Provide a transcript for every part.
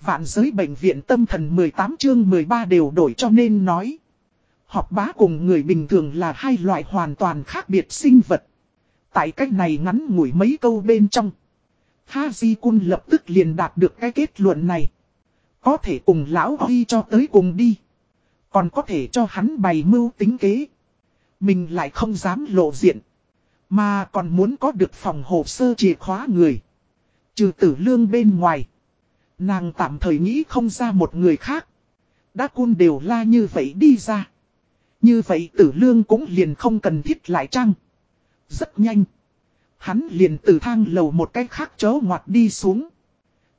Vạn giới bệnh viện tâm thần 18 chương 13 đều đổi cho nên nói. Học bá cùng người bình thường là hai loại hoàn toàn khác biệt sinh vật. Tại cách này ngắn ngủi mấy câu bên trong. Ha Di Cun lập tức liền đạt được cái kết luận này. Có thể cùng lão Huy cho tới cùng đi. Còn có thể cho hắn bày mưu tính kế. Mình lại không dám lộ diện. Mà còn muốn có được phòng hồ sơ chìa khóa người. Trừ tử lương bên ngoài. Nàng tạm thời nghĩ không ra một người khác. Đã cun đều la như vậy đi ra. Như vậy tử lương cũng liền không cần thiết lại trăng. Rất nhanh. Hắn liền từ thang lầu một cách khác chớ ngoặt đi xuống.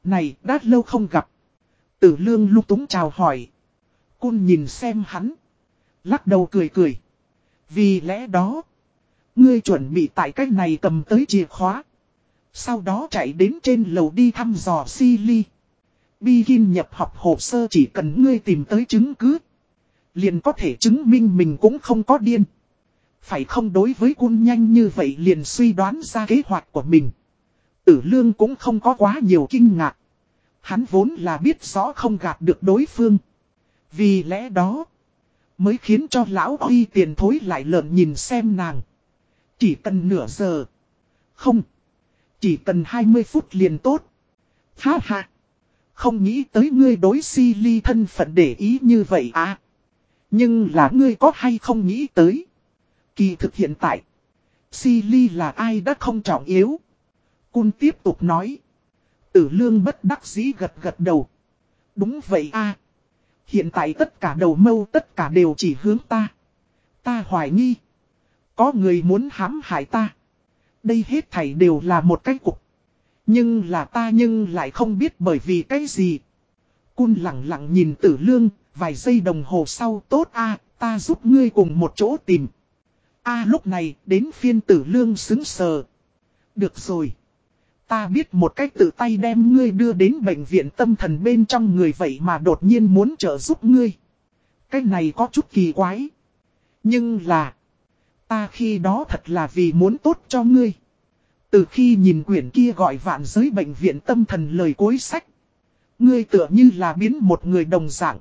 Này, đã lâu không gặp. Tử lương lúc túng chào hỏi. Cun nhìn xem hắn. Lắc đầu cười cười. Vì lẽ đó. Ngươi chuẩn bị tại cách này cầm tới chìa khóa. Sau đó chạy đến trên lầu đi thăm dò Silly. Begin nhập học hồ sơ chỉ cần ngươi tìm tới chứng cứ. Liền có thể chứng minh mình cũng không có điên. Phải không đối với quân nhanh như vậy liền suy đoán ra kế hoạch của mình. Tử lương cũng không có quá nhiều kinh ngạc. Hắn vốn là biết rõ không gạt được đối phương. Vì lẽ đó, mới khiến cho lão Huy tiền thối lại lợn nhìn xem nàng. Chỉ cần nửa giờ. Không. Chỉ cần 20 phút liền tốt. Ha ha. Không nghĩ tới ngươi đối si ly thân phận để ý như vậy à. Nhưng là ngươi có hay không nghĩ tới. Kỳ thực hiện tại. Si ly là ai đã không trọng yếu. Cun tiếp tục nói. Tử lương bất đắc dĩ gật gật đầu. Đúng vậy a Hiện tại tất cả đầu mâu tất cả đều chỉ hướng ta. Ta hoài nghi. Có người muốn hãm hại ta. Đây hết thảy đều là một cái cục. Nhưng là ta nhưng lại không biết bởi vì cái gì. Cun lặng lặng nhìn tử lương, vài giây đồng hồ sau tốt a ta giúp ngươi cùng một chỗ tìm. a lúc này đến phiên tử lương xứng sờ. Được rồi. Ta biết một cách tự tay đem ngươi đưa đến bệnh viện tâm thần bên trong người vậy mà đột nhiên muốn trợ giúp ngươi. Cái này có chút kỳ quái. Nhưng là. Ta khi đó thật là vì muốn tốt cho ngươi. Từ khi nhìn quyển kia gọi vạn giới bệnh viện tâm thần lời cuối sách. Ngươi tựa như là biến một người đồng dạng.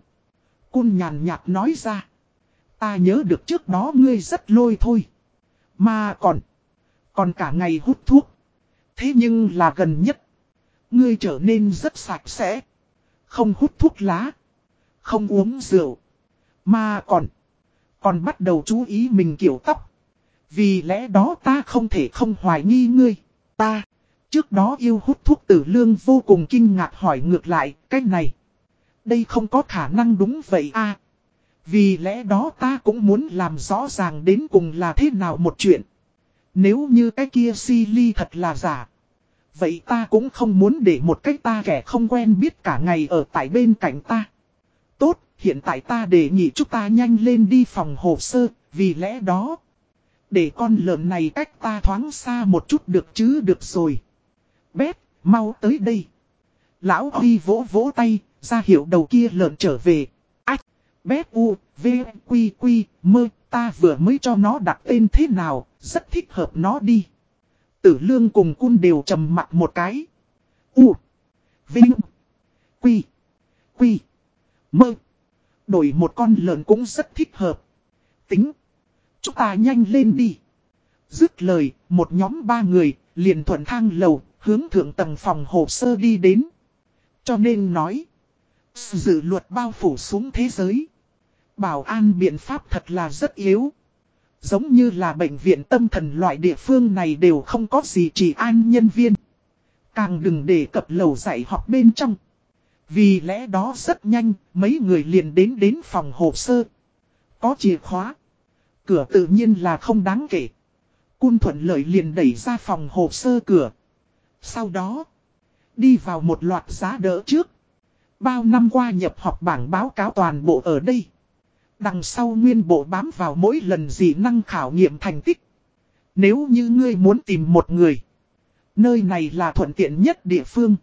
Cun nhàn nhạt nói ra. Ta nhớ được trước đó ngươi rất lôi thôi. Mà còn. Còn cả ngày hút thuốc. Thế nhưng là gần nhất. Ngươi trở nên rất sạch sẽ. Không hút thuốc lá. Không uống rượu. Mà còn. Còn bắt đầu chú ý mình kiểu tóc. Vì lẽ đó ta không thể không hoài nghi ngươi. Ta. Trước đó yêu hút thuốc tử lương vô cùng kinh ngạc hỏi ngược lại. Cái này. Đây không có khả năng đúng vậy a Vì lẽ đó ta cũng muốn làm rõ ràng đến cùng là thế nào một chuyện. Nếu như cái kia si ly thật là giả. Vậy ta cũng không muốn để một cách ta kẻ không quen biết cả ngày ở tại bên cạnh ta. Tốt, hiện tại ta đề nghị chúng ta nhanh lên đi phòng hồ sơ, vì lẽ đó. Để con lợn này cách ta thoáng xa một chút được chứ được rồi. Bét, mau tới đây. Lão Huy vỗ vỗ tay, ra hiệu đầu kia lợn trở về. Ách, bét u, v, quy quy, mơ, ta vừa mới cho nó đặt tên thế nào, rất thích hợp nó đi. Tử lương cùng cun đều trầm mặt một cái. U. Vinh. Quy. Quy. Mơ. Đổi một con lợn cũng rất thích hợp. Tính. Chúng ta nhanh lên đi. Dứt lời, một nhóm ba người, liền thuận thang lầu, hướng thượng tầng phòng hồ sơ đi đến. Cho nên nói. Dự luật bao phủ xuống thế giới. Bảo an biện pháp thật là rất yếu. Giống như là bệnh viện tâm thần loại địa phương này đều không có gì chỉ an nhân viên. Càng đừng để cập lầu dạy học bên trong. Vì lẽ đó rất nhanh, mấy người liền đến đến phòng hồ sơ. Có chìa khóa. Cửa tự nhiên là không đáng kể. Cun thuận lợi liền đẩy ra phòng hồ sơ cửa. Sau đó, đi vào một loạt giá đỡ trước. Bao năm qua nhập học bảng báo cáo toàn bộ ở đây. Đằng sau nguyên bộ bám vào mỗi lần dị năng khảo nghiệm thành tích. Nếu như ngươi muốn tìm một người. Nơi này là thuận tiện nhất địa phương.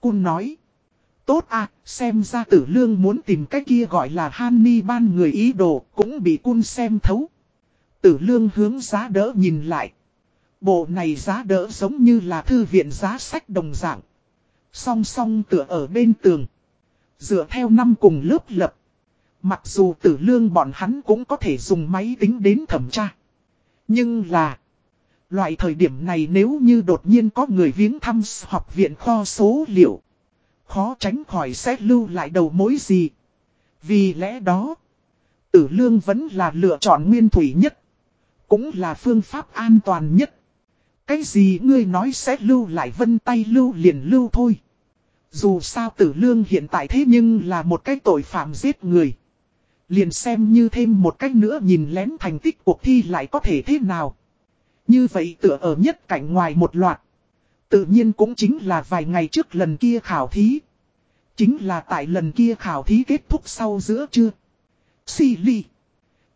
Cun nói. Tốt à, xem ra tử lương muốn tìm cái kia gọi là Hanni ban người ý đồ, cũng bị cun xem thấu. Tử lương hướng giá đỡ nhìn lại. Bộ này giá đỡ giống như là thư viện giá sách đồng dạng. Song song tựa ở bên tường. Dựa theo năm cùng lớp lập. Mặc dù tử lương bọn hắn cũng có thể dùng máy tính đến thẩm tra. Nhưng là. Loại thời điểm này nếu như đột nhiên có người viếng thăm học viện kho số liệu. Khó tránh khỏi sẽ lưu lại đầu mối gì. Vì lẽ đó. Tử lương vẫn là lựa chọn nguyên thủy nhất. Cũng là phương pháp an toàn nhất. Cái gì ngươi nói sẽ lưu lại vân tay lưu liền lưu thôi. Dù sao tử lương hiện tại thế nhưng là một cái tội phạm giết người. Liền xem như thêm một cách nữa nhìn lén thành tích cuộc thi lại có thể thế nào. Như vậy tựa ở nhất cảnh ngoài một loạt. Tự nhiên cũng chính là vài ngày trước lần kia khảo thí. Chính là tại lần kia khảo thí kết thúc sau giữa trưa. Silly.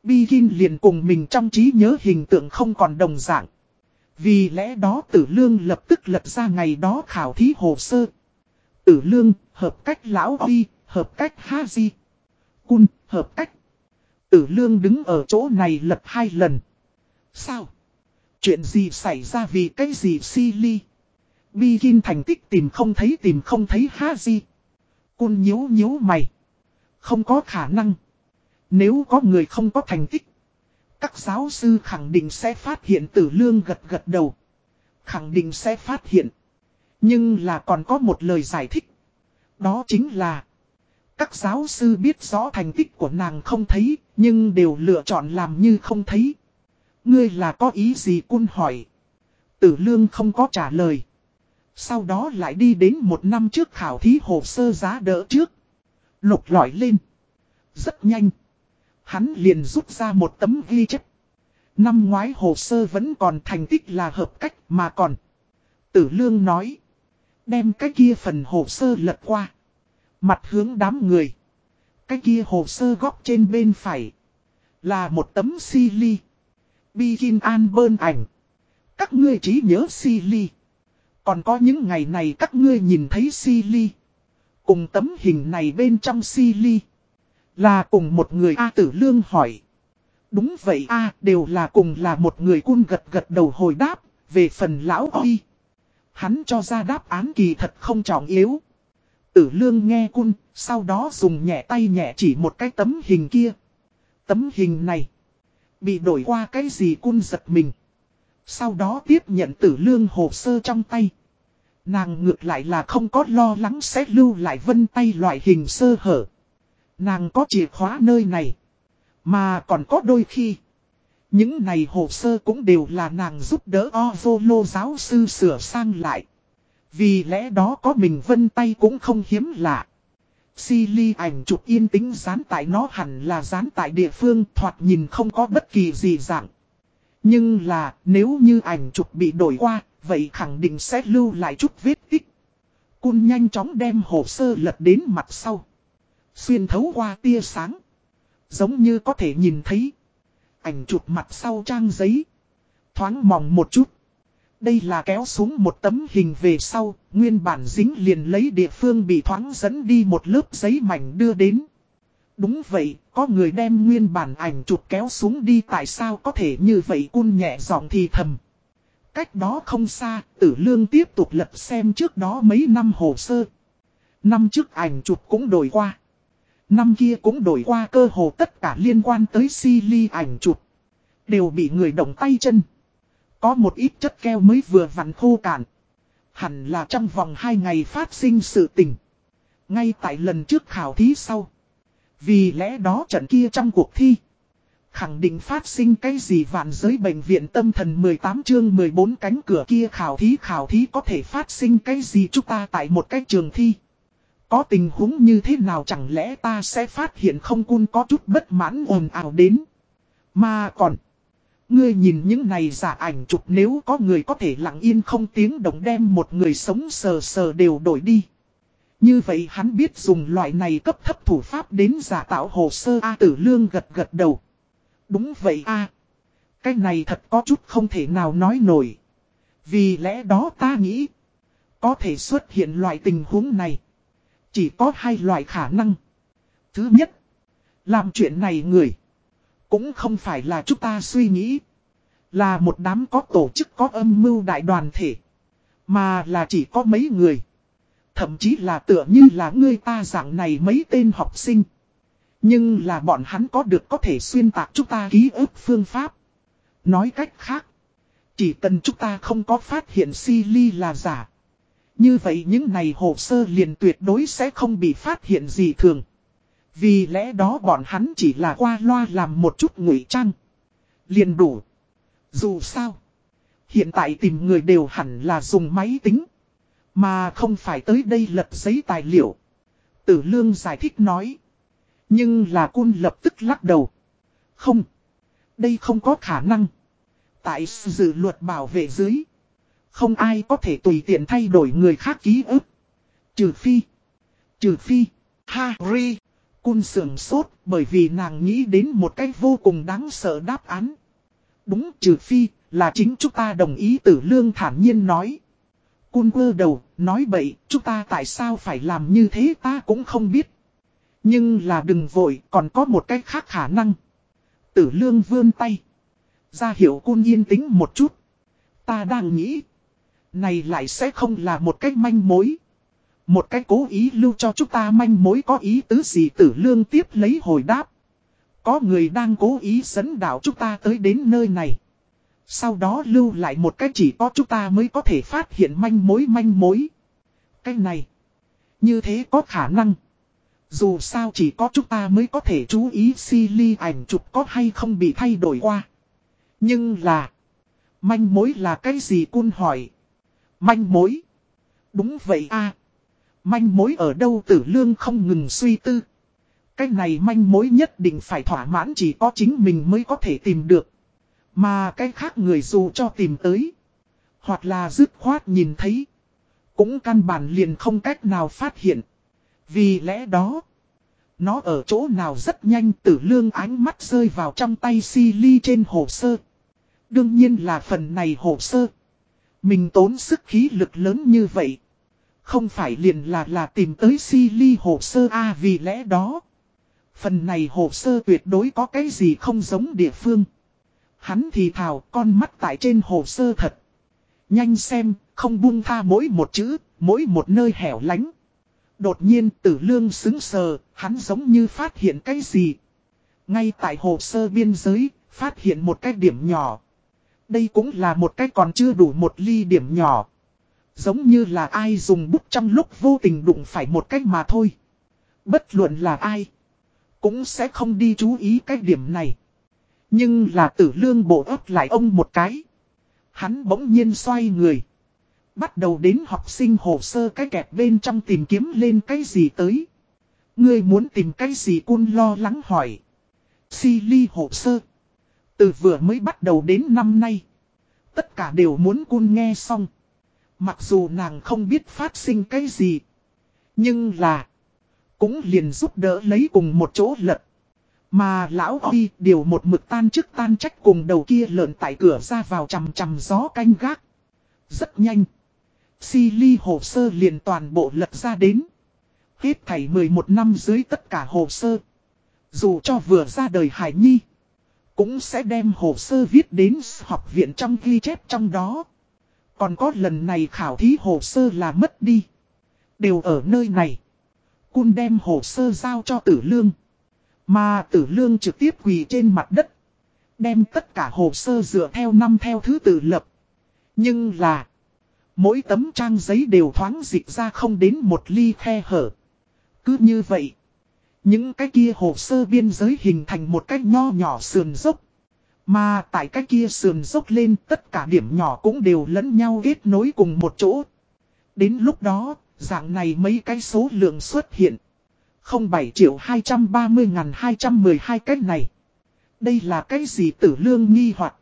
Begin liền cùng mình trong trí nhớ hình tượng không còn đồng dạng. Vì lẽ đó tử lương lập tức lật ra ngày đó khảo thí hồ sơ. Tử lương, hợp cách lão Huy, hợp cách ha di. Cun, hợp cách. Tử lương đứng ở chỗ này lật hai lần. Sao? Chuyện gì xảy ra vì cái gì si ly? Bi Kinh thành tích tìm không thấy tìm không thấy ha gì? Cun nhíu nhíu mày. Không có khả năng. Nếu có người không có thành tích. Các giáo sư khẳng định sẽ phát hiện tử lương gật gật đầu. Khẳng định sẽ phát hiện. Nhưng là còn có một lời giải thích. Đó chính là. Các giáo sư biết rõ thành tích của nàng không thấy, nhưng đều lựa chọn làm như không thấy. Ngươi là có ý gì cun hỏi. Tử lương không có trả lời. Sau đó lại đi đến một năm trước khảo thí hồ sơ giá đỡ trước. Lục lọi lên. Rất nhanh. Hắn liền rút ra một tấm ghi chép. Năm ngoái hồ sơ vẫn còn thành tích là hợp cách mà còn. Tử lương nói. Đem cái kia phần hồ sơ lật qua. Mặt hướng đám người. Cái kia hồ sơ góc trên bên phải. Là một tấm si ly. Bi an bơn ảnh. Các ngươi trí nhớ si ly. Còn có những ngày này các ngươi nhìn thấy si ly. Cùng tấm hình này bên trong si ly. Là cùng một người A tử lương hỏi. Đúng vậy A đều là cùng là một người cun gật gật đầu hồi đáp. Về phần lão Huy. Hắn cho ra đáp án kỳ thật không trọng yếu. Tử lương nghe cun, sau đó dùng nhẹ tay nhẹ chỉ một cái tấm hình kia. Tấm hình này. Bị đổi qua cái gì cun giật mình. Sau đó tiếp nhận tử lương hồ sơ trong tay. Nàng ngược lại là không có lo lắng sẽ lưu lại vân tay loại hình sơ hở. Nàng có chìa khóa nơi này. Mà còn có đôi khi. Những này hồ sơ cũng đều là nàng giúp đỡ Ozolo giáo sư sửa sang lại. Vì lẽ đó có mình vân tay cũng không hiếm lạ. Silly ảnh chụp yên tĩnh dán tại nó hẳn là dán tại địa phương thoạt nhìn không có bất kỳ gì dạng. Nhưng là nếu như ảnh chụp bị đổi qua, vậy khẳng định sẽ lưu lại chút vết tích. Cun nhanh chóng đem hồ sơ lật đến mặt sau. Xuyên thấu qua tia sáng. Giống như có thể nhìn thấy. Ảnh chụp mặt sau trang giấy. Thoáng mỏng một chút. Đây là kéo xuống một tấm hình về sau, nguyên bản dính liền lấy địa phương bị thoáng dẫn đi một lớp giấy mảnh đưa đến. Đúng vậy, có người đem nguyên bản ảnh chụp kéo xuống đi tại sao có thể như vậy cun nhẹ giọng thì thầm. Cách đó không xa, tử lương tiếp tục lật xem trước đó mấy năm hồ sơ. Năm trước ảnh chụp cũng đổi qua. Năm kia cũng đổi qua cơ hồ tất cả liên quan tới si ly ảnh chụp. Đều bị người động tay chân. Có một ít chất keo mới vừa vặn khô cạn. Hẳn là trong vòng 2 ngày phát sinh sự tình. Ngay tại lần trước khảo thí sau. Vì lẽ đó trận kia trong cuộc thi. Khẳng định phát sinh cái gì vạn giới bệnh viện tâm thần 18 chương 14 cánh cửa kia khảo thí khảo thí có thể phát sinh cái gì chúng ta tại một cái trường thi. Có tình huống như thế nào chẳng lẽ ta sẽ phát hiện không cun có chút bất mãn ồn ào đến. Mà còn. Ngươi nhìn những này giả ảnh chụp nếu có người có thể lặng yên không tiếng động đem một người sống sờ sờ đều đổi đi. Như vậy hắn biết dùng loại này cấp thấp thủ pháp đến giả tạo hồ sơ A tử lương gật gật đầu. Đúng vậy A. Cái này thật có chút không thể nào nói nổi. Vì lẽ đó ta nghĩ. Có thể xuất hiện loại tình huống này. Chỉ có hai loại khả năng. Thứ nhất. Làm chuyện này người. Cũng không phải là chúng ta suy nghĩ. Là một đám có tổ chức, có âm mưu đại đoàn thể. Mà là chỉ có mấy người. Thậm chí là tựa như là ngươi ta dạng này mấy tên học sinh. Nhưng là bọn hắn có được có thể xuyên tạc chúng ta ký ức phương pháp. Nói cách khác. Chỉ cần chúng ta không có phát hiện si ly là giả. Như vậy những này hồ sơ liền tuyệt đối sẽ không bị phát hiện gì thường. Vì lẽ đó bọn hắn chỉ là qua loa làm một chút ngụy trang. Liền đủ. Dù sao. Hiện tại tìm người đều hẳn là dùng máy tính. Mà không phải tới đây lật giấy tài liệu. Tử lương giải thích nói. Nhưng là cun lập tức lắc đầu. Không. Đây không có khả năng. Tại dự luật bảo vệ dưới. Không ai có thể tùy tiện thay đổi người khác ký ức. Trừ phi. Trừ phi. Harry. Cun sưởng sốt bởi vì nàng nghĩ đến một cách vô cùng đáng sợ đáp án. Đúng trừ phi là chính chúng ta đồng ý tử lương thản nhiên nói. Cun quơ đầu, nói bậy, chúng ta tại sao phải làm như thế ta cũng không biết. Nhưng là đừng vội, còn có một cách khác khả năng. Tử lương vươn tay. Ra hiểu cun yên tĩnh một chút. Ta đang nghĩ. Này lại sẽ không là một cách manh mối. Một cách cố ý lưu cho chúng ta manh mối có ý tứ gì tử lương tiếp lấy hồi đáp. Có người đang cố ý dẫn đạo chúng ta tới đến nơi này. Sau đó lưu lại một cách chỉ có chúng ta mới có thể phát hiện manh mối manh mối. Cái này. Như thế có khả năng. Dù sao chỉ có chúng ta mới có thể chú ý si ly ảnh chụp có hay không bị thay đổi qua. Nhưng là. Manh mối là cái gì cun hỏi. Manh mối. Đúng vậy a Manh mối ở đâu tử lương không ngừng suy tư. Cái này manh mối nhất định phải thỏa mãn chỉ có chính mình mới có thể tìm được. Mà cái khác người dù cho tìm tới. Hoặc là dứt khoát nhìn thấy. Cũng căn bản liền không cách nào phát hiện. Vì lẽ đó. Nó ở chỗ nào rất nhanh tử lương ánh mắt rơi vào trong tay si ly trên hồ sơ. Đương nhiên là phần này hồ sơ. Mình tốn sức khí lực lớn như vậy. Không phải liền là là tìm tới si ly hồ sơ A vì lẽ đó. Phần này hồ sơ tuyệt đối có cái gì không giống địa phương. Hắn thì thào con mắt tại trên hồ sơ thật. Nhanh xem, không buông tha mỗi một chữ, mỗi một nơi hẻo lánh. Đột nhiên tử lương xứng sờ, hắn giống như phát hiện cái gì. Ngay tại hồ sơ biên giới, phát hiện một cái điểm nhỏ. Đây cũng là một cái còn chưa đủ một ly điểm nhỏ. Giống như là ai dùng bút trong lúc vô tình đụng phải một cách mà thôi. Bất luận là ai. Cũng sẽ không đi chú ý cái điểm này. Nhưng là tử lương bộ ấp lại ông một cái. Hắn bỗng nhiên xoay người. Bắt đầu đến học sinh hồ sơ cái kẹp bên trong tìm kiếm lên cái gì tới. Ngươi muốn tìm cái gì cun lo lắng hỏi. Si ly hồ sơ. Từ vừa mới bắt đầu đến năm nay. Tất cả đều muốn cun nghe xong. Mặc dù nàng không biết phát sinh cái gì. Nhưng là. Cũng liền giúp đỡ lấy cùng một chỗ lật. Mà lão Huy điều một mực tan chức tan trách cùng đầu kia lợn tại cửa ra vào chằm chằm gió canh gác. Rất nhanh. Si ly hồ sơ liền toàn bộ lật ra đến. Hết thảy 11 năm dưới tất cả hồ sơ. Dù cho vừa ra đời Hải Nhi. Cũng sẽ đem hồ sơ viết đến học viện trong ghi chép trong đó. Còn có lần này khảo thí hồ sơ là mất đi. Đều ở nơi này. Cun đem hồ sơ giao cho tử lương. Mà tử lương trực tiếp quỳ trên mặt đất. Đem tất cả hồ sơ dựa theo năm theo thứ tự lập. Nhưng là. Mỗi tấm trang giấy đều thoáng dịch ra không đến một ly khe hở. Cứ như vậy. Những cái kia hồ sơ biên giới hình thành một cái nho nhỏ sườn dốc. Mà tại cái kia sườn dốc lên tất cả điểm nhỏ cũng đều lẫn nhau kết nối cùng một chỗ. Đến lúc đó, dạng này mấy cái số lượng xuất hiện. 07 triệu 230 ngàn 212 cái này. Đây là cái gì tử lương nghi hoặc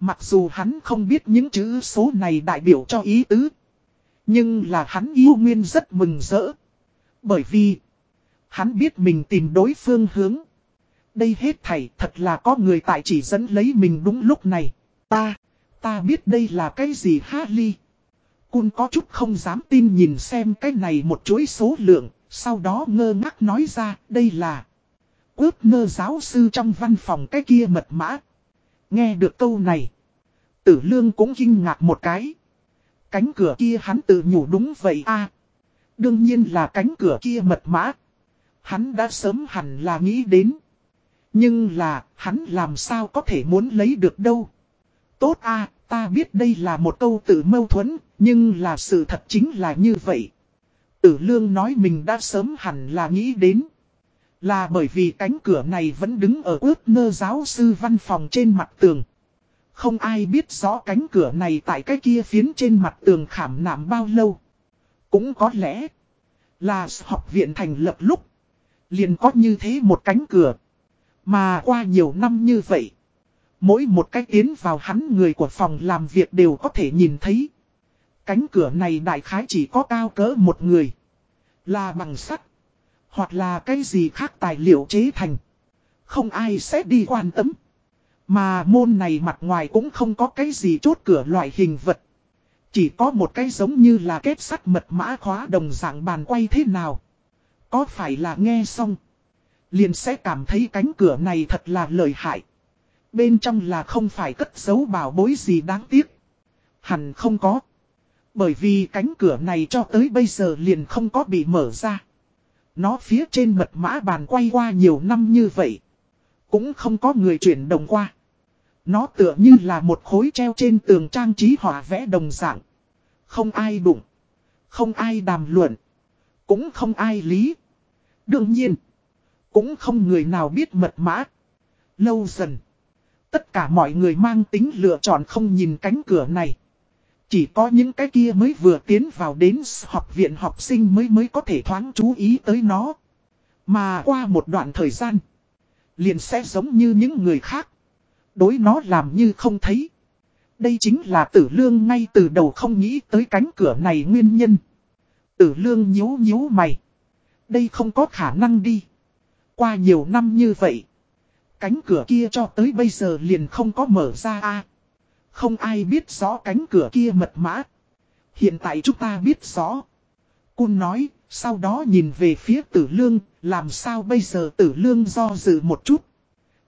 Mặc dù hắn không biết những chữ số này đại biểu cho ý tứ. Nhưng là hắn yêu nguyên rất mừng rỡ. Bởi vì, hắn biết mình tìm đối phương hướng. Đây hết thảy thật là có người tại chỉ dẫn lấy mình đúng lúc này. Ta, ta biết đây là cái gì Harley. Cun có chút không dám tin nhìn xem cái này một chuỗi số lượng, sau đó ngơ ngác nói ra đây là Quốc ngơ giáo sư trong văn phòng cái kia mật mã. Nghe được câu này, tử lương cũng kinh ngạc một cái. Cánh cửa kia hắn tự nhủ đúng vậy a Đương nhiên là cánh cửa kia mật mã. Hắn đã sớm hẳn là nghĩ đến. Nhưng là, hắn làm sao có thể muốn lấy được đâu. Tốt a ta biết đây là một câu tự mâu thuẫn, nhưng là sự thật chính là như vậy. Tử lương nói mình đã sớm hẳn là nghĩ đến. Là bởi vì cánh cửa này vẫn đứng ở ướt nơ giáo sư văn phòng trên mặt tường. Không ai biết rõ cánh cửa này tại cái kia phiến trên mặt tường khảm nạm bao lâu. Cũng có lẽ là học viện thành lập lúc. Liền có như thế một cánh cửa. Mà qua nhiều năm như vậy. Mỗi một cách tiến vào hắn người của phòng làm việc đều có thể nhìn thấy. Cánh cửa này đại khái chỉ có cao cỡ một người. Là bằng sắt. Hoặc là cái gì khác tài liệu chế thành. Không ai sẽ đi quan tâm. Mà môn này mặt ngoài cũng không có cái gì chốt cửa loại hình vật. Chỉ có một cái giống như là kết sắt mật mã khóa đồng dạng bàn quay thế nào. Có phải là nghe xong. Liền sẽ cảm thấy cánh cửa này thật là lợi hại. Bên trong là không phải cất giấu bảo bối gì đáng tiếc. Hẳn không có. Bởi vì cánh cửa này cho tới bây giờ liền không có bị mở ra. Nó phía trên mật mã bàn quay qua nhiều năm như vậy. Cũng không có người chuyển động qua. Nó tựa như là một khối treo trên tường trang trí họa vẽ đồng dạng. Không ai đụng. Không ai đàm luận. Cũng không ai lý. Đương nhiên. Cũng không người nào biết mật mã. Lâu dần. Tất cả mọi người mang tính lựa chọn không nhìn cánh cửa này. Chỉ có những cái kia mới vừa tiến vào đến học viện học sinh mới mới có thể thoáng chú ý tới nó. Mà qua một đoạn thời gian. Liền sẽ giống như những người khác. Đối nó làm như không thấy. Đây chính là tử lương ngay từ đầu không nghĩ tới cánh cửa này nguyên nhân. Tử lương nhíu nhíu mày. Đây không có khả năng đi. Qua nhiều năm như vậy. Cánh cửa kia cho tới bây giờ liền không có mở ra a không ai biết rõ cánh cửa kia mật mã. Hiện tại chúng ta biết rõ. Cun nói, sau đó nhìn về phía tử lương, làm sao bây giờ tử lương do dự một chút.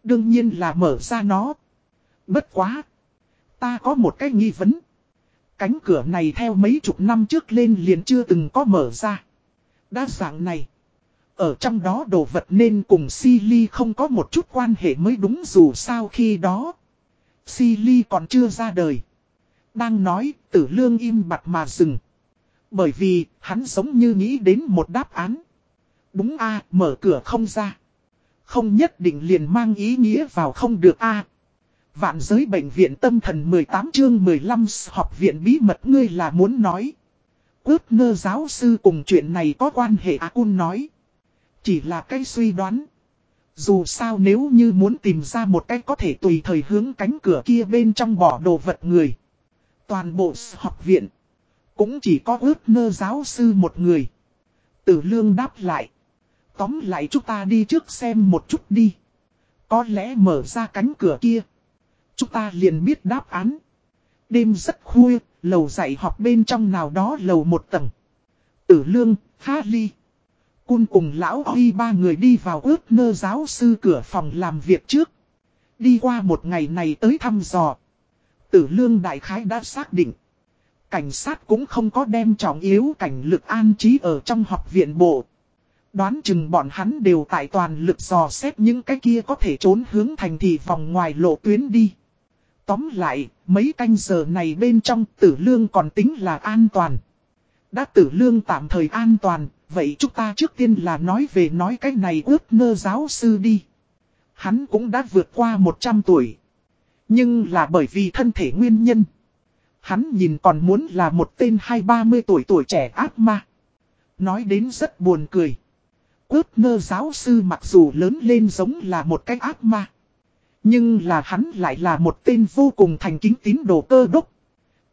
Đương nhiên là mở ra nó. Bất quá. Ta có một cái nghi vấn. Cánh cửa này theo mấy chục năm trước lên liền chưa từng có mở ra. Đa dạng này. Ở trong đó đồ vật nên cùng si ly không có một chút quan hệ mới đúng dù sao khi đó. Silly còn chưa ra đời. Đang nói, tử lương im bặt mà dừng. Bởi vì, hắn giống như nghĩ đến một đáp án. Đúng a mở cửa không ra. Không nhất định liền mang ý nghĩa vào không được a Vạn giới bệnh viện tâm thần 18 chương 15 học viện bí mật ngươi là muốn nói. Cướp nơ giáo sư cùng chuyện này có quan hệ a cun nói. Chỉ là cái suy đoán. Dù sao nếu như muốn tìm ra một cách có thể tùy thời hướng cánh cửa kia bên trong bỏ đồ vật người. Toàn bộ học viện. Cũng chỉ có ước nơ giáo sư một người. Tử lương đáp lại. Tóm lại chúng ta đi trước xem một chút đi. Có lẽ mở ra cánh cửa kia. Chúng ta liền biết đáp án. Đêm rất khuya, lầu dạy học bên trong nào đó lầu một tầng. Tử lương, Hà Ly. Cun cùng lão Huy ba người đi vào ước nơ giáo sư cửa phòng làm việc trước. Đi qua một ngày này tới thăm dò. Tử lương đại khái đã xác định. Cảnh sát cũng không có đem trọng yếu cảnh lực an trí ở trong học viện bộ. Đoán chừng bọn hắn đều tại toàn lực dò xét những cái kia có thể trốn hướng thành thị vòng ngoài lộ tuyến đi. Tóm lại, mấy canh giờ này bên trong tử lương còn tính là an toàn. Đã tử lương tạm thời an toàn, vậy chúng ta trước tiên là nói về nói cái này ước nơ giáo sư đi. Hắn cũng đã vượt qua 100 tuổi. Nhưng là bởi vì thân thể nguyên nhân. Hắn nhìn còn muốn là một tên hai ba mươi tuổi tuổi trẻ ác ma. Nói đến rất buồn cười. Ước nơ giáo sư mặc dù lớn lên giống là một cái ác ma. Nhưng là hắn lại là một tên vô cùng thành kính tín đồ cơ đốc.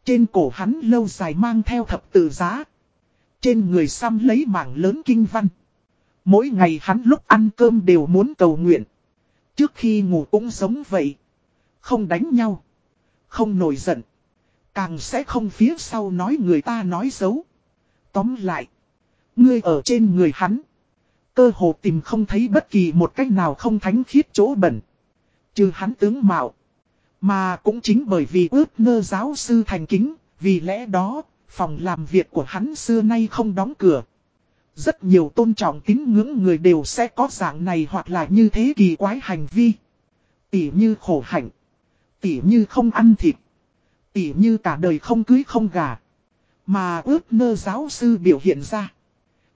Trên cổ hắn lâu dài mang theo thập tự giá. Trên người xăm lấy mảng lớn kinh văn. Mỗi ngày hắn lúc ăn cơm đều muốn cầu nguyện. Trước khi ngủ cũng giống vậy. Không đánh nhau. Không nổi giận. Càng sẽ không phía sau nói người ta nói xấu. Tóm lại. Ngươi ở trên người hắn. Cơ hồ tìm không thấy bất kỳ một cách nào không thánh khiết chỗ bẩn. Trừ hắn tướng mạo. Mà cũng chính bởi vì ước ngơ giáo sư thành kính, vì lẽ đó, phòng làm việc của hắn xưa nay không đóng cửa. Rất nhiều tôn trọng tín ngưỡng người đều sẽ có dạng này hoặc là như thế kỳ quái hành vi. Tỉ như khổ hạnh. Tỉ như không ăn thịt. Tỉ như cả đời không cưới không gà. Mà ước nơ giáo sư biểu hiện ra.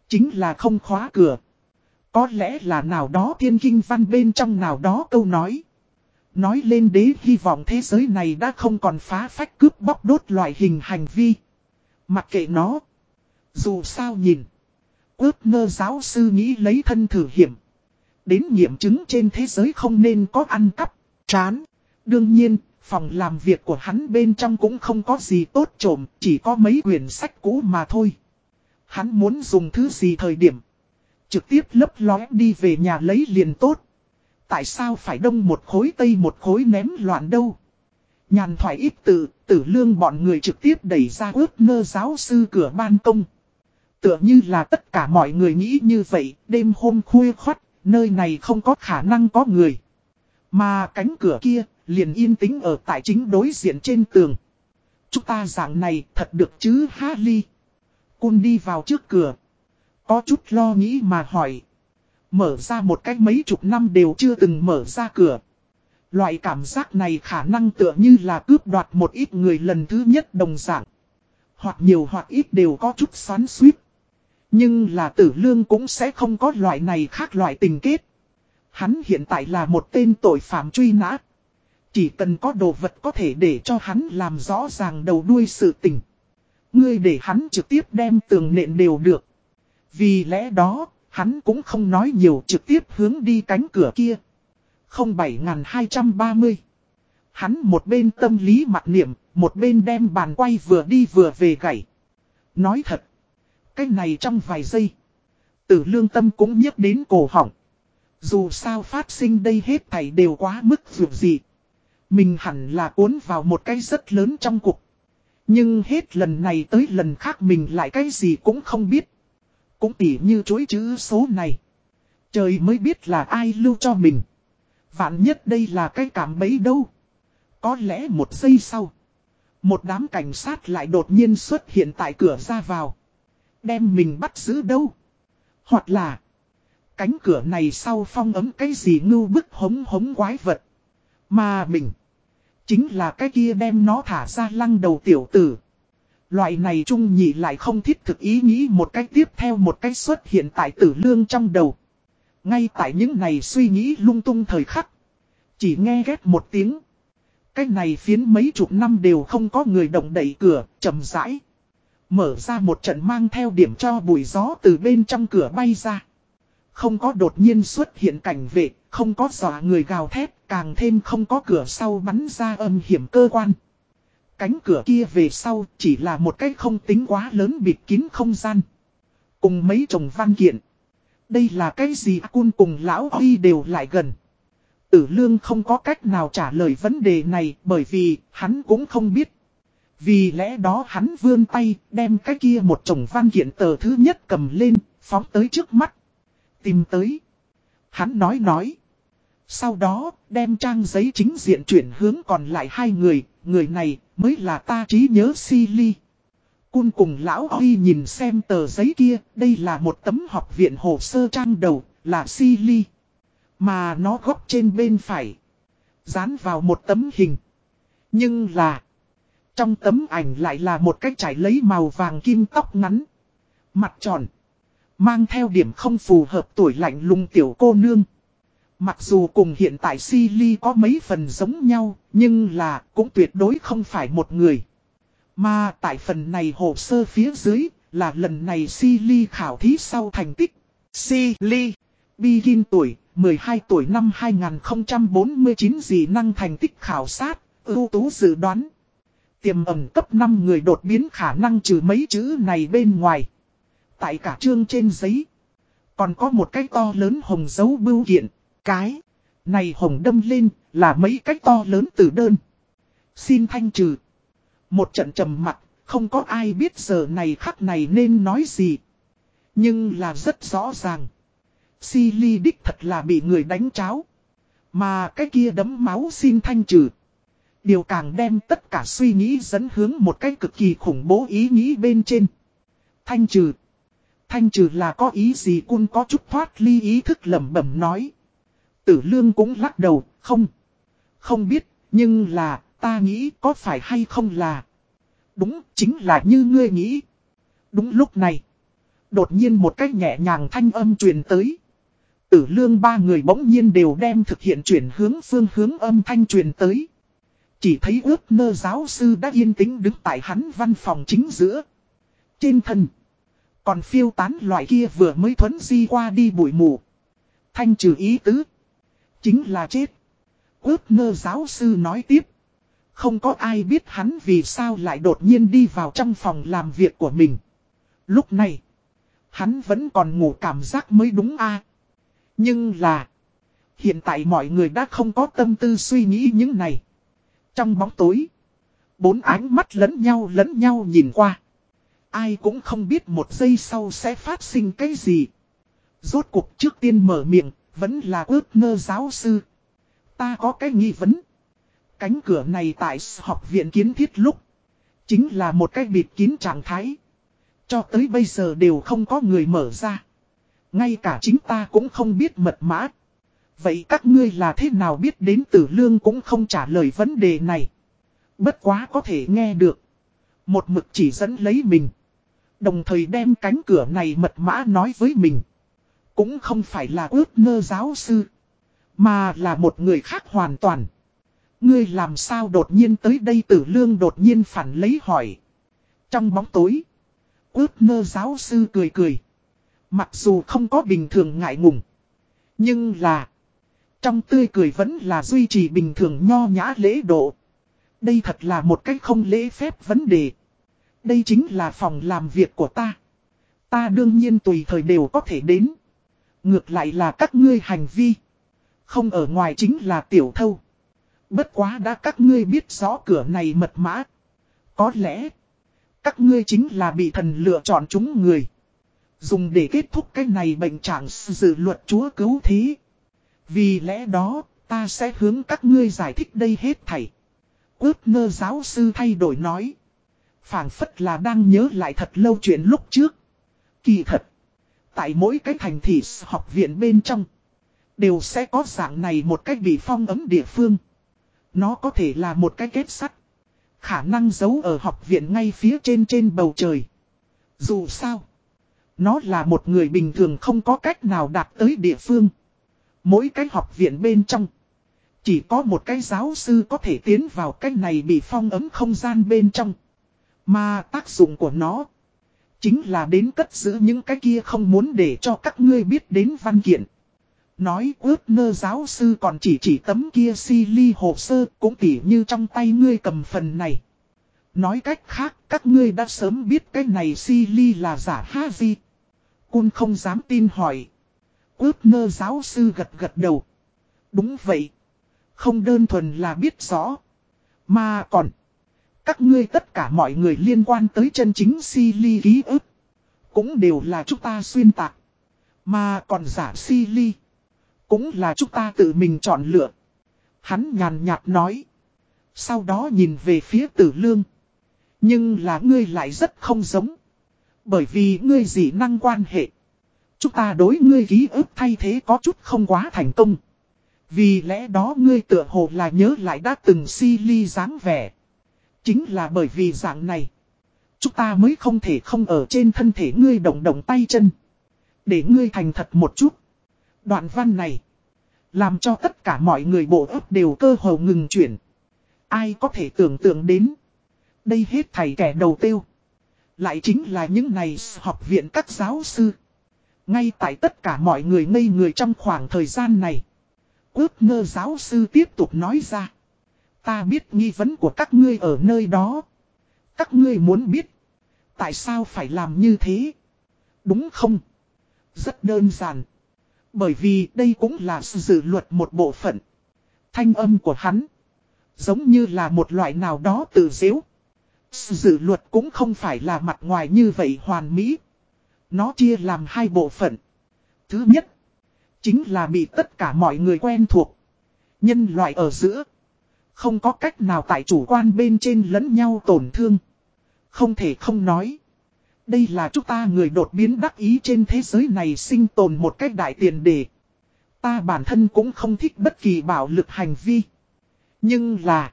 Chính là không khóa cửa. Có lẽ là nào đó thiên kinh văn bên trong nào đó câu nói. Nói lên đế, hy vọng thế giới này đã không còn phá phách cướp bóc đốt loại hình hành vi. Mặc kệ nó. Dù sao nhìn. Ước ngơ giáo sư nghĩ lấy thân thử hiểm. Đến nghiệm chứng trên thế giới không nên có ăn cắp, chán. Đương nhiên, phòng làm việc của hắn bên trong cũng không có gì tốt trộm, chỉ có mấy quyển sách cũ mà thôi. Hắn muốn dùng thứ gì thời điểm. Trực tiếp lấp lóe đi về nhà lấy liền tốt. Tại sao phải đông một khối tây một khối ném loạn đâu? Nhàn thoại ít tự, tử lương bọn người trực tiếp đẩy ra ước nơ giáo sư cửa ban công. Tựa như là tất cả mọi người nghĩ như vậy, đêm hôm khuya khoắt, nơi này không có khả năng có người. Mà cánh cửa kia, liền yên tĩnh ở tại chính đối diện trên tường. Chúng ta dạng này thật được chứ Harley. Cun đi vào trước cửa. Có chút lo nghĩ mà hỏi. Mở ra một cách mấy chục năm đều chưa từng mở ra cửa. Loại cảm giác này khả năng tựa như là cướp đoạt một ít người lần thứ nhất đồng dạng. Hoặc nhiều hoặc ít đều có chút xoắn suýt. Nhưng là tử lương cũng sẽ không có loại này khác loại tình kết. Hắn hiện tại là một tên tội phạm truy nã. Chỉ cần có đồ vật có thể để cho hắn làm rõ ràng đầu đuôi sự tình. Ngươi để hắn trực tiếp đem tường nện đều được. Vì lẽ đó, hắn cũng không nói nhiều trực tiếp hướng đi cánh cửa kia. 07230 Hắn một bên tâm lý mặt niệm, một bên đem bàn quay vừa đi vừa về gãy. Nói thật, cái này trong vài giây, tử lương tâm cũng nhức đến cổ họng. Dù sao phát sinh đây hết thảy đều quá mức vượt gì. Mình hẳn là cuốn vào một cái rất lớn trong cuộc. Nhưng hết lần này tới lần khác mình lại cái gì cũng không biết. Cũng tỉ như chối chữ số này. Trời mới biết là ai lưu cho mình. Vạn nhất đây là cái cảm bấy đâu. Có lẽ một giây sau. Một đám cảnh sát lại đột nhiên xuất hiện tại cửa ra vào. Đem mình bắt giữ đâu. Hoặc là. Cánh cửa này sau phong ấm cái gì ngưu bức hống hống quái vật. Mà mình. Chính là cái kia đem nó thả ra lăng đầu tiểu tử. Loại này trung nhị lại không thiết thực ý nghĩ một cách tiếp theo một cách xuất hiện tại tử lương trong đầu. Ngay tại những này suy nghĩ lung tung thời khắc. Chỉ nghe ghét một tiếng. Cái này phiến mấy chục năm đều không có người động đẩy cửa, chậm rãi. Mở ra một trận mang theo điểm cho bụi gió từ bên trong cửa bay ra. Không có đột nhiên xuất hiện cảnh vệ, không có dọa người gào thét, càng thêm không có cửa sau bắn ra âm hiểm cơ quan. Cánh cửa kia về sau chỉ là một cái không tính quá lớn bịt kín không gian. Cùng mấy chồng văn kiện. Đây là cái gì cun cùng lão Huy đều lại gần. Tử lương không có cách nào trả lời vấn đề này bởi vì hắn cũng không biết. Vì lẽ đó hắn vươn tay đem cái kia một chồng văn kiện tờ thứ nhất cầm lên, phóng tới trước mắt. Tìm tới. Hắn nói nói. Sau đó, đem trang giấy chính diện chuyển hướng còn lại hai người, người này mới là ta trí nhớ si ly. Cun cùng lão Huy nhìn xem tờ giấy kia, đây là một tấm học viện hồ sơ trang đầu, là si ly. Mà nó góc trên bên phải. Dán vào một tấm hình. Nhưng là. Trong tấm ảnh lại là một cách trải lấy màu vàng kim tóc ngắn. Mặt tròn. Mang theo điểm không phù hợp tuổi lạnh lùng tiểu cô nương. Mặc dù cùng hiện tại Silly có mấy phần giống nhau, nhưng là cũng tuyệt đối không phải một người. Mà tại phần này hồ sơ phía dưới, là lần này Silly khảo thí sau thành tích. Silly, Begin tuổi, 12 tuổi năm 2049 dị năng thành tích khảo sát, ưu tú dự đoán. Tiềm ẩn cấp 5 người đột biến khả năng trừ mấy chữ này bên ngoài. Tại cả chương trên giấy, còn có một cái to lớn hồng dấu bưu kiện. Cái, này hồng đâm lên, là mấy cách to lớn từ đơn. Xin thanh trừ. Một trận trầm mặt, không có ai biết giờ này khắc này nên nói gì. Nhưng là rất rõ ràng. Silly đích thật là bị người đánh cháo. Mà cái kia đấm máu xin thanh trừ. Điều càng đem tất cả suy nghĩ dẫn hướng một cách cực kỳ khủng bố ý nghĩ bên trên. Thanh trừ. Thanh trừ là có ý gì cun có chút thoát ly ý thức lẩm bẩm nói. Tử lương cũng lắc đầu, không. Không biết, nhưng là, ta nghĩ có phải hay không là. Đúng, chính là như ngươi nghĩ. Đúng lúc này. Đột nhiên một cách nhẹ nhàng thanh âm truyền tới. Tử lương ba người bỗng nhiên đều đem thực hiện chuyển hướng phương hướng âm thanh truyền tới. Chỉ thấy ước nơ giáo sư đã yên tĩnh đứng tại hắn văn phòng chính giữa. Trên thân. Còn phiêu tán loại kia vừa mới thuấn di qua đi bụi mù. Thanh trừ ý tứ. Chính là chết. Ước nơ giáo sư nói tiếp. Không có ai biết hắn vì sao lại đột nhiên đi vào trong phòng làm việc của mình. Lúc này. Hắn vẫn còn ngủ cảm giác mới đúng a Nhưng là. Hiện tại mọi người đã không có tâm tư suy nghĩ những này. Trong bóng tối. Bốn ánh mắt lẫn nhau lẫn nhau nhìn qua. Ai cũng không biết một giây sau sẽ phát sinh cái gì. Rốt cuộc trước tiên mở miệng, vẫn là ước ngơ giáo sư. Ta có cái nghi vấn. Cánh cửa này tại học viện kiến thiết lúc. Chính là một cái bịt kín trạng thái. Cho tới bây giờ đều không có người mở ra. Ngay cả chính ta cũng không biết mật mã. Vậy các ngươi là thế nào biết đến tử lương cũng không trả lời vấn đề này. Bất quá có thể nghe được. Một mực chỉ dẫn lấy mình. Đồng thời đem cánh cửa này mật mã nói với mình. Cũng không phải là ước mơ giáo sư. Mà là một người khác hoàn toàn. Ngươi làm sao đột nhiên tới đây tử lương đột nhiên phản lấy hỏi. Trong bóng tối. Ước ngơ giáo sư cười cười. Mặc dù không có bình thường ngại ngùng. Nhưng là. Trong tươi cười vẫn là duy trì bình thường nho nhã lễ độ. Đây thật là một cách không lễ phép vấn đề. Đây chính là phòng làm việc của ta. Ta đương nhiên tùy thời đều có thể đến. Ngược lại là các ngươi hành vi. Không ở ngoài chính là tiểu thâu. Bất quá đã các ngươi biết rõ cửa này mật mã. Có lẽ, các ngươi chính là bị thần lựa chọn chúng người. Dùng để kết thúc cái này bệnh trạng dự luật chúa cứu thí Vì lẽ đó, ta sẽ hướng các ngươi giải thích đây hết thảy. Ước ngơ giáo sư thay đổi nói phảng phất là đang nhớ lại thật lâu chuyện lúc trước. Kỳ thật. Tại mỗi cái thành thị học viện bên trong. Đều sẽ có dạng này một cách bị phong ấm địa phương. Nó có thể là một cái kết sắt. Khả năng giấu ở học viện ngay phía trên trên bầu trời. Dù sao. Nó là một người bình thường không có cách nào đạt tới địa phương. Mỗi cái học viện bên trong. Chỉ có một cái giáo sư có thể tiến vào cái này bị phong ấm không gian bên trong. Mà tác dụng của nó chính là đến cất giữ những cái kia không muốn để cho các ngươi biết đến văn kiện. Nói ước nơ giáo sư còn chỉ chỉ tấm kia si ly hồ sơ cũng tỉ như trong tay ngươi cầm phần này. Nói cách khác, các ngươi đã sớm biết cái này si ly là giả ha gì. Cun không dám tin hỏi. Ước nơ giáo sư gật gật đầu. Đúng vậy. Không đơn thuần là biết rõ. Mà còn. Các ngươi tất cả mọi người liên quan tới chân chính si ly ký ức. Cũng đều là chúng ta xuyên tạc. Mà còn giả si ly. Cũng là chúng ta tự mình chọn lựa. Hắn nhàn nhạt nói. Sau đó nhìn về phía tử lương. Nhưng là ngươi lại rất không giống. Bởi vì ngươi dị năng quan hệ. Chúng ta đối ngươi ký ức thay thế có chút không quá thành công. Vì lẽ đó ngươi tựa hồ là nhớ lại đã từng si ly dáng vẻ. Chính là bởi vì dạng này. Chúng ta mới không thể không ở trên thân thể ngươi động động tay chân. Để ngươi thành thật một chút. Đoạn văn này. Làm cho tất cả mọi người bộ ấp đều cơ hồ ngừng chuyển. Ai có thể tưởng tượng đến. Đây hết thầy kẻ đầu tiêu. Lại chính là những này học viện các giáo sư. Ngay tại tất cả mọi người ngây người trong khoảng thời gian này. Ước ngơ giáo sư tiếp tục nói ra. Ta biết nghi vấn của các ngươi ở nơi đó. Các ngươi muốn biết. Tại sao phải làm như thế? Đúng không? Rất đơn giản. Bởi vì đây cũng là dự luật một bộ phận. Thanh âm của hắn. Giống như là một loại nào đó tự dễu. Dự luật cũng không phải là mặt ngoài như vậy hoàn mỹ. Nó chia làm hai bộ phận. Thứ nhất. Chính là bị tất cả mọi người quen thuộc. Nhân loại ở giữa. Không có cách nào tại chủ quan bên trên lẫn nhau tổn thương. Không thể không nói. Đây là chúng ta người đột biến đắc ý trên thế giới này sinh tồn một cách đại tiền đề. Ta bản thân cũng không thích bất kỳ bạo lực hành vi. Nhưng là,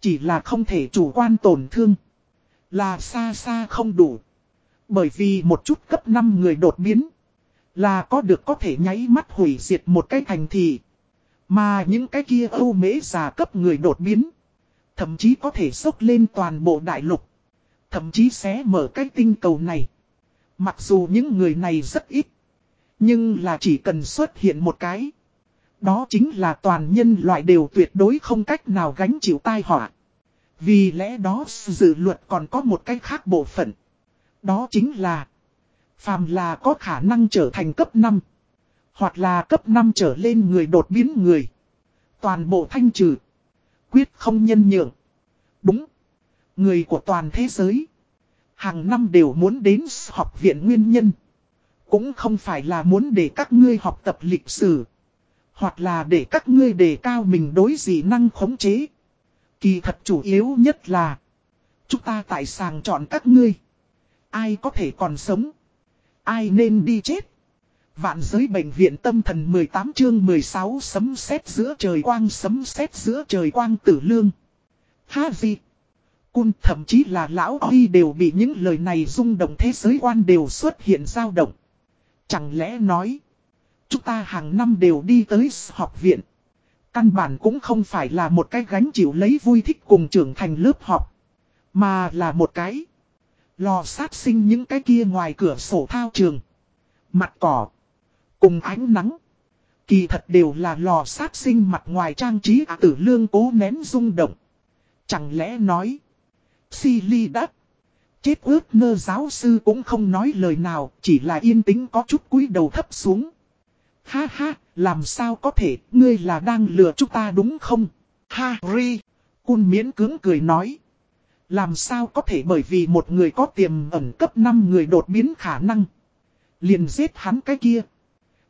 chỉ là không thể chủ quan tổn thương. Là xa xa không đủ. Bởi vì một chút cấp 5 người đột biến. Là có được có thể nháy mắt hủy diệt một cái thành thị. Mà những cái kia âu mễ già cấp người đột biến. Thậm chí có thể sốc lên toàn bộ đại lục. Thậm chí sẽ mở cái tinh cầu này. Mặc dù những người này rất ít. Nhưng là chỉ cần xuất hiện một cái. Đó chính là toàn nhân loại đều tuyệt đối không cách nào gánh chịu tai họa. Vì lẽ đó, dự luật còn có một cái khác bộ phận. Đó chính là. Phàm là có khả năng trở thành cấp 5. Hoặc là cấp 5 trở lên người đột biến người. Toàn bộ thanh trừ. Quyết không nhân nhượng. Đúng. Người của toàn thế giới. Hàng năm đều muốn đến học viện nguyên nhân. Cũng không phải là muốn để các ngươi học tập lịch sử. Hoặc là để các ngươi đề cao mình đối dị năng khống chế. Kỳ thật chủ yếu nhất là. Chúng ta tại sàng chọn các ngươi. Ai có thể còn sống. Ai nên đi chết. Vạn giới bệnh viện tâm thần 18 chương 16 sấm sét giữa trời quang, sấm sét giữa trời quang tử lương. Ha gì? Cun thậm chí là lão Huy đều bị những lời này rung động thế giới quan đều xuất hiện dao động. Chẳng lẽ nói, chúng ta hàng năm đều đi tới học viện. Căn bản cũng không phải là một cái gánh chịu lấy vui thích cùng trưởng thành lớp học. Mà là một cái lò sát sinh những cái kia ngoài cửa sổ thao trường. Mặt cỏ. Cùng ánh nắng. Kỳ thật đều là lò sát sinh mặt ngoài trang trí à tử lương cố nén rung động. Chẳng lẽ nói. Silly đắt. Chết ướp ngơ giáo sư cũng không nói lời nào, chỉ là yên tĩnh có chút cúi đầu thấp xuống. Ha ha, làm sao có thể, ngươi là đang lừa chúng ta đúng không? Harry, cun miễn cứng cười nói. Làm sao có thể bởi vì một người có tiềm ẩn cấp 5 người đột biến khả năng. Liền giết hắn cái kia.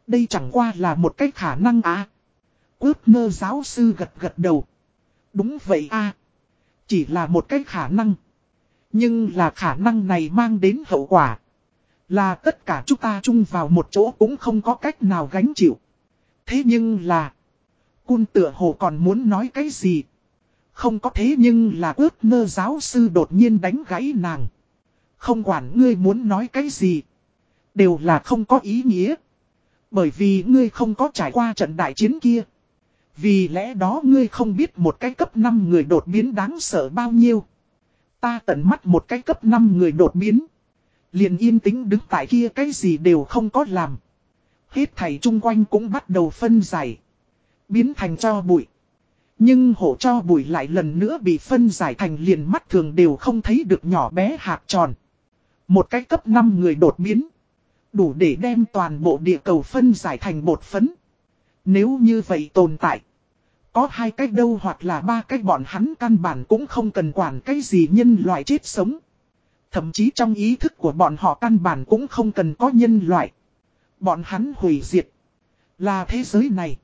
Đây chẳng qua là một cái khả năng à. Quước Ngơ giáo sư gật gật đầu. Đúng vậy à. Chỉ là một cái khả năng. Nhưng là khả năng này mang đến hậu quả. Là tất cả chúng ta chung vào một chỗ cũng không có cách nào gánh chịu. Thế nhưng là. Cun tựa hồ còn muốn nói cái gì. Không có thế nhưng là ước nơ giáo sư đột nhiên đánh gãy nàng. Không quản ngươi muốn nói cái gì. Đều là không có ý nghĩa. Bởi vì ngươi không có trải qua trận đại chiến kia. Vì lẽ đó ngươi không biết một cái cấp 5 người đột biến đáng sợ bao nhiêu. Ta tận mắt một cái cấp 5 người đột biến. Liền yên tĩnh đứng tại kia cái gì đều không có làm. Hết thầy chung quanh cũng bắt đầu phân giải. Biến thành cho bụi. Nhưng hổ cho bụi lại lần nữa bị phân giải thành liền mắt thường đều không thấy được nhỏ bé hạt tròn. Một cái cấp 5 người đột biến. Đủ để đem toàn bộ địa cầu phân giải thành bột phấn. Nếu như vậy tồn tại. Có hai cách đâu hoặc là ba cách bọn hắn căn bản cũng không cần quản cái gì nhân loại chết sống. Thậm chí trong ý thức của bọn họ căn bản cũng không cần có nhân loại. Bọn hắn hủy diệt. Là thế giới này.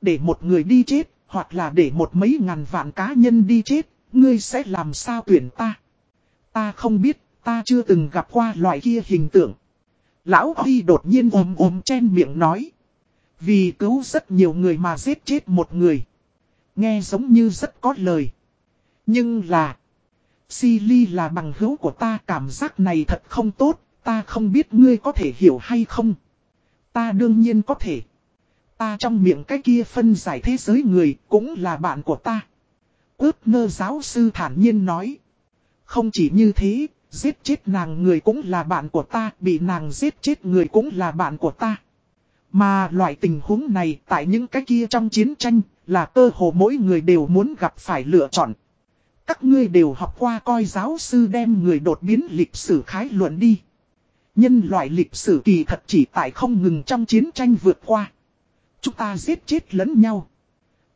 Để một người đi chết, hoặc là để một mấy ngàn vạn cá nhân đi chết, ngươi sẽ làm sao tuyển ta? Ta không biết, ta chưa từng gặp qua loại kia hình tượng. Lão Huy đột nhiên ôm ôm chen miệng nói. Vì cứu rất nhiều người mà giết chết một người. Nghe giống như rất có lời. Nhưng là. Silly là bằng hữu của ta cảm giác này thật không tốt. Ta không biết ngươi có thể hiểu hay không. Ta đương nhiên có thể. Ta trong miệng cái kia phân giải thế giới người cũng là bạn của ta. Ước ngơ giáo sư thản nhiên nói. Không chỉ như thế, giết chết nàng người cũng là bạn của ta, bị nàng giết chết người cũng là bạn của ta. Mà loại tình huống này tại những cái kia trong chiến tranh là cơ hồ mỗi người đều muốn gặp phải lựa chọn. Các ngươi đều học qua coi giáo sư đem người đột biến lịch sử khái luận đi. Nhân loại lịch sử kỳ thật chỉ tại không ngừng trong chiến tranh vượt qua. Chúng ta giết chết lẫn nhau.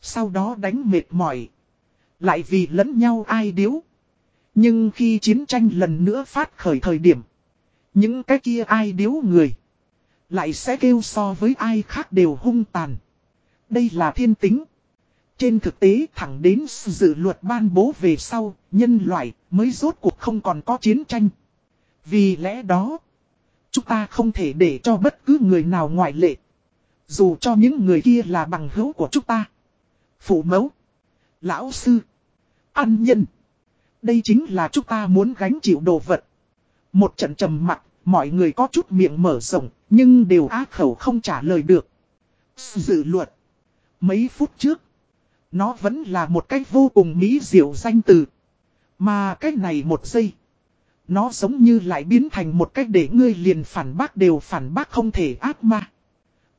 Sau đó đánh mệt mỏi. Lại vì lẫn nhau ai điếu. Nhưng khi chiến tranh lần nữa phát khởi thời điểm. Những cái kia ai điếu người. Lại sẽ kêu so với ai khác đều hung tàn. Đây là thiên tính. Trên thực tế thẳng đến dự luật ban bố về sau, nhân loại mới rốt cuộc không còn có chiến tranh. Vì lẽ đó, chúng ta không thể để cho bất cứ người nào ngoại lệ. Dù cho những người kia là bằng hữu của chúng ta. Phụ mẫu, lão sư, ăn nhân. Đây chính là chúng ta muốn gánh chịu đồ vật. Một trận trầm mặt, mọi người có chút miệng mở rộng, nhưng đều á khẩu không trả lời được. Dự luật. Mấy phút trước, nó vẫn là một cách vô cùng mỹ diệu danh từ. Mà cái này một giây, nó giống như lại biến thành một cách để ngươi liền phản bác đều phản bác không thể ác ma.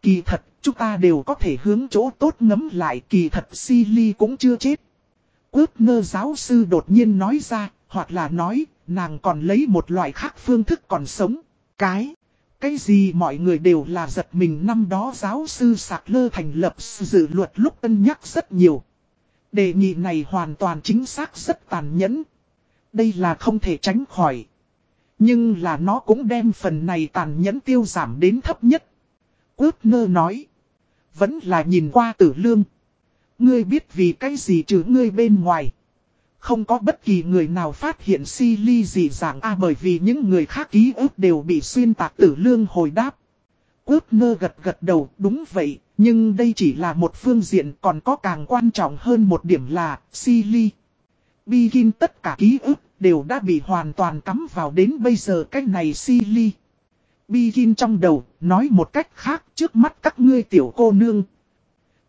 Kỳ thật, chúng ta đều có thể hướng chỗ tốt ngấm lại kỳ thật Silly cũng chưa chết. Quốc ngơ giáo sư đột nhiên nói ra, hoặc là nói, nàng còn lấy một loại khác phương thức còn sống. Cái, cái gì mọi người đều là giật mình năm đó giáo sư sạc lơ thành lập dự luật lúc cân nhắc rất nhiều. Đề nghị này hoàn toàn chính xác rất tàn nhẫn. Đây là không thể tránh khỏi. Nhưng là nó cũng đem phần này tàn nhẫn tiêu giảm đến thấp nhất. Quốc ngơ nói. Vẫn là nhìn qua tử lương. Ngươi biết vì cái gì chứ ngươi bên ngoài. Không có bất kỳ người nào phát hiện si ly gì dạng a bởi vì những người khác ký ức đều bị xuyên tạc tử lương hồi đáp. Quốc ngơ gật gật đầu đúng vậy, nhưng đây chỉ là một phương diện còn có càng quan trọng hơn một điểm là Silly. Begin tất cả ký ức đều đã bị hoàn toàn cắm vào đến bây giờ cách này Silly. Begin trong đầu, nói một cách khác trước mắt các ngươi tiểu cô nương.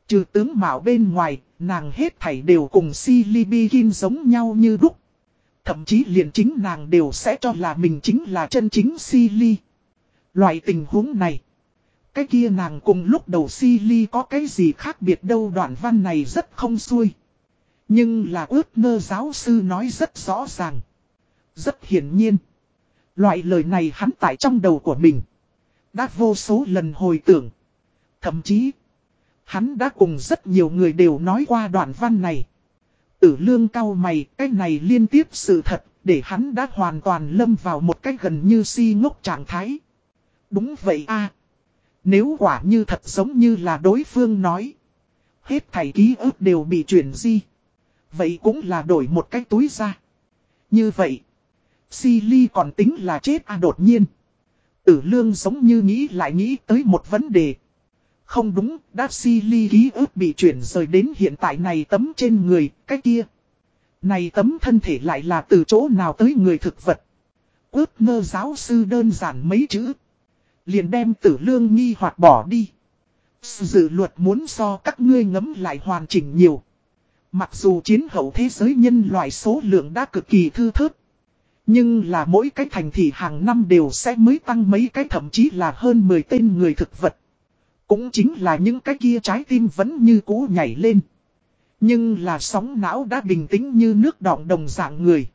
Trừ tướng mạo bên ngoài, nàng hết thảy đều cùng Silly Begin giống nhau như đúc. Thậm chí liền chính nàng đều sẽ cho là mình chính là chân chính Silly. Loại tình huống này. Cái kia nàng cùng lúc đầu si ly có cái gì khác biệt đâu đoạn văn này rất không xuôi. Nhưng là ước ngơ giáo sư nói rất rõ ràng. Rất hiển nhiên. Loại lời này hắn tại trong đầu của mình. Đã vô số lần hồi tưởng. Thậm chí. Hắn đã cùng rất nhiều người đều nói qua đoạn văn này. Tử lương cao mày, cái này liên tiếp sự thật, để hắn đã hoàn toàn lâm vào một cách gần như si ngốc trạng thái. Đúng vậy a nếu quả như thật giống như là đối phương nói. Hết thảy ký ức đều bị chuyển di. Vậy cũng là đổi một cái túi ra. Như vậy. Silly còn tính là chết à đột nhiên. Tử lương giống như nghĩ lại nghĩ tới một vấn đề. Không đúng, đã Silly ký ức bị chuyển rời đến hiện tại này tấm trên người, cái kia. Này tấm thân thể lại là từ chỗ nào tới người thực vật. Ước ngơ giáo sư đơn giản mấy chữ. Liền đem tử lương nghi hoạt bỏ đi. Dự luật muốn so các ngươi ngấm lại hoàn chỉnh nhiều. Mặc dù chiến hậu thế giới nhân loại số lượng đã cực kỳ thư thớt. Nhưng là mỗi cái thành thị hàng năm đều sẽ mới tăng mấy cái, thậm chí là hơn 10 tên người thực vật. Cũng chính là những cái kia trái tim vẫn như cũ nhảy lên. Nhưng là sóng não đã bình tĩnh như nước đọng đồng dạng người.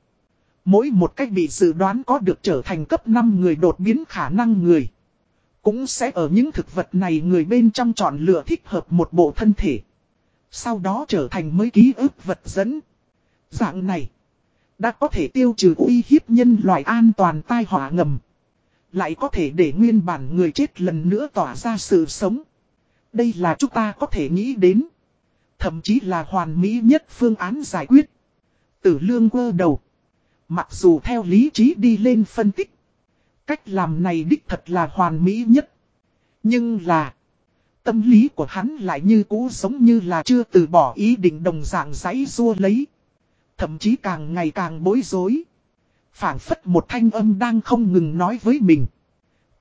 Mỗi một cách bị dự đoán có được trở thành cấp 5 người đột biến khả năng người. Cũng sẽ ở những thực vật này người bên trong chọn lựa thích hợp một bộ thân thể. Sau đó trở thành mới ký ức vật dẫn. Dạng này. Đã có thể tiêu trừ uy hiếp nhân loại an toàn tai họa ngầm. Lại có thể để nguyên bản người chết lần nữa tỏa ra sự sống. Đây là chúng ta có thể nghĩ đến. Thậm chí là hoàn mỹ nhất phương án giải quyết. Tử lương quơ đầu. Mặc dù theo lý trí đi lên phân tích. Cách làm này đích thật là hoàn mỹ nhất. Nhưng là. Tâm lý của hắn lại như cũ giống như là chưa từ bỏ ý định đồng dạng giấy rua lấy. Thậm chí càng ngày càng bối rối. phảng phất một thanh âm đang không ngừng nói với mình.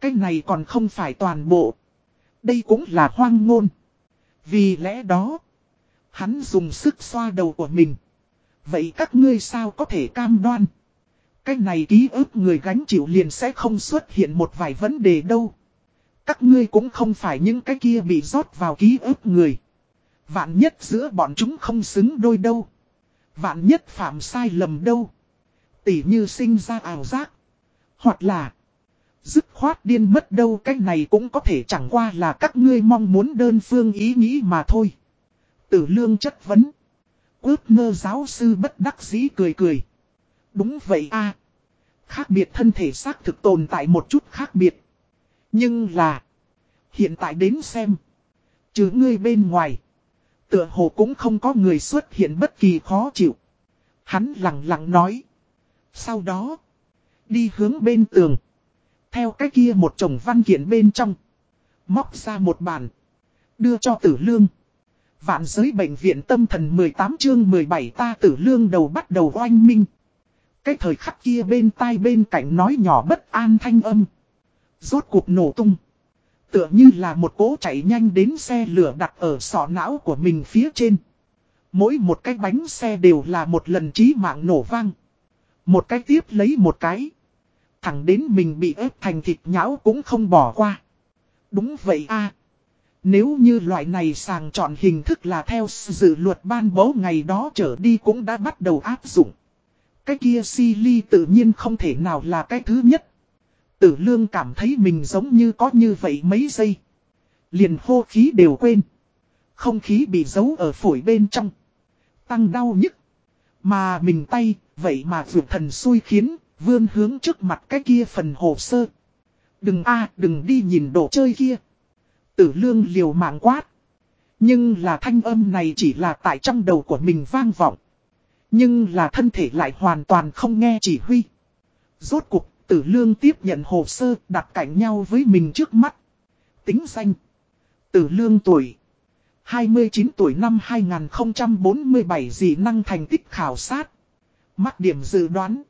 Cái này còn không phải toàn bộ. Đây cũng là hoang ngôn. Vì lẽ đó, hắn dùng sức xoa đầu của mình. Vậy các ngươi sao có thể cam đoan? Cái này ký ức người gánh chịu liền sẽ không xuất hiện một vài vấn đề đâu. Các ngươi cũng không phải những cái kia bị rót vào ký ức người. Vạn nhất giữa bọn chúng không xứng đôi đâu. Vạn nhất phạm sai lầm đâu. Tỉ như sinh ra ảo giác. Hoặc là. Dứt khoát điên mất đâu, cái này cũng có thể chẳng qua là các ngươi mong muốn đơn phương ý nghĩ mà thôi. Tử lương chất vấn. Quốc ngơ giáo sư bất đắc dĩ cười cười. Đúng vậy a Khác biệt thân thể xác thực tồn tại một chút khác biệt. Nhưng là. Hiện tại đến xem. Chứ ngươi bên ngoài. Tựa hồ cũng không có người xuất hiện bất kỳ khó chịu. Hắn lặng lặng nói. Sau đó. Đi hướng bên tường. Theo cái kia một chồng văn kiện bên trong. Móc ra một bản. Đưa cho tử lương. Vạn giới bệnh viện tâm thần 18 chương 17 ta tử lương đầu bắt đầu oanh minh. Cái thời khắc kia bên tai bên cạnh nói nhỏ bất an thanh âm. Rốt cuộc nổ tung. Tựa như là một cỗ chạy nhanh đến xe lửa đặt ở sọ não của mình phía trên. Mỗi một cái bánh xe đều là một lần trí mạng nổ vang. Một cái tiếp lấy một cái. Thẳng đến mình bị ép thành thịt nhão cũng không bỏ qua. Đúng vậy a Nếu như loại này sàng chọn hình thức là theo dự luật ban bố ngày đó trở đi cũng đã bắt đầu áp dụng. Cái kia si ly tự nhiên không thể nào là cái thứ nhất. Tử lương cảm thấy mình giống như có như vậy mấy giây. Liền hô khí đều quên. Không khí bị giấu ở phổi bên trong. Tăng đau nhức. Mà mình tay, vậy mà vượt thần xui khiến, vươn hướng trước mặt cái kia phần hồ sơ. Đừng a đừng đi nhìn đồ chơi kia. Tử lương liều mạng quát. Nhưng là thanh âm này chỉ là tại trong đầu của mình vang vọng. Nhưng là thân thể lại hoàn toàn không nghe chỉ huy. Rốt cuộc, tử lương tiếp nhận hồ sơ đặt cạnh nhau với mình trước mắt. Tính danh. Tử lương tuổi. 29 tuổi năm 2047 dị năng thành tích khảo sát. Mắc điểm dự đoán.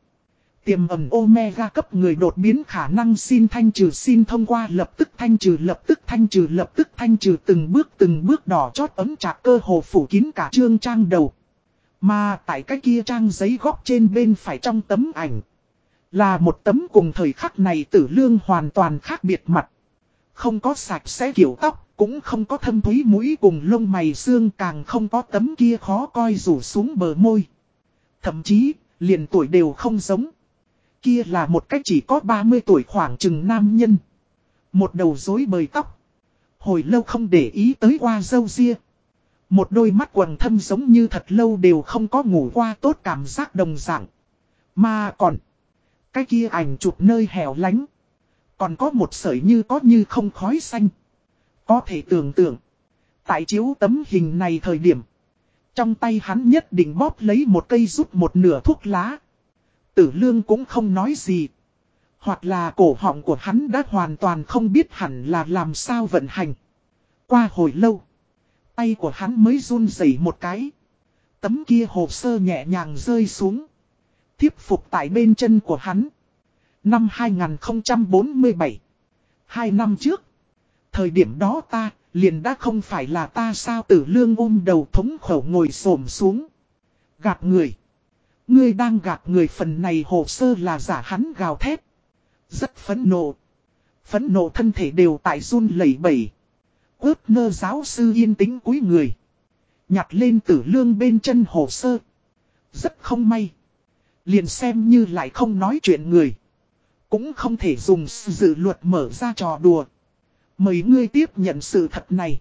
Tiềm ẩn omega cấp người đột biến khả năng xin thanh trừ xin thông qua lập tức thanh trừ lập tức thanh trừ lập tức thanh trừ từng bước từng bước đỏ chót ấm chạc cơ hồ phủ kín cả trương trang đầu. Mà tại cái kia trang giấy góc trên bên phải trong tấm ảnh. Là một tấm cùng thời khắc này tử lương hoàn toàn khác biệt mặt. Không có sạch sẽ kiểu tóc, cũng không có thâm thúy mũi cùng lông mày xương càng không có tấm kia khó coi rủ xuống bờ môi. Thậm chí, liền tuổi đều không giống. Kia là một cách chỉ có 30 tuổi khoảng chừng nam nhân. Một đầu rối bời tóc. Hồi lâu không để ý tới qua dâu ria. Một đôi mắt quần thâm giống như thật lâu đều không có ngủ qua tốt cảm giác đồng dạng. Mà còn, cái kia ảnh chụp nơi hẻo lánh. Còn có một sợi như có như không khói xanh. Có thể tưởng tượng, tại chiếu tấm hình này thời điểm, trong tay hắn nhất định bóp lấy một cây rút một nửa thuốc lá. Tử lương cũng không nói gì. Hoặc là cổ họng của hắn đã hoàn toàn không biết hẳn là làm sao vận hành. Qua hồi lâu, tay của hắn mới run rẩy một cái. Tấm kia hồ sơ nhẹ nhàng rơi xuống. Thiếp phục tại bên chân của hắn. Năm 2047. Hai năm trước. Thời điểm đó ta, liền đã không phải là ta sao tử lương ôm đầu thống khẩu ngồi xổm xuống. Gạt người. Ngươi đang gạt người phần này hồ sơ là giả hắn gào thét. Rất phấn nộ. Phấn nộ thân thể đều tại run lẩy bẩy. Ướp nơ giáo sư yên tĩnh cúi người. Nhặt lên tử lương bên chân hồ sơ. Rất không may. Liền xem như lại không nói chuyện người. Cũng không thể dùng dự luật mở ra trò đùa. Mời ngươi tiếp nhận sự thật này.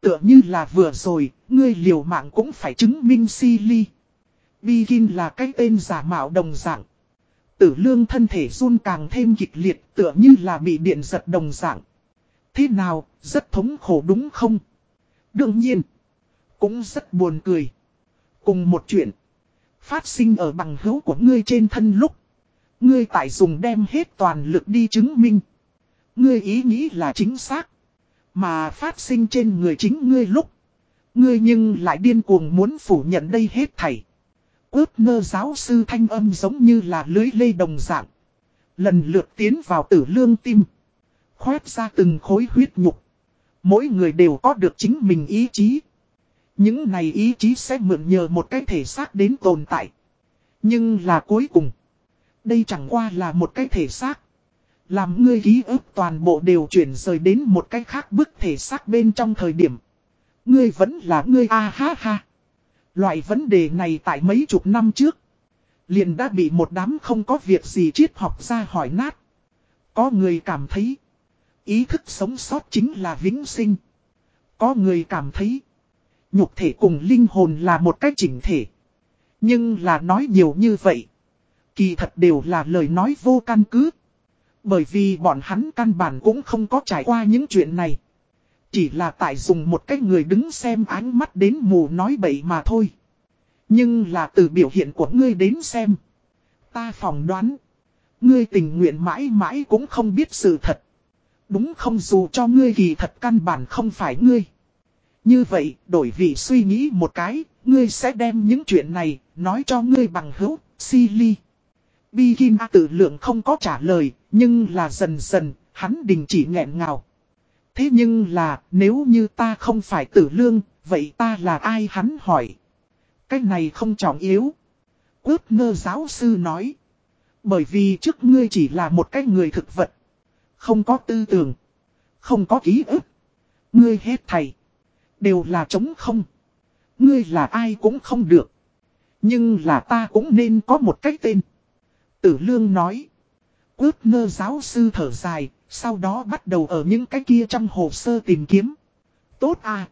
Tựa như là vừa rồi, ngươi liều mạng cũng phải chứng minh si ly. begin là cái tên giả mạo đồng dạng. Tử lương thân thể run càng thêm kịch liệt tựa như là bị điện giật đồng dạng. Thế nào, rất thống khổ đúng không? Đương nhiên, cũng rất buồn cười. Cùng một chuyện, phát sinh ở bằng hữu của ngươi trên thân lúc. Ngươi tại dùng đem hết toàn lực đi chứng minh. Ngươi ý nghĩ là chính xác. Mà phát sinh trên người chính ngươi lúc. Ngươi nhưng lại điên cuồng muốn phủ nhận đây hết thảy. Ướp ngơ giáo sư thanh âm giống như là lưới lê đồng dạng. Lần lượt tiến vào tử lương tim. Khoét ra từng khối huyết nhục. Mỗi người đều có được chính mình ý chí. Những này ý chí sẽ mượn nhờ một cái thể xác đến tồn tại. Nhưng là cuối cùng. Đây chẳng qua là một cái thể xác. Làm ngươi ký ức toàn bộ đều chuyển rời đến một cái khác bức thể xác bên trong thời điểm. Ngươi vẫn là ngươi, a ha ha. Loại vấn đề này tại mấy chục năm trước. Liền đã bị một đám không có việc gì triết học ra hỏi nát. Có người cảm thấy. Ý thức sống sót chính là vĩnh sinh. Có người cảm thấy. Nhục thể cùng linh hồn là một cách chỉnh thể. Nhưng là nói nhiều như vậy. Kỳ thật đều là lời nói vô căn cứ. Bởi vì bọn hắn căn bản cũng không có trải qua những chuyện này. Chỉ là tại dùng một cái người đứng xem ánh mắt đến mù nói bậy mà thôi. Nhưng là từ biểu hiện của ngươi đến xem. Ta phỏng đoán. Ngươi tình nguyện mãi mãi cũng không biết sự thật. Đúng không dù cho ngươi kỳ thật căn bản không phải ngươi. Như vậy, đổi vị suy nghĩ một cái, ngươi sẽ đem những chuyện này, nói cho ngươi bằng hữu, Silly. Bi Kim A tự lượng không có trả lời, nhưng là dần dần, hắn đình chỉ nghẹn ngào. Thế nhưng là, nếu như ta không phải tử lương, vậy ta là ai hắn hỏi. Cái này không trọng yếu. Quốc ngơ giáo sư nói. Bởi vì trước ngươi chỉ là một cái người thực vật. Không có tư tưởng. Không có ký ức. Ngươi hết thầy. Đều là trống không. Ngươi là ai cũng không được. Nhưng là ta cũng nên có một cái tên. Tử Lương nói. Quốc ngơ giáo sư thở dài, sau đó bắt đầu ở những cái kia trong hồ sơ tìm kiếm. Tốt à.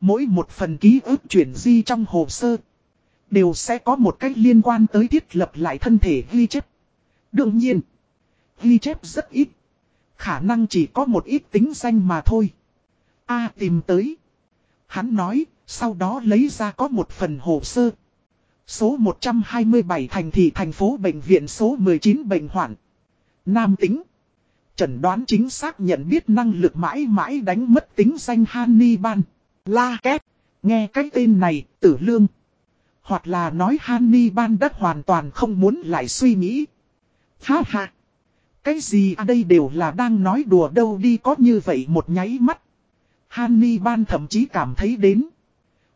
Mỗi một phần ký ức chuyển di trong hồ sơ. Đều sẽ có một cách liên quan tới thiết lập lại thân thể ghi chép. Đương nhiên. Ghi chép rất ít. Khả năng chỉ có một ít tính danh mà thôi. A tìm tới. Hắn nói, sau đó lấy ra có một phần hồ sơ. Số 127 thành thị thành phố bệnh viện số 19 bệnh hoạn. Nam tính. Chẩn đoán chính xác nhận biết năng lực mãi mãi đánh mất tính danh Hannibal. La Két. Nghe cái tên này, tử lương. Hoặc là nói Hannibal đã hoàn toàn không muốn lại suy nghĩ. Ha ha. Cái gì à đây đều là đang nói đùa đâu đi, có như vậy một nháy mắt. Hannibal thậm chí cảm thấy đến.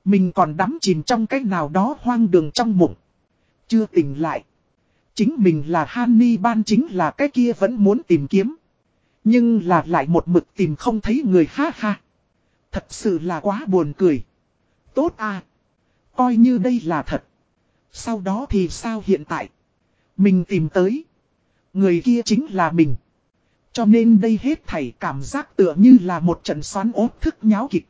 Mình còn đắm chìm trong cái nào đó hoang đường trong mộng. Chưa tỉnh lại. Chính mình là Hannibal chính là cái kia vẫn muốn tìm kiếm. Nhưng là lại một mực tìm không thấy người, ha ha. Thật sự là quá buồn cười. Tốt à. Coi như đây là thật. Sau đó thì sao hiện tại? Mình tìm tới. Người kia chính là mình. Cho nên đây hết thảy cảm giác tựa như là một trận xoắn ốt thức nháo kịch.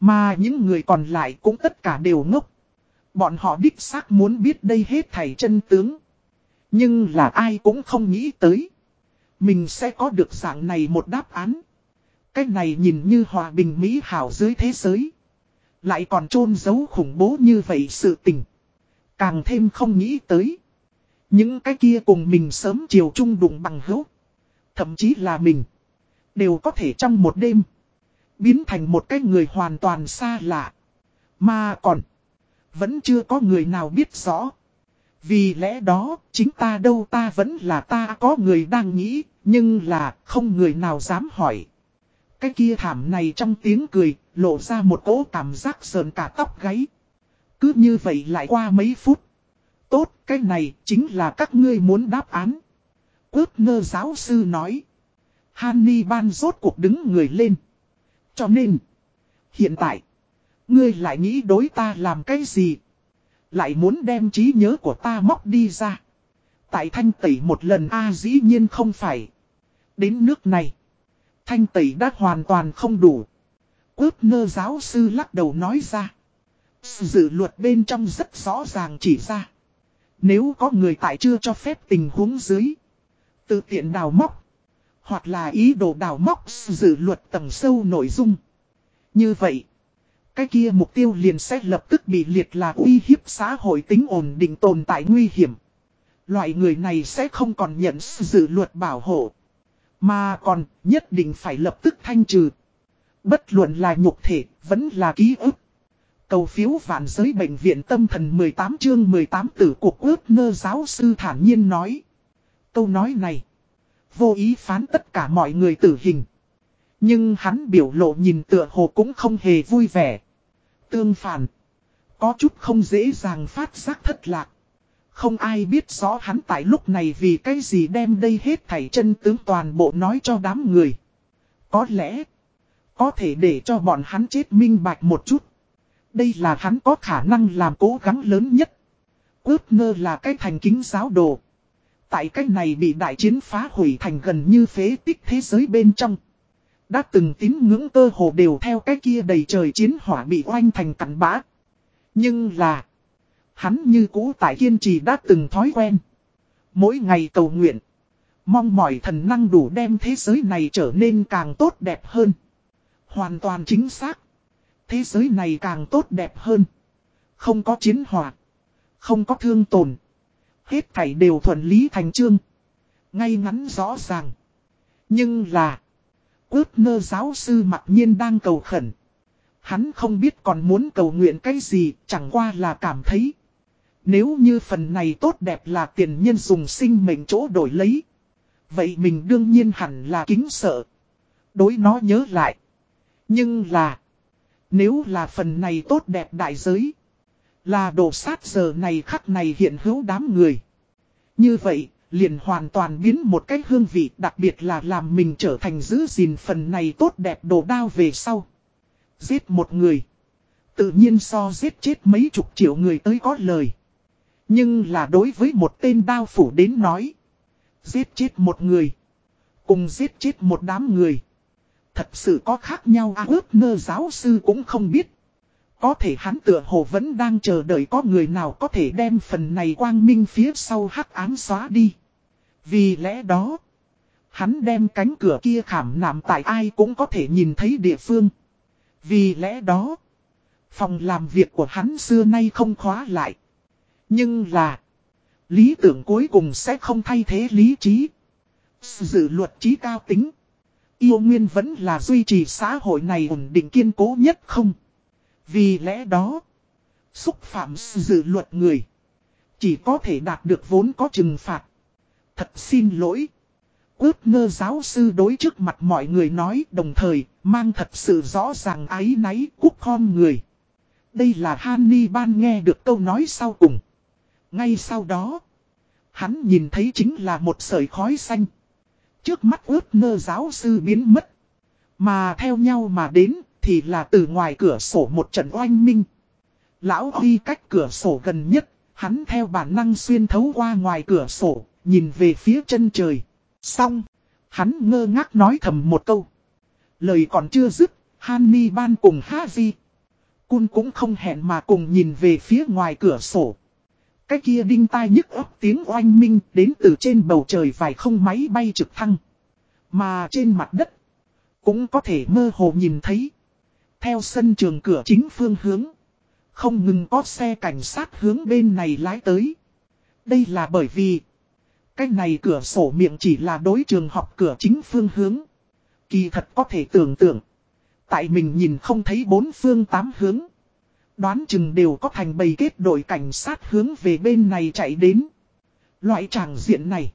Mà những người còn lại cũng tất cả đều ngốc. Bọn họ đích xác muốn biết đây hết thảy chân tướng. Nhưng là ai cũng không nghĩ tới. Mình sẽ có được dạng này một đáp án. Cái này nhìn như hòa bình mỹ hảo dưới thế giới. Lại còn chôn giấu khủng bố như vậy sự tình. Càng thêm không nghĩ tới. Những cái kia cùng mình sớm chiều chung đụng bằng hữu. Thậm chí là mình. Đều có thể trong một đêm. Biến thành một cái người hoàn toàn xa lạ. Mà còn. Vẫn chưa có người nào biết rõ. Vì lẽ đó, chính ta đâu ta vẫn là ta có người đang nghĩ, nhưng là không người nào dám hỏi. Cái kia thảm này trong tiếng cười, lộ ra một cỗ cảm giác sờn cả tóc gáy. Cứ như vậy lại qua mấy phút. Tốt, cái này chính là các ngươi muốn đáp án. Quốc ngơ giáo sư nói. Hannibal rốt cuộc đứng người lên. Cho nên, hiện tại, ngươi lại nghĩ đối ta làm cái gì? Lại muốn đem trí nhớ của ta móc đi ra. Tại thanh tẩy một lần A à, dĩ nhiên không phải. Đến nước này, thanh tẩy đã hoàn toàn không đủ. Quốc ngơ giáo sư lắc đầu nói ra. Dự luật bên trong rất rõ ràng chỉ ra. Nếu có người tại chưa cho phép tình huống dưới. Tự tiện đào móc. Hoặc là ý đồ đào móc dự luật tầng sâu nội dung. Như vậy. Cái kia mục tiêu liền sẽ lập tức bị liệt là uy hiếp xã hội tính ổn định tồn tại nguy hiểm. Loại người này sẽ không còn nhận dự luật bảo hộ. Mà còn nhất định phải lập tức thanh trừ. Bất luận là nhục thể, vẫn là ký ức. Cầu phiếu vạn giới bệnh viện tâm thần 18 chương 18 tử cuộc ước ngơ giáo sư thản nhiên nói. Câu nói này. Vô ý phán tất cả mọi người tử hình. Nhưng hắn biểu lộ nhìn tựa hồ cũng không hề vui vẻ. Tương phản. Có chút không dễ dàng phát giác thất lạc. Không ai biết rõ hắn tại lúc này vì cái gì đem đây hết thảy chân tướng toàn bộ nói cho đám người. Có lẽ. Có thể để cho bọn hắn chết minh bạch một chút. Đây là hắn có khả năng làm cố gắng lớn nhất. Ước ngơ là cái thành kính giáo đồ. Tại cái này bị đại chiến phá hủy thành gần như phế tích thế giới bên trong. Đã từng tín ngưỡng cơ hồ đều theo cái kia đầy trời chiến hỏa bị oanh thành cắn bã. Nhưng là. Hắn như cũ tại kiên trì đã từng thói quen. Mỗi ngày cầu nguyện. Mong mỏi thần năng đủ đem thế giới này trở nên càng tốt đẹp hơn. Hoàn toàn chính xác. Thế giới này càng tốt đẹp hơn. Không có chiến hỏa. Không có thương tổn. Hết thảy đều thuận lý thành trương, Ngay ngắn rõ ràng. Nhưng là. Ước nơ giáo sư mặc nhiên đang cầu khẩn. Hắn không biết còn muốn cầu nguyện cái gì, chẳng qua là cảm thấy. Nếu như phần này tốt đẹp là tiền nhân dùng sinh mệnh chỗ đổi lấy. Vậy mình đương nhiên hẳn là kính sợ. Đối nó nhớ lại. Nhưng là. Nếu là phần này tốt đẹp đại giới. Là đồ sát giờ này khắc này hiện hữu đám người. Như vậy, liền hoàn toàn biến một cách hương vị đặc biệt là làm mình trở thành giữ gìn phần này tốt đẹp đồ đao về sau. Giết một người. Tự nhiên so giết chết mấy chục triệu người tới có lời. Nhưng là đối với một tên đao phủ đến nói. Giết chết một người. Cùng giết chết một đám người. Thật sự có khác nhau à ước nơ giáo sư cũng không biết. Có thể hắn tựa hồ vẫn đang chờ đợi có người nào có thể đem phần này quang minh phía sau hắc ám xóa đi. Vì lẽ đó, hắn đem cánh cửa kia khảm nạm tại ai cũng có thể nhìn thấy địa phương. Vì lẽ đó, phòng làm việc của hắn xưa nay không khóa lại. Nhưng là, lý tưởng cuối cùng sẽ không thay thế lý trí. Dự luật trí cao tính. Yêu nguyên vẫn là duy trì xã hội này ổn định kiên cố nhất không? Vì lẽ đó, xúc phạm dự luật người, chỉ có thể đạt được vốn có trừng phạt. Thật xin lỗi. Ước ngơ giáo sư đối trước mặt mọi người nói đồng thời mang thật sự rõ ràng ái náy cúc khom người. Đây là Hanni Ban nghe được câu nói sau cùng. Ngay sau đó, hắn nhìn thấy chính là một sợi khói xanh. Trước mắt ướt ngơ giáo sư biến mất. Mà theo nhau mà đến thì là từ ngoài cửa sổ một trận oanh minh. Lão Huy cách cửa sổ gần nhất, hắn theo bản năng xuyên thấu qua ngoài cửa sổ, nhìn về phía chân trời. Xong, hắn ngơ ngác nói thầm một câu. Lời còn chưa dứt, Hanni ban cùng Haji. Cun cũng không hẹn mà cùng nhìn về phía ngoài cửa sổ. Cái kia đinh tai nhức ấp tiếng oanh minh đến từ trên bầu trời vài không máy bay trực thăng. Mà trên mặt đất, cũng có thể mơ hồ nhìn thấy. Theo sân trường cửa chính phương hướng. Không ngừng có xe cảnh sát hướng bên này lái tới. Đây là bởi vì. Cái này cửa sổ miệng chỉ là đối trường học cửa chính phương hướng. Kỳ thật có thể tưởng tượng. Tại mình nhìn không thấy bốn phương tám hướng. Đoán chừng đều có thành bầy kết đội cảnh sát hướng về bên này chạy đến. Loại tràng diện này.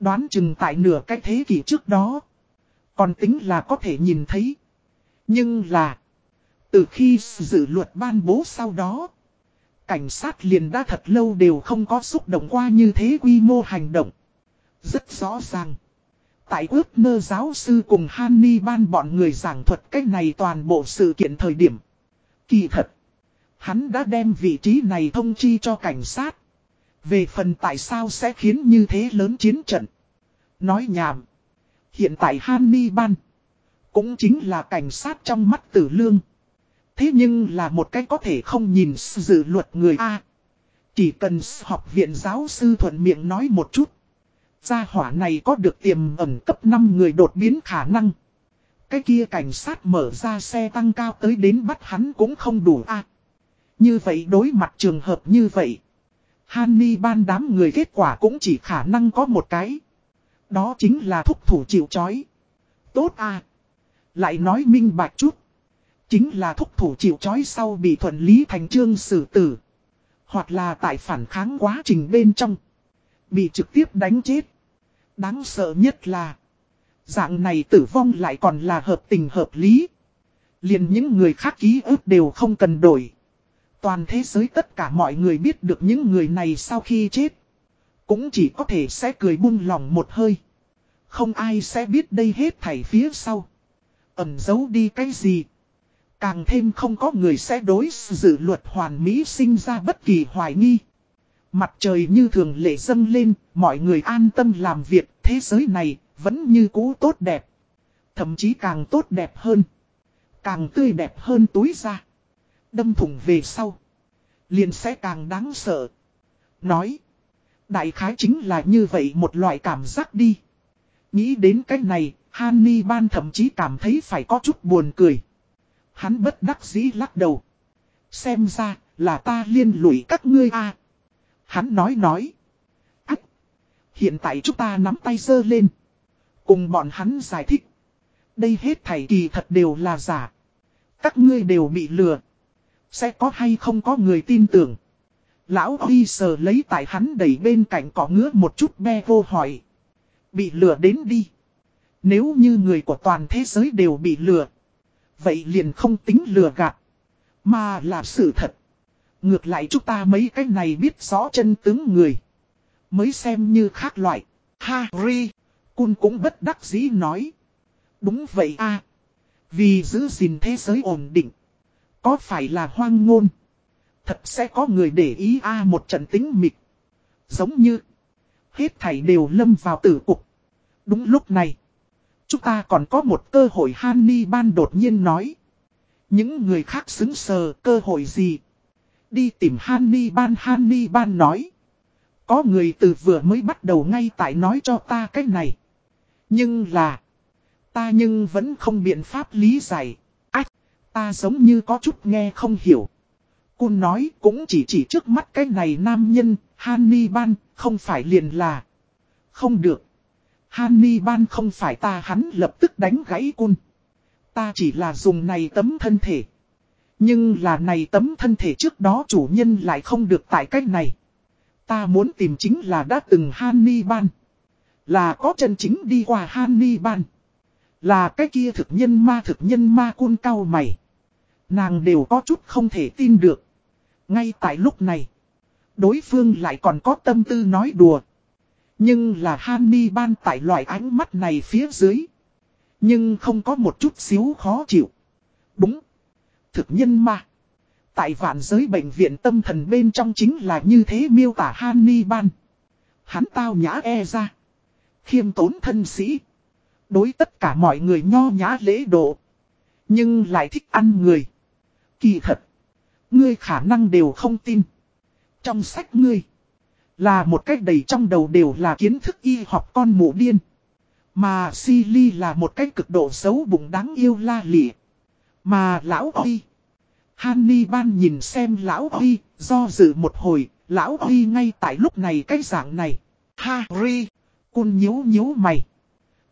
Đoán chừng tại nửa cái thế kỷ trước đó. Còn tính là có thể nhìn thấy. Nhưng là. Từ khi dự luật ban bố sau đó, cảnh sát liền đã thật lâu đều không có xúc động qua như thế quy mô hành động. Rất rõ ràng. Tại ước mơ giáo sư cùng Hanni ban bọn người giảng thuật cách này toàn bộ sự kiện thời điểm. Kỳ thật. Hắn đã đem vị trí này thông chi cho cảnh sát. Về phần tại sao sẽ khiến như thế lớn chiến trận. Nói nhảm. Hiện tại Hanni ban. Cũng chính là cảnh sát trong mắt tử lương. Thế nhưng là một cái có thể không nhìn dự luật người A. Chỉ cần học viện giáo sư thuận miệng nói một chút. Gia hỏa này có được tiềm ẩn cấp 5 người đột biến khả năng. Cái kia cảnh sát mở ra xe tăng cao tới đến bắt hắn cũng không đủ a như vậy đối mặt trường hợp như vậy. Hanni ban đám người kết quả cũng chỉ khả năng có một cái. Đó chính là thúc thủ chịu chói. Tốt a Lại nói minh bạch chút. Chính là thúc thủ chịu chói sau bị thuận lý thành trương xử tử. Hoặc là tại phản kháng quá trình bên trong. Bị trực tiếp đánh chết. Đáng sợ nhất là. Dạng này tử vong lại còn là hợp tình hợp lý. liền những người khác ký ức đều không cần đổi. Toàn thế giới tất cả mọi người biết được những người này sau khi chết. Cũng chỉ có thể sẽ cười buông lòng một hơi. Không ai sẽ biết đây hết thảy phía sau. Ẩn giấu đi cái gì. Càng thêm không có người sẽ đối dự luật hoàn mỹ sinh ra bất kỳ hoài nghi. Mặt trời như thường lệ dâng lên, mọi người an tâm làm việc, thế giới này vẫn như cũ tốt đẹp. Thậm chí càng tốt đẹp hơn. Càng tươi đẹp hơn túi ra. Đâm thủng về sau. Liền sẽ càng đáng sợ. Nói. Đại khái chính là như vậy một loại cảm giác đi. Nghĩ đến cách này, Hanni Ban thậm chí cảm thấy phải có chút buồn cười. Hắn bất đắc dĩ lắc đầu. Xem ra, là ta liên lụy các ngươi a Hắn nói nói. Ách! Hiện tại chúng ta nắm tay dơ lên. Cùng bọn hắn giải thích. Đây hết thảy kỳ thật đều là giả. Các ngươi đều bị lừa. Sẽ có hay không có người tin tưởng. Lão Huy sờ lấy tại hắn đẩy bên cạnh cỏ ngứa một chút be vô hỏi. Bị lừa đến đi. Nếu như người của toàn thế giới đều bị lừa. Vậy liền không tính lừa gạt. Mà là sự thật. Ngược lại chúng ta mấy cái này biết rõ chân tướng người. Mới xem như khác loại. Harry. Cun cũng bất đắc dĩ nói. Đúng vậy a Vì giữ gìn thế giới ổn định. Có phải là hoang ngôn? Thật sẽ có người để ý a một trận tính mịch. Giống như. Hết thảy đều lâm vào tử cục. Đúng lúc này. Chúng ta còn có một cơ hội Hanni Ban đột nhiên nói. Những người khác xứng sờ cơ hội gì? Đi tìm Hanni Ban Hanni Ban nói. Có người từ vừa mới bắt đầu ngay tại nói cho ta cái này. Nhưng là. Ta nhưng vẫn không biện pháp lý giải. Ta giống như có chút nghe không hiểu. Cun nói cũng chỉ chỉ trước mắt cái này nam nhân, Hannibal, không phải liền là. Không được. Hannibal không phải ta hắn lập tức đánh gãy Cun. Ta chỉ là dùng này tấm thân thể. Nhưng là này tấm thân thể trước đó chủ nhân lại không được tại cách này. Ta muốn tìm chính là đã từng Hannibal. Là có chân chính đi qua Hannibal. Là cái kia thực nhân ma thực nhân ma cun cao mày. Nàng đều có chút không thể tin được. Ngay tại lúc này. Đối phương lại còn có tâm tư nói đùa. Nhưng là Hannibal tại loại ánh mắt này phía dưới. Nhưng không có một chút xíu khó chịu. Đúng. Thực nhân mà. Tại vạn giới bệnh viện tâm thần bên trong chính là như thế miêu tả Hannibal. Hắn tao nhã e ra. Khiêm tốn thân sĩ. Đối tất cả mọi người nho nhã lễ độ. Nhưng lại thích ăn người. Kỳ thật. Ngươi khả năng đều không tin. Trong sách ngươi. Là một cách đầy trong đầu đều là kiến thức y học con mụ điên. Mà Silly là một cách cực độ xấu bụng đáng yêu la lịa. Mà lão Huy. Hannibal nhìn xem lão Huy, do dự một hồi, lão Huy ngay tại lúc này cái dạng này. Harry, cun nhíu nhíu mày.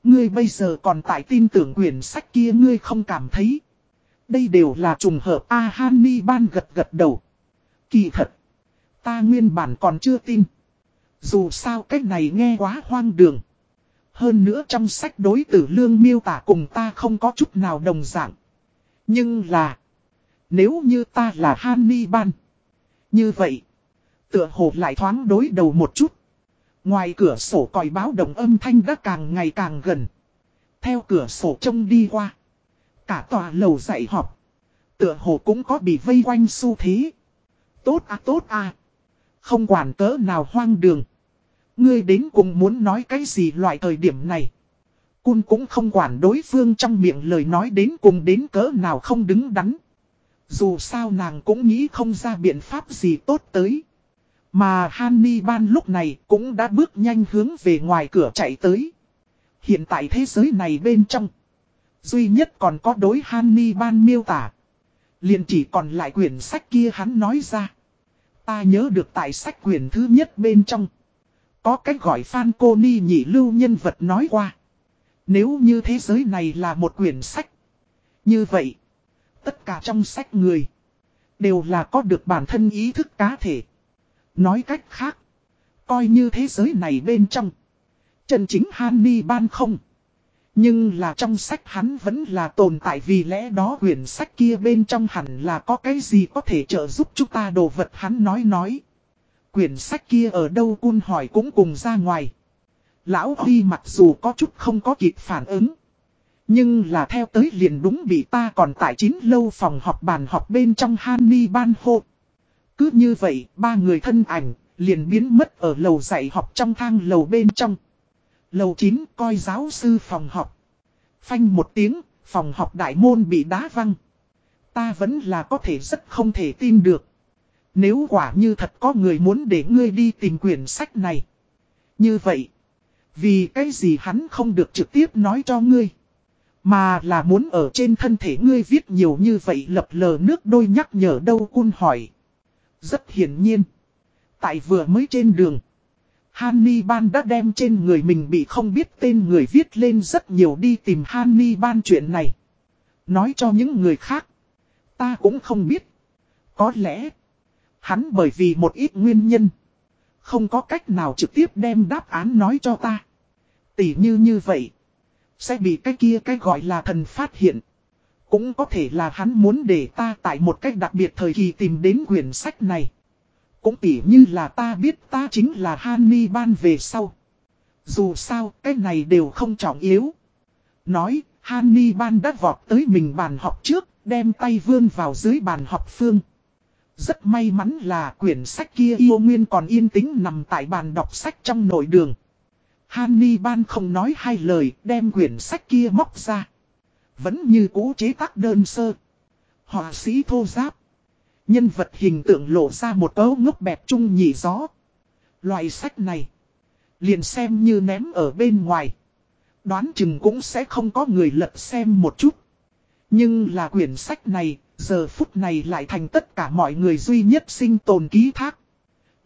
Ngươi bây giờ còn tại tin tưởng quyển sách kia ngươi không cảm thấy. Đây đều là trùng hợp A Hannibal gật gật đầu. Kỳ thật. Ta nguyên bản còn chưa tin. Dù sao cách này nghe quá hoang đường. Hơn nữa trong sách đối tử lương miêu tả cùng ta không có chút nào đồng dạng. Nhưng là. Nếu như ta là Hannibal. Như vậy. Tựa hồ lại thoáng đối đầu một chút. Ngoài cửa sổ còi báo động âm thanh đã càng ngày càng gần. Theo cửa sổ trông đi qua. Cả tòa lầu dạy họp. Tựa hồ cũng có bị vây quanh xu thế. Tốt à tốt à. Không quản cỡ nào hoang đường. Ngươi đến cùng muốn nói cái gì loại thời điểm này. Cun cũng không quản đối phương trong miệng lời nói đến cùng đến cỡ nào không đứng đắn. Dù sao nàng cũng nghĩ không ra biện pháp gì tốt tới. Mà Hannibal lúc này cũng đã bước nhanh hướng về ngoài cửa chạy tới. Hiện tại thế giới này bên trong. Duy nhất còn có đối Hanni ban miêu tả. liền chỉ còn lại quyển sách kia hắn nói ra. Ta nhớ được tại sách quyển thứ nhất bên trong. Có cách gọi Phan Cô Ni nhị lưu nhân vật nói qua. Nếu như thế giới này là một quyển sách. Như vậy. Tất cả trong sách người. Đều là có được bản thân ý thức cá thể. Nói cách khác. Coi như thế giới này bên trong. Trần chính Hanni ban không. Nhưng là trong sách hắn vẫn là tồn tại vì lẽ đó quyển sách kia bên trong hẳn là có cái gì có thể trợ giúp chúng ta đồ vật hắn nói nói. Quyển sách kia ở đâu cun hỏi cũng cùng ra ngoài. Lão Huy mặc dù có chút không có kịp phản ứng. Nhưng là theo tới liền đúng bị ta còn tại chín lâu phòng họp bàn họp bên trong Hany ban hô. Cứ như vậy, ba người thân ảnh, liền biến mất ở lầu dạy học trong thang lầu bên trong. Lầu 9 coi giáo sư phòng học. Phanh một tiếng, phòng học đại môn bị đá văng. Ta vẫn là có thể rất không thể tin được. Nếu quả như thật có người muốn để ngươi đi tìm quyển sách này. Như vậy, vì cái gì hắn không được trực tiếp nói cho ngươi. Mà là muốn ở trên thân thể ngươi viết nhiều như vậy lập lờ nước đôi nhắc nhở đâu cun hỏi. Rất hiển nhiên. Tại vừa mới trên đường. Hannibal đã đem trên người mình bị không biết tên người viết lên rất nhiều đi tìm Hannibal chuyện này. Nói cho những người khác. Ta cũng không biết. Có lẽ. Hắn bởi vì một ít nguyên nhân. Không có cách nào trực tiếp đem đáp án nói cho ta. Tỷ như như vậy. Sẽ bị cái kia cái gọi là thần phát hiện. Cũng có thể là hắn muốn để ta tại một cách đặc biệt thời kỳ tìm đến quyển sách này. Cũng tỉ như là ta biết ta chính là Hannibal về sau. Dù sao, cái này đều không trọng yếu. Nói, Hannibal đã vọt tới mình bàn học trước, đem tay vươn vào dưới bàn học phương. Rất may mắn là quyển sách kia yêu nguyên còn yên tĩnh nằm tại bàn đọc sách trong nội đường. Hannibal không nói hai lời đem quyển sách kia móc ra. Vẫn như cũ chế tác đơn sơ. Họa sĩ thô giáp. Nhân vật hình tượng lộ ra một ấu ngốc bẹp trung nhị gió. Loại sách này. Liền xem như ném ở bên ngoài. Đoán chừng cũng sẽ không có người lật xem một chút. Nhưng là quyển sách này, giờ phút này lại thành tất cả mọi người duy nhất sinh tồn ký thác.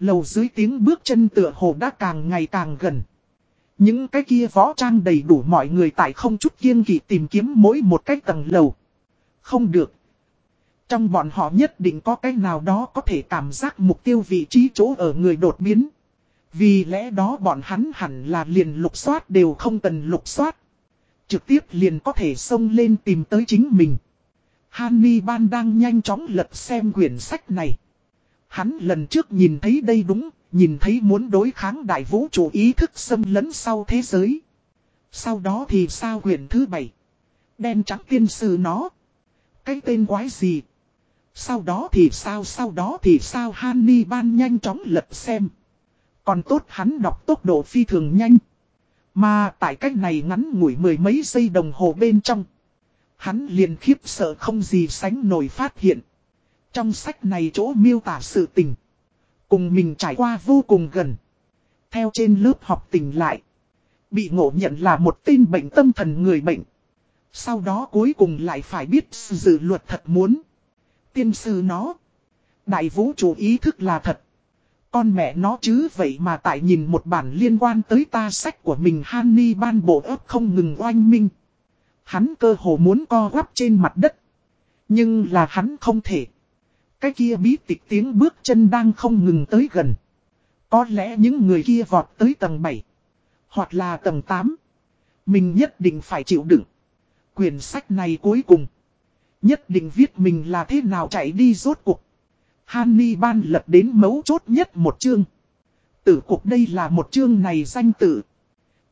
Lầu dưới tiếng bước chân tựa hồ đã càng ngày càng gần. Những cái kia võ trang đầy đủ mọi người tại không chút kiên kỵ tìm kiếm mỗi một cái tầng lầu. Không được. Trong bọn họ nhất định có cái nào đó có thể cảm giác mục tiêu vị trí chỗ ở người đột biến. Vì lẽ đó bọn hắn hẳn là liền lục soát đều không cần lục soát. Trực tiếp liền có thể xông lên tìm tới chính mình. Hannibal đang nhanh chóng lật xem quyển sách này. Hắn lần trước nhìn thấy đây đúng, nhìn thấy muốn đối kháng đại vũ trụ ý thức xâm lấn sau thế giới. Sau đó thì sao quyển thứ bảy? Đen trắng tiên sư nó. Cái tên quái gì? Sau đó thì sao, sau đó thì sao Hannibal nhanh chóng lật xem. Còn tốt hắn đọc tốc độ phi thường nhanh. Mà tại cách này ngắn ngủi mười mấy giây đồng hồ bên trong. Hắn liền khiếp sợ không gì sánh nổi phát hiện. Trong sách này chỗ miêu tả sự tình. Cùng mình trải qua vô cùng gần. Theo trên lớp học tình lại. Bị ngộ nhận là một tên bệnh tâm thần người bệnh. Sau đó cuối cùng lại phải biết dự luật thật muốn. Tiên sư nó. Đại vũ trụ ý thức là thật. Con mẹ nó chứ vậy mà tại nhìn một bản liên quan tới ta sách của mình Hanni ban bộ ấp không ngừng oanh minh. Hắn cơ hồ muốn co quắp trên mặt đất. Nhưng là hắn không thể. Cái kia bí tịch tiếng bước chân đang không ngừng tới gần. Có lẽ những người kia vọt tới tầng 7. Hoặc là tầng 8. Mình nhất định phải chịu đựng. Quyển sách này cuối cùng. Nhất định viết mình là thế nào chạy đi rốt cuộc. Hannibal lật đến mấu chốt nhất một chương. Tử cuộc đây là một chương này danh tử.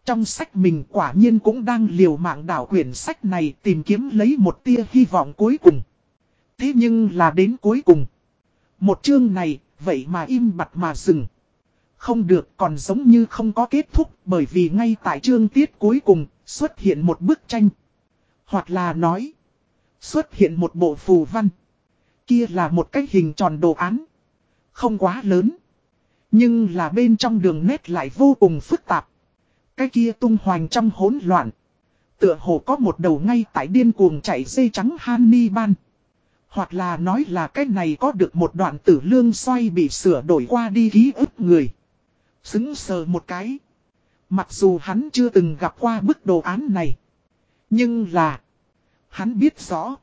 Trong sách mình quả nhiên cũng đang liều mạng đảo quyển sách này tìm kiếm lấy một tia hy vọng cuối cùng. Thế nhưng là đến cuối cùng. Một chương này, vậy mà im bặt mà dừng. Không được còn giống như không có kết thúc bởi vì ngay tại chương tiết cuối cùng xuất hiện một bức tranh. Hoặc là nói, xuất hiện một bộ phù văn. Kia là một cái hình tròn đồ án. Không quá lớn. Nhưng là bên trong đường nét lại vô cùng phức tạp. Cái kia tung hoành trong hỗn loạn. Tựa hồ có một đầu ngay tại điên cuồng chạy dây trắng Hannibal. Hoặc là nói là cái này có được một đoạn tử lương xoay bị sửa đổi qua đi ký ức người. Xứng sờ một cái. Mặc dù hắn chưa từng gặp qua bức đồ án này. Nhưng là. Hắn biết rõ.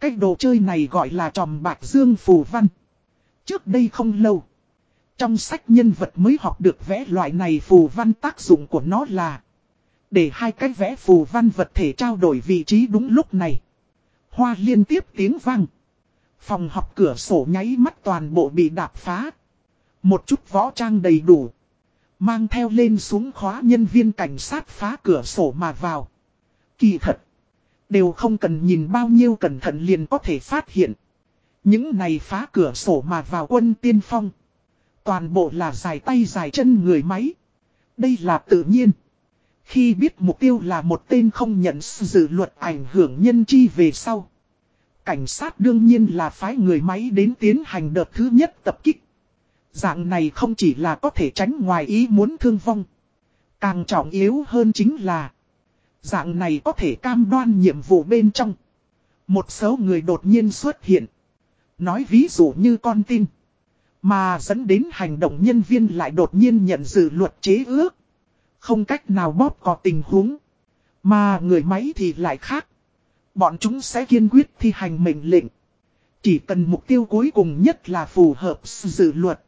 Cái đồ chơi này gọi là tròm bạc dương phù văn. Trước đây không lâu. Trong sách nhân vật mới học được vẽ loại này phù văn tác dụng của nó là. Để hai cái vẽ phù văn vật thể trao đổi vị trí đúng lúc này. Hoa liên tiếp tiếng vang. Phòng học cửa sổ nháy mắt toàn bộ bị đạp phá. Một chút võ trang đầy đủ. Mang theo lên xuống khóa nhân viên cảnh sát phá cửa sổ mà vào. Kỳ thật. Đều không cần nhìn bao nhiêu cẩn thận liền có thể phát hiện. Những này phá cửa sổ mà vào quân tiên phong. Toàn bộ là dài tay dài chân người máy. Đây là tự nhiên. Khi biết mục tiêu là một tên không nhận dự luật ảnh hưởng nhân chi về sau. Cảnh sát đương nhiên là phái người máy đến tiến hành đợt thứ nhất tập kích. Dạng này không chỉ là có thể tránh ngoài ý muốn thương vong. Càng trọng yếu hơn chính là Dạng này có thể cam đoan nhiệm vụ bên trong. Một số người đột nhiên xuất hiện. Nói ví dụ như con tin. Mà dẫn đến hành động nhân viên lại đột nhiên nhận dự luật chế ước. Không cách nào bóp có tình huống. Mà người máy thì lại khác. Bọn chúng sẽ kiên quyết thi hành mệnh lệnh. Chỉ cần mục tiêu cuối cùng nhất là phù hợp dự luật.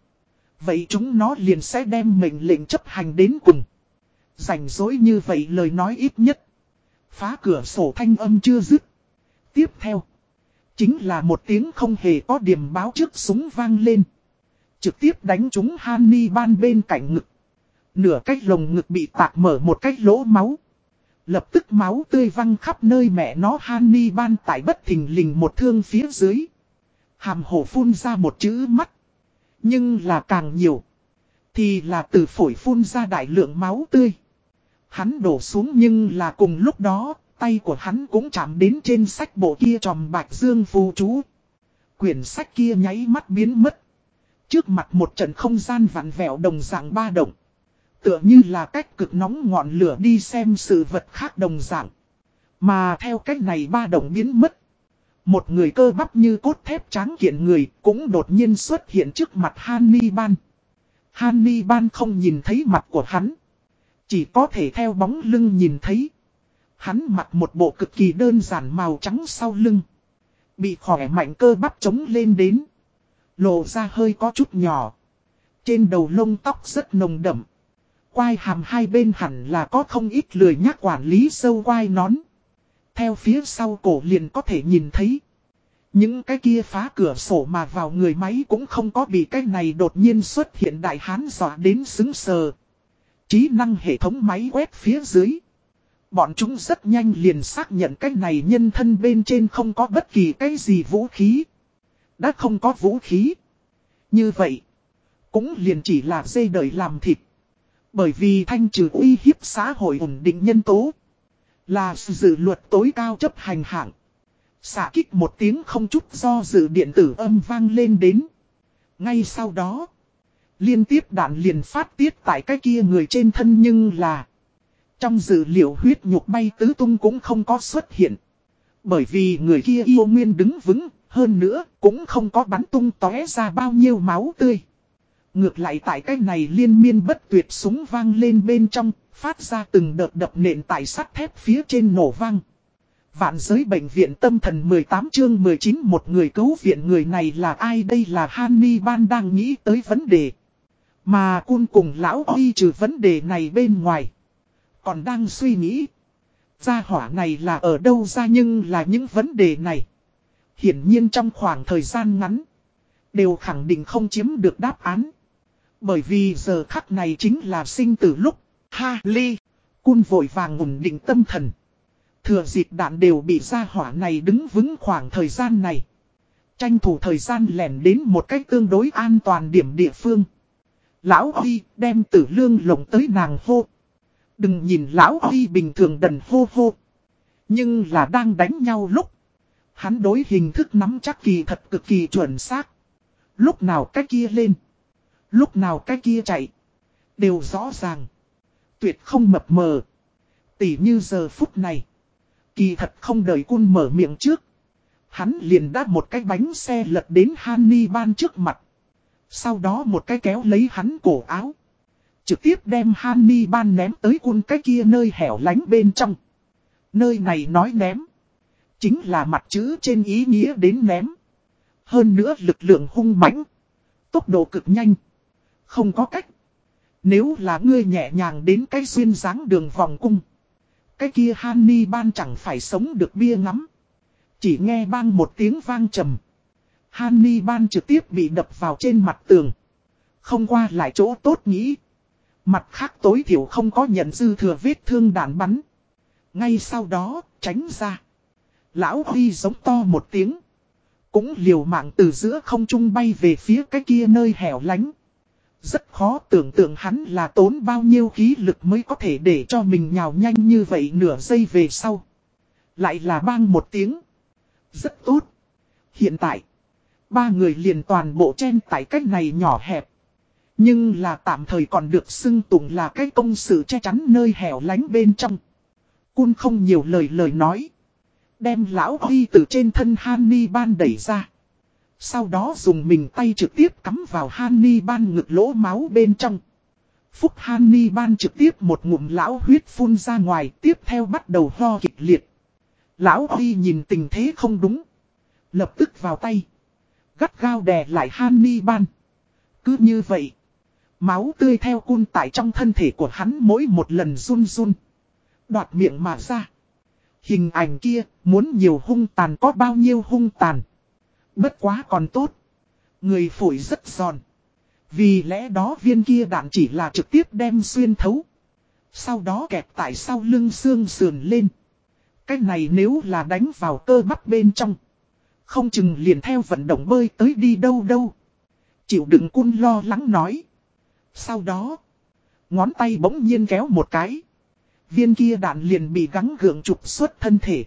Vậy chúng nó liền sẽ đem mệnh lệnh chấp hành đến cùng. Rảnh rỗi như vậy lời nói ít nhất. Phá cửa sổ thanh âm chưa dứt. Tiếp theo. Chính là một tiếng không hề có điểm báo trước súng vang lên. Trực tiếp đánh trúng Hanni ban bên cạnh ngực. Nửa cách lồng ngực bị tạc mở một cách lỗ máu. Lập tức máu tươi văng khắp nơi mẹ nó Hanni ban tại bất thình lình một thương phía dưới. Hàm hổ phun ra một chữ mắt. Nhưng là càng nhiều. Thì là từ phổi phun ra đại lượng máu tươi. Hắn đổ xuống nhưng là cùng lúc đó, tay của hắn cũng chạm đến trên sách bộ kia tròm bạch dương phù chú. Quyển sách kia nháy mắt biến mất. Trước mặt một trận không gian vặn vẹo đồng dạng ba động. Tựa như là cách cực nóng ngọn lửa đi xem sự vật khác đồng dạng. Mà theo cách này ba động biến mất. Một người cơ bắp như cốt thép tráng kiện người cũng đột nhiên xuất hiện trước mặt Hannibal. Hannibal không nhìn thấy mặt của hắn. Chỉ có thể theo bóng lưng nhìn thấy. Hắn mặc một bộ cực kỳ đơn giản màu trắng sau lưng. Bị khỏe mạnh cơ bắp chống lên đến. Lộ ra hơi có chút nhỏ. Trên đầu lông tóc rất nồng đậm. Quai hàm hai bên hẳn là có không ít lười nhắc quản lý sâu quai nón. Theo phía sau cổ liền có thể nhìn thấy. Những cái kia phá cửa sổ mà vào người máy cũng không có bị cái này đột nhiên xuất hiện đại hán dọa đến xứng sờ. Trí năng hệ thống máy quét phía dưới. Bọn chúng rất nhanh liền xác nhận cái này nhân thân bên trên không có bất kỳ cái gì vũ khí. Đã không có vũ khí. Như vậy, cũng liền chỉ là dây đời làm thịt. Bởi vì thanh trừ uy hiếp xã hội ổn định nhân tố. Là dự luật tối cao chấp hành hạng. Xả kích một tiếng không chút do dự điện tử âm vang lên đến. Ngay sau đó, liên tiếp đạn liền phát tiết tại cái kia người trên thân nhưng là trong dữ liệu huyết nhục bay tứ tung cũng không có xuất hiện. Bởi vì người kia yêu nguyên đứng vững, hơn nữa cũng không có bắn tung tóe ra bao nhiêu máu tươi. Ngược lại tại cái này liên miên bất tuyệt súng vang lên bên trong, phát ra từng đợt đập nện tại sắt thép phía trên nổ vang. Vạn giới bệnh viện tâm thần 18 chương 19 một người cứu viện người này là ai đây là Hannibal đang nghĩ tới vấn đề. Mà cun cùng lão đi trừ vấn đề này bên ngoài. Còn đang suy nghĩ. Gia hỏa này là ở đâu ra nhưng là những vấn đề này. Hiển nhiên trong khoảng thời gian ngắn. Đều khẳng định không chiếm được đáp án. Bởi vì giờ khắc này chính là sinh tử lúc. Ha ly. Cun vội vàng ổn định tâm thần. Thừa dịp đạn đều bị gia hỏa này đứng vững khoảng thời gian này. Tranh thủ thời gian lẻn đến một cách tương đối an toàn điểm địa phương. Lão Huy đem tử lương lồng tới nàng hô. Đừng nhìn Lão Huy bình thường đần hô hô. Nhưng là đang đánh nhau lúc. Hắn đối hình thức nắm chắc kỳ thật cực kỳ chuẩn xác. Lúc nào cái kia lên. Lúc nào cái kia chạy. Đều rõ ràng. Tuyệt không mập mờ. Tỉ như giờ phút này. Kỳ thật không đợi cun mở miệng trước. Hắn liền đáp một cái bánh xe lật đến Hannibal trước mặt. Sau đó một cái kéo lấy hắn cổ áo. Trực tiếp đem Hannibal ném tới cun cái kia nơi hẻo lánh bên trong. Nơi này nói ném. Chính là mặt chữ trên ý nghĩa đến ném. Hơn nữa lực lượng hung mãnh Tốc độ cực nhanh. Không có cách. Nếu là ngươi nhẹ nhàng đến cái xuyên dáng đường vòng cung. Cái kia Hanni ban chẳng phải sống được bia ngắm. Chỉ nghe bang một tiếng vang trầm. Hanni ban trực tiếp bị đập vào trên mặt tường. Không qua lại chỗ tốt nghĩ. Mặt khác tối thiểu không có nhận dư thừa vết thương đạn bắn. Ngay sau đó, tránh ra. Lão Huy giống to một tiếng. Cũng liều mạng từ giữa không trung bay về phía cái kia nơi hẻo lánh. Rất khó tưởng tượng hắn là tốn bao nhiêu khí lực mới có thể để cho mình nhào nhanh như vậy nửa giây về sau. Lại là bang một tiếng. Rất tốt. Hiện tại, ba người liền toàn bộ chen tại cách này nhỏ hẹp. Nhưng là tạm thời còn được xưng tụng là cái công sự che chắn nơi hẻo lánh bên trong. Cun không nhiều lời lời nói. Đem lão Huy từ trên thân Hanni ban đẩy ra. Sau đó dùng mình tay trực tiếp cắm vào Hannibal ngực lỗ máu bên trong. Phúc Hannibal trực tiếp một ngụm lão huyết phun ra ngoài, tiếp theo bắt đầu ho kịch liệt. Lão Huy nhìn tình thế không đúng. Lập tức vào tay. Gắt gao đè lại Hannibal. Cứ như vậy. Máu tươi theo cun tại trong thân thể của hắn mỗi một lần run run. Đoạt miệng mà ra. Hình ảnh kia, muốn nhiều hung tàn có bao nhiêu hung tàn. Bất quá còn tốt. Người phổi rất giòn. Vì lẽ đó viên kia đạn chỉ là trực tiếp đem xuyên thấu. Sau đó kẹp tại sau lưng xương sườn lên. Cái này nếu là đánh vào cơ bắp bên trong. Không chừng liền theo vận động bơi tới đi đâu đâu. Chịu đựng cun lo lắng nói. Sau đó, ngón tay bỗng nhiên kéo một cái. Viên kia đạn liền bị gắng gượng trục xuất thân thể.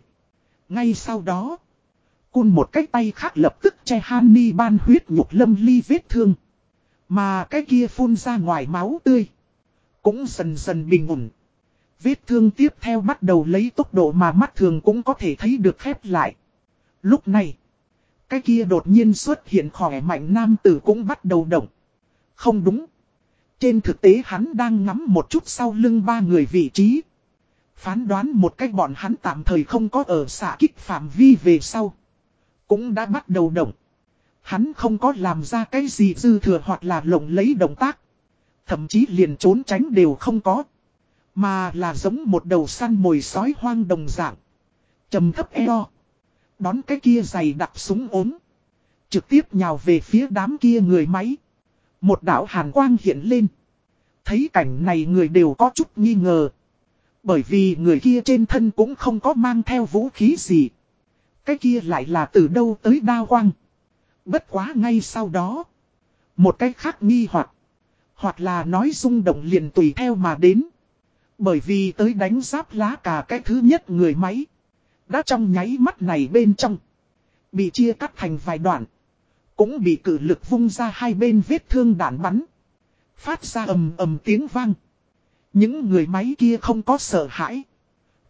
Ngay sau đó, cun một cái tay khác lập tức che Hanni ban huyết nhục lâm ly vết thương. Mà cái kia phun ra ngoài máu tươi. Cũng dần dần bình ổn. Vết thương tiếp theo bắt đầu lấy tốc độ mà mắt thường cũng có thể thấy được khép lại. Lúc này, cái kia đột nhiên xuất hiện khỏe mạnh nam tử cũng bắt đầu động. Không đúng. Trên thực tế hắn đang ngắm một chút sau lưng ba người vị trí. Phán đoán một cách bọn hắn tạm thời không có ở xạ kích phạm vi về sau. Cũng đã bắt đầu động. Hắn không có làm ra cái gì dư thừa hoặc là lộng lấy động tác. Thậm chí liền trốn tránh đều không có. Mà là giống một đầu săn mồi sói hoang đồng dạng. trầm thấp eo. Đón cái kia giày đặt súng ốm. Trực tiếp nhào về phía đám kia người máy. Một đảo hàn quang hiện lên. Thấy cảnh này người đều có chút nghi ngờ. Bởi vì người kia trên thân cũng không có mang theo vũ khí gì. Cái kia lại là từ đâu tới đao quang. Bất quá ngay sau đó. Một cách khác nghi hoặc Hoặc là nói rung động liền tùy theo mà đến. Bởi vì tới đánh giáp lá cả cái thứ nhất người máy. Đã trong nháy mắt này bên trong. Bị chia cắt thành vài đoạn. Cũng bị cử lực vung ra hai bên vết thương đạn bắn. Phát ra ầm ầm tiếng vang. Những người máy kia không có sợ hãi.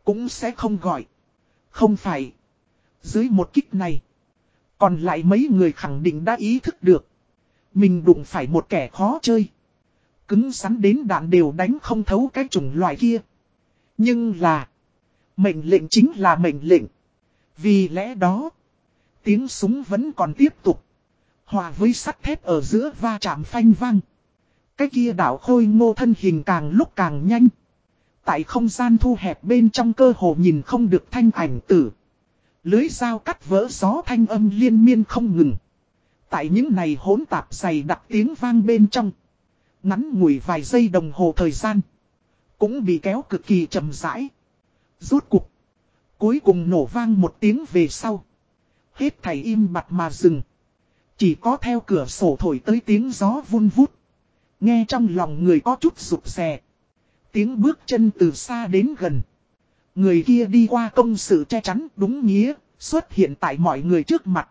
Cũng sẽ không gọi. Không phải. Dưới một kích này. Còn lại mấy người khẳng định đã ý thức được. Mình đụng phải một kẻ khó chơi. Cứng rắn đến đạn đều đánh không thấu cái chủng loại kia. Nhưng là. Mệnh lệnh chính là mệnh lệnh. Vì lẽ đó. Tiếng súng vẫn còn tiếp tục. Hòa với sắt thép ở giữa va chạm phanh vang. Cái kia đảo khôi ngô thân hình càng lúc càng nhanh. Tại không gian thu hẹp bên trong cơ hồ nhìn không được thanh ảnh tử. Lưới dao cắt vỡ gió thanh âm liên miên không ngừng. Tại những này hỗn tạp dày đặc tiếng vang bên trong. Ngắn ngủi vài giây đồng hồ thời gian. Cũng bị kéo cực kỳ chậm rãi. Rốt cục. Cuối cùng nổ vang một tiếng về sau. Hết thầy im bặt mà dừng. Chỉ có theo cửa sổ thổi tới tiếng gió vun vút. Nghe trong lòng người có chút rụt rè. Tiếng bước chân từ xa đến gần. Người kia đi qua công sự che chắn đúng nghĩa, xuất hiện tại mọi người trước mặt.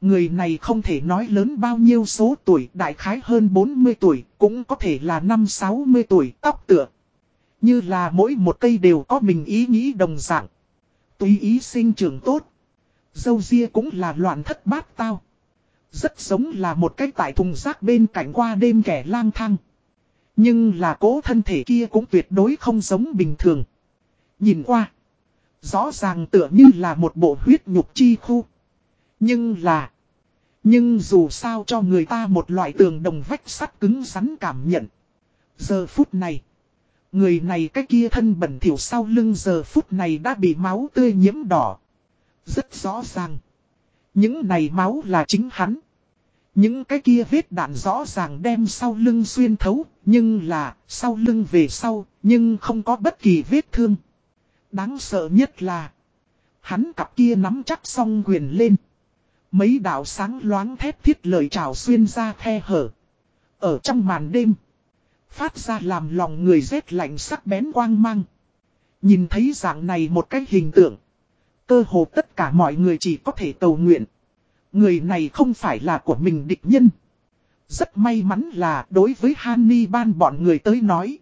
Người này không thể nói lớn bao nhiêu số tuổi, đại khái hơn 40 tuổi, cũng có thể là 5-60 tuổi, tóc tựa. Như là mỗi một cây đều có mình ý nghĩ đồng dạng. Tùy ý sinh trưởng tốt. Dâu ria cũng là loạn thất bát tao. Rất giống là một cái tại thùng rác bên cạnh qua đêm kẻ lang thang. Nhưng là cố thân thể kia cũng tuyệt đối không giống bình thường. Nhìn qua. Rõ ràng tựa như là một bộ huyết nhục chi khu. Nhưng là. Nhưng dù sao cho người ta một loại tường đồng vách sắt cứng rắn cảm nhận. Giờ phút này. Người này cái kia thân bẩn thiểu sau lưng giờ phút này đã bị máu tươi nhiễm đỏ. Rất rõ ràng. Những này máu là chính hắn. Những cái kia vết đạn rõ ràng đem sau lưng xuyên thấu, nhưng là sau lưng về sau, nhưng không có bất kỳ vết thương. Đáng sợ nhất là, hắn cặp kia nắm chắc song quyền lên. Mấy đạo sáng loáng thép thiết lời trào xuyên ra khe hở. Ở trong màn đêm, phát ra làm lòng người rét lạnh sắc bén quang mang. Nhìn thấy dạng này một cái hình tượng. Cơ hồ tất cả mọi người chỉ có thể cầu nguyện. Người này không phải là của mình địch nhân. Rất may mắn là đối với Hannibal bọn người tới nói.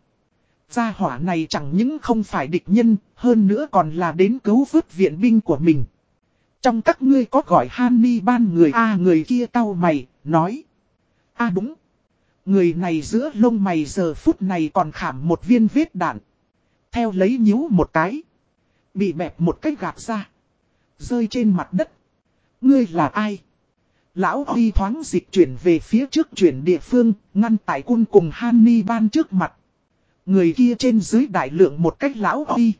Gia hỏa này chẳng những không phải địch nhân, hơn nữa còn là đến cứu vớt viện binh của mình. Trong các ngươi có gọi Hany ban người A người kia tao mày, nói. A đúng. Người này giữa lông mày giờ phút này còn khảm một viên vết đạn. Theo lấy nhíu một cái. Bị bẹp một cách gạt ra. Rơi trên mặt đất. Ngươi là ai? Lão Huy thoáng dịch chuyển về phía trước chuyển địa phương, ngăn tại cung cùng Hanni ban trước mặt. Người kia trên dưới đại lượng một cách lão Huy.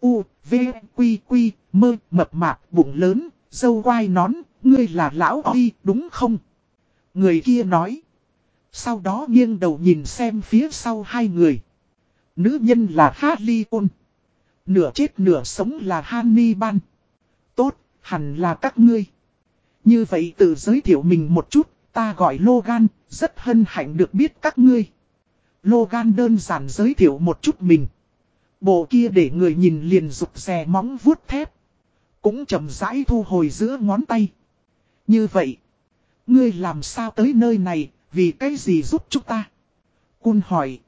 U, V, Quy, Quy, mơ, mập mạp, bụng lớn, dâu quai nón, ngươi là lão Huy đúng không? Người kia nói. Sau đó nghiêng đầu nhìn xem phía sau hai người. Nữ nhân là Harley Quinn. Nửa chết nửa sống là Hannibal. Tốt, hẳn là các ngươi. Như vậy tự giới thiệu mình một chút, ta gọi Logan, rất hân hạnh được biết các ngươi. Logan đơn giản giới thiệu một chút mình. Bộ kia để người nhìn liền rụt rè móng vuốt thép. Cũng chậm rãi thu hồi giữa ngón tay. Như vậy, ngươi làm sao tới nơi này, vì cái gì giúp chúng ta? Cun hỏi.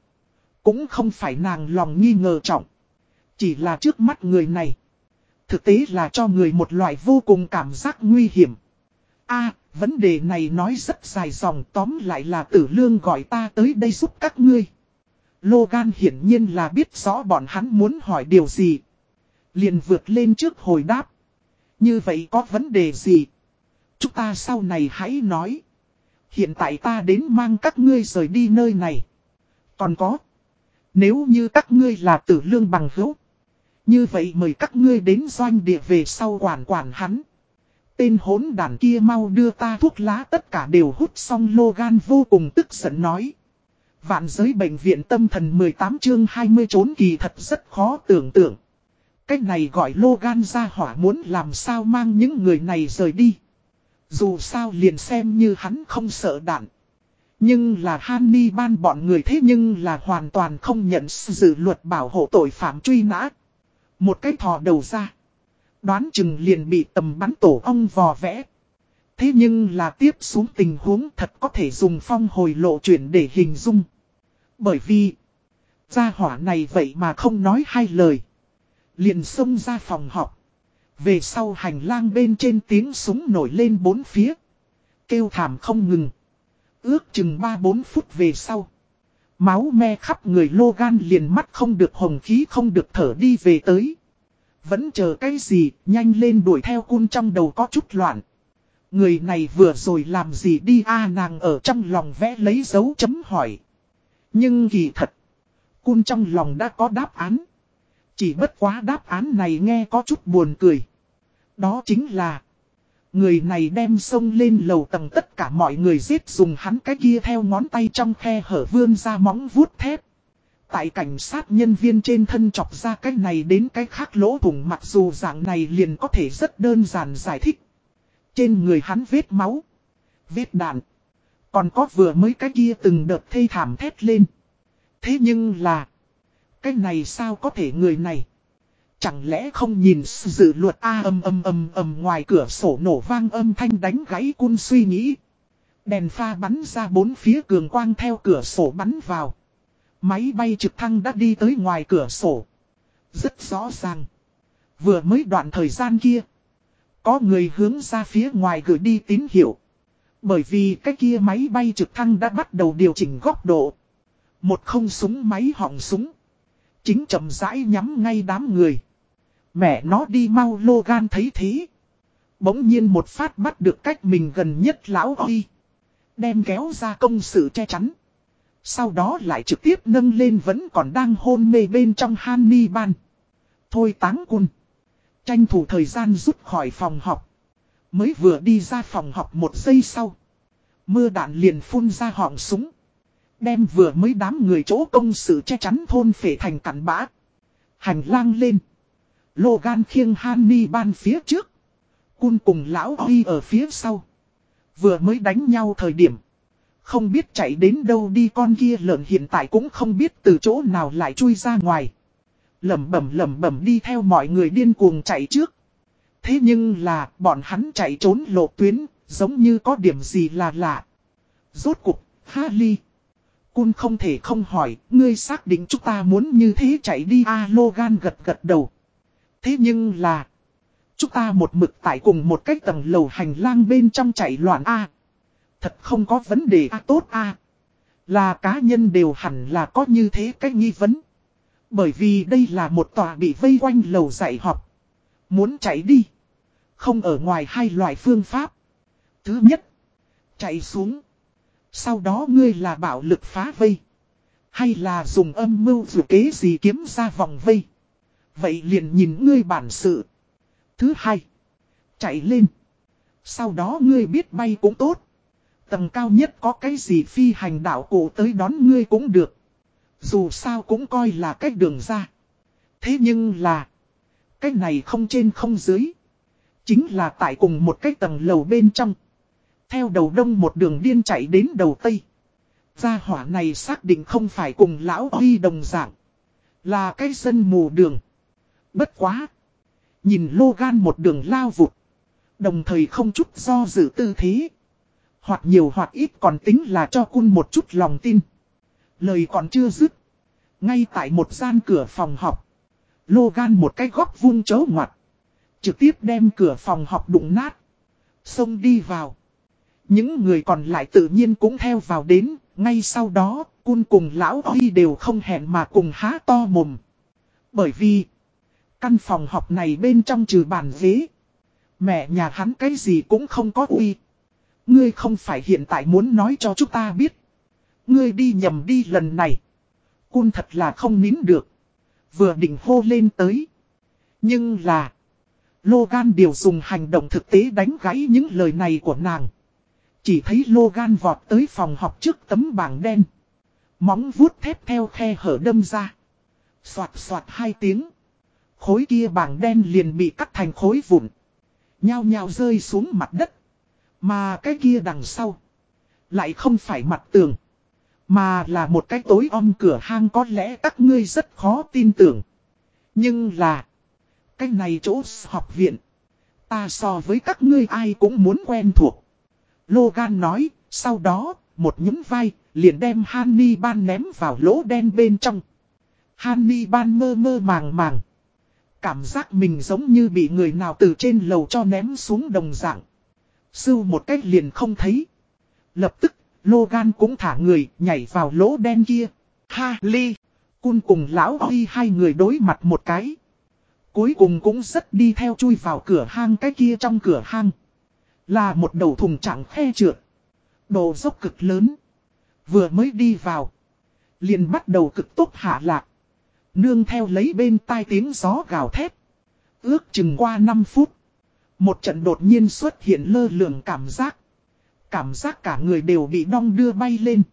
Cũng không phải nàng lòng nghi ngờ trọng. Chỉ là trước mắt người này. Thực tế là cho người một loại vô cùng cảm giác nguy hiểm. a, vấn đề này nói rất dài dòng, tóm lại là tử lương gọi ta tới đây giúp các ngươi. Logan hiển nhiên là biết rõ bọn hắn muốn hỏi điều gì. Liền vượt lên trước hồi đáp. Như vậy có vấn đề gì? Chúng ta sau này hãy nói. Hiện tại ta đến mang các ngươi rời đi nơi này. Còn có. Nếu như các ngươi là tử lương bằng hữu. Như vậy mời các ngươi đến doanh địa về sau quản quản hắn. Tên hốn đàn kia mau đưa ta thuốc lá tất cả đều hút xong Logan vô cùng tức giận nói. Vạn giới bệnh viện tâm thần 18 chương 20 trốn kỳ thật rất khó tưởng tượng. Cách này gọi Logan ra hỏa muốn làm sao mang những người này rời đi. Dù sao liền xem như hắn không sợ đạn. Nhưng là Hanni ban bọn người thế nhưng là hoàn toàn không nhận dự luật bảo hộ tội phạm truy nã. Một cái thò đầu ra. Đoán chừng liền bị tầm bắn tổ ong vò vẽ. Thế nhưng là tiếp xuống tình huống thật có thể dùng phong hồi lộ chuyển để hình dung. Bởi vì, gia hỏa này vậy mà không nói hai lời. Liền xông ra phòng họp. Về sau hành lang bên trên tiếng súng nổi lên bốn phía. Kêu thảm không ngừng. Ước chừng 3-4 phút về sau. Máu me khắp người Logan liền mắt không được hồng khí không được thở đi về tới. Vẫn chờ cái gì, nhanh lên đuổi theo cun trong đầu có chút loạn. Người này vừa rồi làm gì đi a nàng ở trong lòng vẽ lấy dấu chấm hỏi. Nhưng kỳ thật, cun trong lòng đã có đáp án. Chỉ bất quá đáp án này nghe có chút buồn cười. Đó chính là Người này đem sông lên lầu tầng tất cả mọi người giết dùng hắn cái kia theo ngón tay trong khe hở vươn ra móng vuốt thép. Tại cảnh sát nhân viên trên thân chọc ra cái này đến cái khác lỗ thủng mặc dù dạng này liền có thể rất đơn giản giải thích. Trên người hắn vết máu, vết đạn, còn có vừa mới cái kia từng đợt thê thảm thét lên. Thế nhưng là, cái này sao có thể người này? Chẳng lẽ không nhìn dự luật A âm âm âm âm ngoài cửa sổ nổ vang âm thanh đánh gãy cun suy nghĩ. Đèn pha bắn ra bốn phía cường quang theo cửa sổ bắn vào. Máy bay trực thăng đã đi tới ngoài cửa sổ. Rất rõ ràng. Vừa mới đoạn thời gian kia. Có người hướng ra phía ngoài gửi đi tín hiệu. Bởi vì cái kia máy bay trực thăng đã bắt đầu điều chỉnh góc độ. Một không súng, máy họng súng. Chính chậm rãi nhắm ngay đám người. Mẹ nó đi mau Logan thấy thế. Bỗng nhiên một phát bắt được cách mình gần nhất lão Huy. Đem kéo ra công sự che chắn. Sau đó lại trực tiếp nâng lên vẫn còn đang hôn mê bên trong Hannibal. Thôi táng cun. Tranh thủ thời gian rút khỏi phòng học. Mới vừa đi ra phòng học một giây sau. Mưa đạn liền phun ra họng súng. Đem vừa mới đám người chỗ công sự che chắn thôn phể thành cắn bã. Hành lang lên. Logan khiêng Hannibal phía trước. Cun cùng lão Huy ở phía sau. Vừa mới đánh nhau thời điểm. Không biết chạy đến đâu đi con kia lợn hiện tại cũng không biết từ chỗ nào lại chui ra ngoài. Lầm bẩm lầm bẩm đi theo mọi người điên cuồng chạy trước. Thế nhưng là bọn hắn chạy trốn lộ tuyến, giống như có điểm gì là lạ. Rốt cục, Harley. Cun không thể không hỏi, ngươi xác định chúng ta muốn như thế chạy đi A Logan gật gật đầu. Thế nhưng là, Chúng ta một mực tại cùng một cái tầng lầu hành lang bên trong chạy loạn A. Thật không có vấn đề A tốt A. Là cá nhân đều hẳn là có như thế cách nghi vấn. Bởi vì đây là một tòa bị vây quanh lầu dạy học. Muốn chạy đi. Không ở ngoài hai loại phương pháp. Thứ nhất. Chạy xuống. Sau đó ngươi là bạo lực phá vây. Hay là dùng âm mưu dù kế gì kiếm ra vòng vây. Vậy liền nhìn ngươi bản sự. Thứ hai. Chạy lên. Sau đó ngươi biết bay cũng tốt. Tầng cao nhất có cái gì phi hành đạo cổ tới đón ngươi cũng được. Dù sao cũng coi là cách đường ra. Thế nhưng là. Cái này không trên không dưới. Chính là tại cùng một cái tầng lầu bên trong. Theo đầu đông một đường điên chạy đến đầu tây. Gia hỏa này xác định không phải cùng lão huy đồng dạng. Là cái dân mù đường. Bất quá. Nhìn Logan một đường lao vụt. Đồng thời không chút do dự tư thế. Hoặc nhiều hoặc ít còn tính là cho cun một chút lòng tin. Lời còn chưa dứt. Ngay tại một gian cửa phòng học. Logan một cái góc vung chấu ngoặt. Trực tiếp đem cửa phòng học đụng nát. Xông đi vào. Những người còn lại tự nhiên cũng theo vào đến. Ngay sau đó, cun cùng lão Huy đều không hẹn mà cùng há to mồm. Bởi vì, căn phòng học này bên trong trừ bàn ghế. Mẹ nhà hắn cái gì cũng không có uy. Ngươi không phải hiện tại muốn nói cho chúng ta biết. Ngươi đi nhầm đi lần này. Cun thật là không nín được. Vừa định hô lên tới. Nhưng là. Logan điều dùng hành động thực tế đánh gãy những lời này của nàng. Chỉ thấy Logan vọt tới phòng học trước tấm bảng đen. Móng vuốt thép theo khe hở đâm ra. Xoạt xoạt hai tiếng. Khối kia bảng đen liền bị cắt thành khối vụn. Nhao nhao rơi xuống mặt đất. Mà cái kia đằng sau. Lại không phải mặt tường. Mà là một cái tối om cửa hang có lẽ các ngươi rất khó tin tưởng. Nhưng là. Cái này chỗ học viện. Ta so với các ngươi ai cũng muốn quen thuộc. Logan nói, sau đó, một nhúng vai, liền đem Hanni Ban ném vào lỗ đen bên trong. Hanni Ban mơ mơ màng màng. Cảm giác mình giống như bị người nào từ trên lầu cho ném xuống đồng dạng. Sưu một cách liền không thấy. Lập tức, Logan cũng thả người, nhảy vào lỗ đen kia. Ha, ly, Cun cùng lão đi hai người đối mặt một cái. Cuối cùng cũng rất đi theo chui vào cửa hang cái kia trong cửa hang. Là một đầu thùng chẳng khe trượt. Độ dốc cực lớn. Vừa mới đi vào. Liền bắt đầu cực tốt hạ lạc. Nương theo lấy bên tai tiếng gió gào thét. Ước chừng qua 5 phút. Một trận đột nhiên xuất hiện lơ lường cảm giác. Cảm giác cả người đều bị đong đưa bay lên.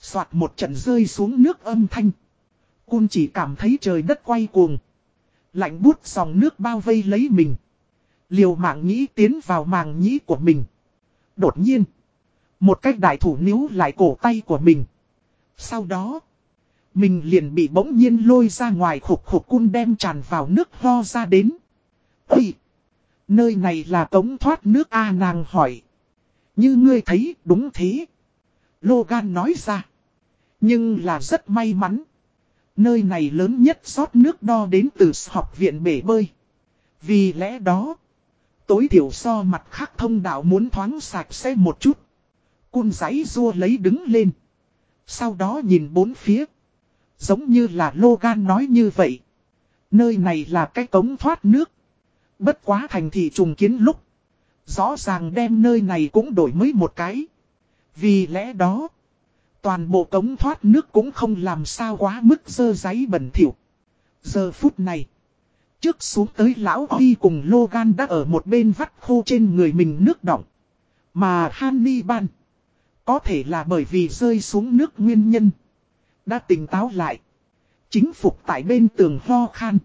Xoạt một trận rơi xuống nước âm thanh. Cun chỉ cảm thấy trời đất quay cuồng. Lạnh bút dòng nước bao vây lấy mình. Liều mạng nhĩ tiến vào màng nhĩ của mình. Đột nhiên. Một cách đại thủ níu lại cổ tay của mình. Sau đó. Mình liền bị bỗng nhiên lôi ra ngoài khục khục cun đem tràn vào nước ho ra đến. Ây! Nơi này là cống thoát nước A nàng hỏi. Như ngươi thấy, đúng thế. Logan nói ra. Nhưng là rất may mắn. Nơi này lớn nhất rót nước đo đến từ học viện bể bơi. Vì lẽ đó. Tối thiểu so mặt khác thông đạo muốn thoáng sạch sẽ một chút. Cun giấy rua lấy đứng lên. Sau đó nhìn bốn phía. Giống như là Logan nói như vậy. Nơi này là cái cống thoát nước. Bất quá thành thị trùng kiến lúc. Rõ ràng đem nơi này cũng đổi mới một cái. Vì lẽ đó. Toàn bộ cống thoát nước cũng không làm sao quá mức dơ giấy bẩn thỉu. Giờ phút này. Trước xuống tới lão Huy cùng Logan đã ở một bên vắt khô trên người mình nước đọng. Mà Hannibal. Có thể là bởi vì rơi xuống nước nguyên nhân. Đã tỉnh táo lại. Chính phục tại bên tường ho khan.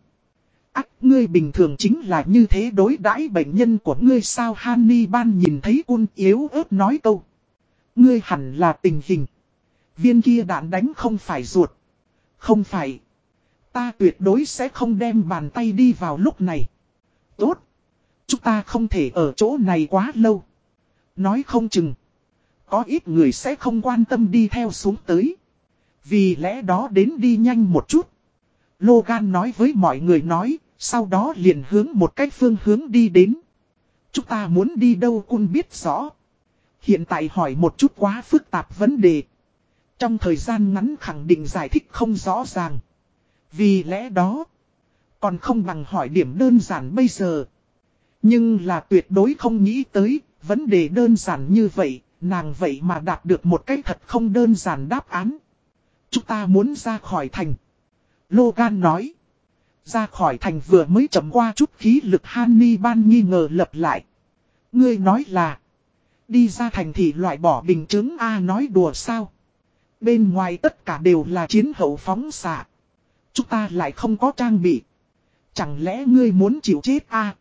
Ác, ngươi bình thường chính là như thế đối đãi bệnh nhân của ngươi sao Hannibal nhìn thấy quân yếu ớt nói câu. Ngươi hẳn là tình hình. Viên kia đạn đánh không phải ruột. Không phải. Ta tuyệt đối sẽ không đem bàn tay đi vào lúc này. Tốt. Chúng ta không thể ở chỗ này quá lâu. Nói không chừng. Có ít người sẽ không quan tâm đi theo xuống tới. Vì lẽ đó đến đi nhanh một chút. Logan nói với mọi người nói, Sau đó liền hướng một cách phương hướng đi đến. Chúng ta muốn đi đâu cũng biết rõ. Hiện tại hỏi một chút quá phức tạp vấn đề. Trong thời gian ngắn khẳng định giải thích không rõ ràng. Vì lẽ đó, còn không bằng hỏi điểm đơn giản bây giờ. Nhưng là tuyệt đối không nghĩ tới, vấn đề đơn giản như vậy, nàng vậy mà đạt được một cái thật không đơn giản đáp án. Chúng ta muốn ra khỏi thành. Logan nói. Ra khỏi thành vừa mới chậm qua chút khí lực Hanni ban nghi ngờ lập lại. Ngươi nói là. Đi ra thành thì loại bỏ bình chứng A nói đùa sao. Bên ngoài tất cả đều là chiến hậu phóng xạ. Chúng ta lại không có trang bị. Chẳng lẽ ngươi muốn chịu chết A.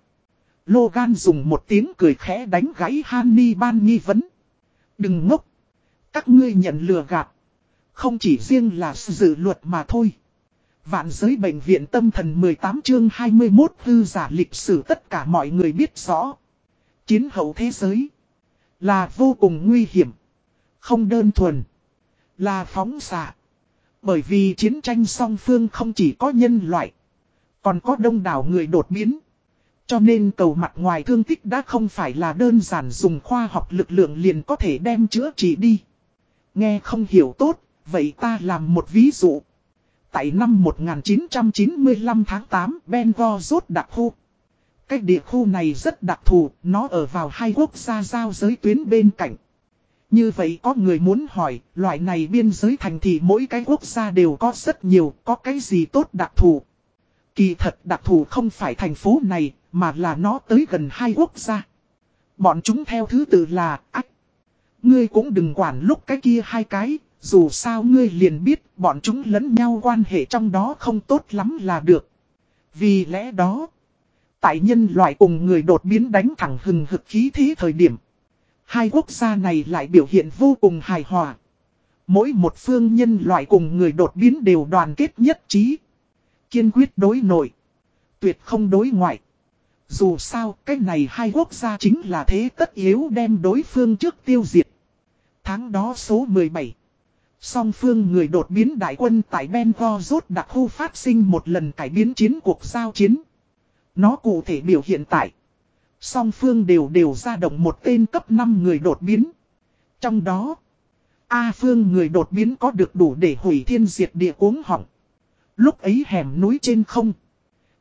Logan dùng một tiếng cười khẽ đánh gãy Hanni ban nghi vấn. Đừng ngốc. Các ngươi nhận lừa gạt. Không chỉ riêng là dự luật mà thôi. Vạn giới bệnh viện tâm thần 18 chương 21 hư giả lịch sử tất cả mọi người biết rõ. Chiến hậu thế giới là vô cùng nguy hiểm. Không đơn thuần là phóng xạ. Bởi vì chiến tranh song phương không chỉ có nhân loại, còn có đông đảo người đột biến. Cho nên cầu mặt ngoài thương tích đã không phải là đơn giản dùng khoa học lực lượng liền có thể đem chữa trị đi. Nghe không hiểu tốt, vậy ta làm một ví dụ. Tại năm 1995 tháng 8, Bengo rốt đặc khu. Cái địa khu này rất đặc thù, nó ở vào hai quốc gia giao giới tuyến bên cạnh. Như vậy có người muốn hỏi, loại này biên giới thành thì mỗi cái quốc gia đều có rất nhiều, có cái gì tốt đặc thù. Kỳ thật đặc thù không phải thành phố này, mà là nó tới gần hai quốc gia. Bọn chúng theo thứ tự là ách. Ngươi cũng đừng quản lúc cái kia hai cái, dù sao ngươi liền biết bọn chúng lẫn nhau quan hệ trong đó không tốt lắm là được. Vì lẽ đó, tại nhân loại cùng người đột biến đánh thẳng hừng hực khí thế thời điểm. Hai quốc gia này lại biểu hiện vô cùng hài hòa. Mỗi một phương nhân loại cùng người đột biến đều đoàn kết nhất trí. Kiên quyết đối nội. Tuyệt không đối ngoại. Dù sao, cái này hai quốc gia chính là thế tất yếu đem đối phương trước tiêu diệt. Tháng đó số 17. Song phương người đột biến đại quân tại Bengo đặc khu phát sinh một lần cải biến chiến cuộc giao chiến. Nó cụ thể biểu hiện tại. Song phương đều đều ra động một tên cấp 5 người đột biến. Trong đó, A phương người đột biến có được đủ để hủy thiên diệt địa uống hỏng. Lúc ấy hẻm núi trên không.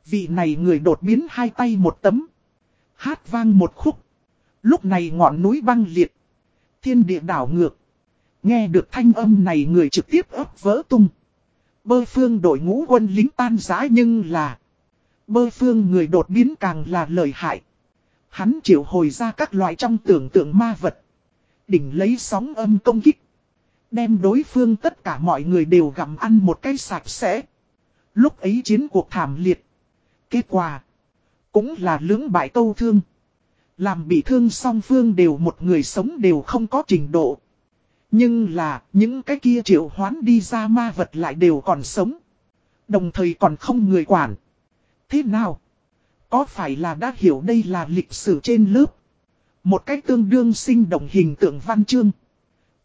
Vị này người đột biến hai tay một tấm. Hát vang một khúc. Lúc này ngọn núi băng liệt. Thiên địa đảo ngược. Nghe được thanh âm này người trực tiếp ấp vỡ tung. Bơ phương đội ngũ quân lính tan giá nhưng là. Bơ phương người đột biến càng là lợi hại. Hắn triệu hồi ra các loại trong tưởng tượng ma vật. Đỉnh lấy sóng âm công kích. Đem đối phương tất cả mọi người đều gặm ăn một cái sạch sẽ. Lúc ấy chiến cuộc thảm liệt. Kết quả. Cũng là lưỡng bại câu thương. Làm bị thương song phương đều một người sống đều không có trình độ. Nhưng là những cái kia triệu hoán đi ra ma vật lại đều còn sống. Đồng thời còn không người quản. Thế nào? Có phải là đã hiểu đây là lịch sử trên lớp? Một cách tương đương sinh động hình tượng văn chương.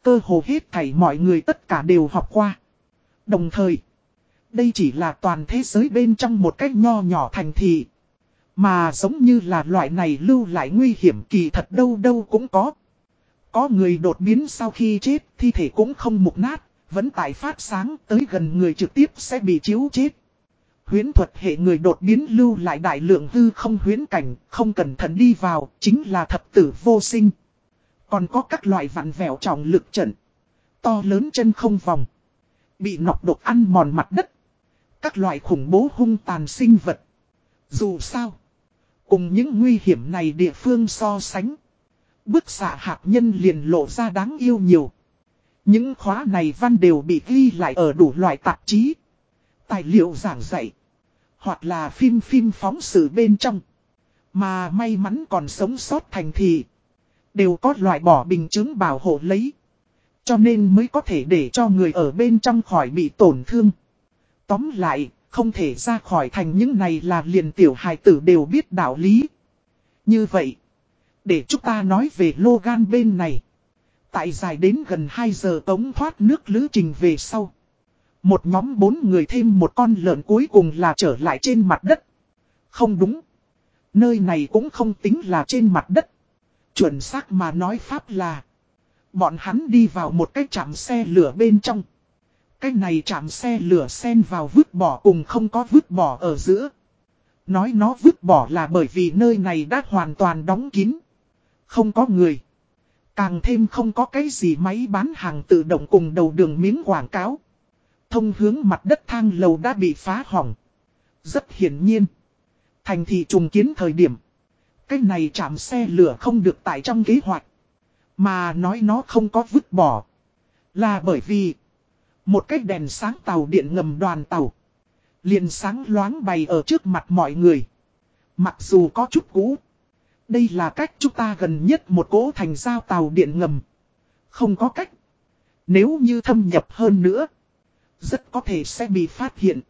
Cơ hồ hết thảy mọi người tất cả đều học qua. Đồng thời, đây chỉ là toàn thế giới bên trong một cách nho nhỏ thành thị. Mà giống như là loại này lưu lại nguy hiểm kỳ thật đâu đâu cũng có. Có người đột biến sau khi chết, thi thể cũng không mục nát, vẫn tại phát sáng tới gần người trực tiếp sẽ bị chiếu chết. Huyến thuật hệ người đột biến lưu lại đại lượng hư không huyến cảnh, không cẩn thận đi vào, chính là thập tử vô sinh. Còn có các loại vặn vẹo trọng lực trận. To lớn chân không vòng. Bị nọc độc ăn mòn mặt đất. Các loại khủng bố hung tàn sinh vật. Dù sao. Cùng những nguy hiểm này địa phương so sánh. Bức xạ hạt nhân liền lộ ra đáng yêu nhiều. Những khóa này văn đều bị ghi lại ở đủ loại tạp chí. Tài liệu giảng dạy. Hoặc là phim phim phóng sự bên trong. Mà may mắn còn sống sót thành thị. Đều có loại bỏ bình chứng bảo hộ lấy. Cho nên mới có thể để cho người ở bên trong khỏi bị tổn thương. Tóm lại, không thể ra khỏi thành những này là liền tiểu hài tử đều biết đạo lý. Như vậy, để chúng ta nói về Logan bên này. Tại dài đến gần 2 giờ tống thoát nước lữ trình về sau. Một nhóm bốn người thêm một con lợn cuối cùng là trở lại trên mặt đất. Không đúng. Nơi này cũng không tính là trên mặt đất. Chuẩn xác mà nói pháp là. Bọn hắn đi vào một cái chạm xe lửa bên trong. Cái này chạm xe lửa xen vào vứt bỏ cùng không có vứt bỏ ở giữa. Nói nó vứt bỏ là bởi vì nơi này đã hoàn toàn đóng kín. Không có người. Càng thêm không có cái gì máy bán hàng tự động cùng đầu đường miếng quảng cáo. Thông hướng mặt đất thang lầu đã bị phá hỏng. Rất hiển nhiên. Thành thị trùng kiến thời điểm. Cái này chạm xe lửa không được tại trong kế hoạch. Mà nói nó không có vứt bỏ. Là bởi vì. Một cái đèn sáng tàu điện ngầm đoàn tàu. Liền sáng loáng bày ở trước mặt mọi người. Mặc dù có chút cũ. Đây là cách chúng ta gần nhất một cỗ thành giao tàu điện ngầm. Không có cách. Nếu như thâm nhập hơn nữa. Rất có thể sẽ bị phát hiện.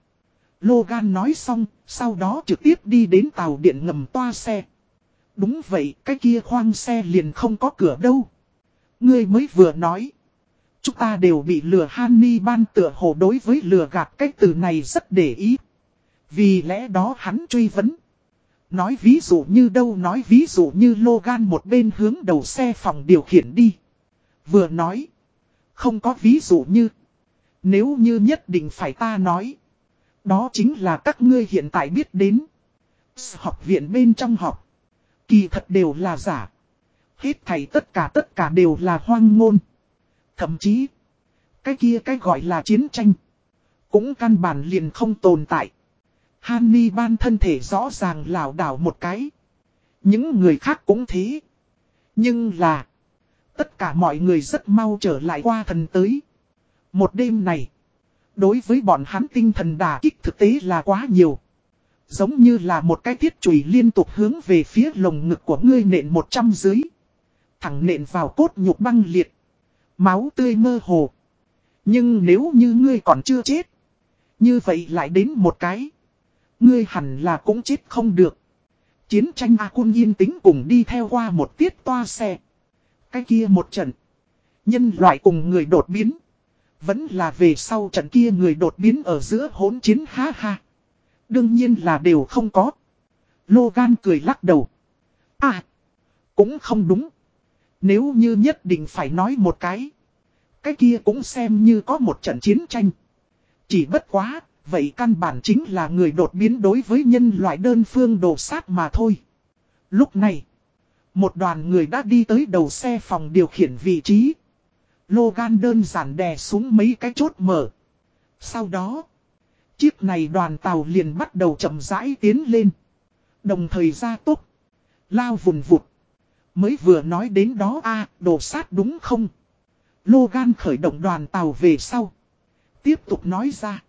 Logan nói xong, sau đó trực tiếp đi đến tàu điện ngầm toa xe. Đúng vậy, cái kia khoang xe liền không có cửa đâu. Ngươi mới vừa nói. Chúng ta đều bị lừa Hanni ban tựa hồ đối với lừa gạt cái từ này rất để ý. Vì lẽ đó hắn truy vấn. Nói ví dụ như đâu nói ví dụ như Logan một bên hướng đầu xe phòng điều khiển đi. Vừa nói. Không có ví dụ như. Nếu như nhất định phải ta nói. Đó chính là các ngươi hiện tại biết đến. Học viện bên trong học. Kỳ thật đều là giả. Hết thầy tất cả tất cả đều là hoang ngôn. Thậm chí. Cái kia cái gọi là chiến tranh. Cũng căn bản liền không tồn tại. Hanni ban thân thể rõ ràng lảo đảo một cái. Những người khác cũng thế. Nhưng là. Tất cả mọi người rất mau trở lại qua thần tới. Một đêm này. Đối với bọn hắn tinh thần đà kích thực tế là quá nhiều. Giống như là một cái thiết chùy liên tục hướng về phía lồng ngực của ngươi nện một trăm dưới. Thẳng nện vào cốt nhục băng liệt. Máu tươi mơ hồ. Nhưng nếu như ngươi còn chưa chết. Như vậy lại đến một cái. Ngươi hẳn là cũng chết không được. Chiến tranh A quân yên tĩnh cùng đi theo qua một tiết toa xe. Cái kia một trận. Nhân loại cùng người đột biến. Vẫn là về sau trận kia người đột biến ở giữa hỗn chiến ha ha. Đương nhiên là đều không có. Logan cười lắc đầu. À. Cũng không đúng. Nếu như nhất định phải nói một cái. Cái kia cũng xem như có một trận chiến tranh. Chỉ bất quá, vậy căn bản chính là người đột biến đối với nhân loại đơn phương đồ sát mà thôi. Lúc này, một đoàn người đã đi tới đầu xe phòng điều khiển vị trí. Logan đơn giản đè xuống mấy cái chốt mở. Sau đó, chiếc này đoàn tàu liền bắt đầu chậm rãi tiến lên. Đồng thời ra tốc, lao vùn vụt. Mới vừa nói đến đó a đồ sát đúng không? Logan khởi động đoàn tàu về sau. Tiếp tục nói ra.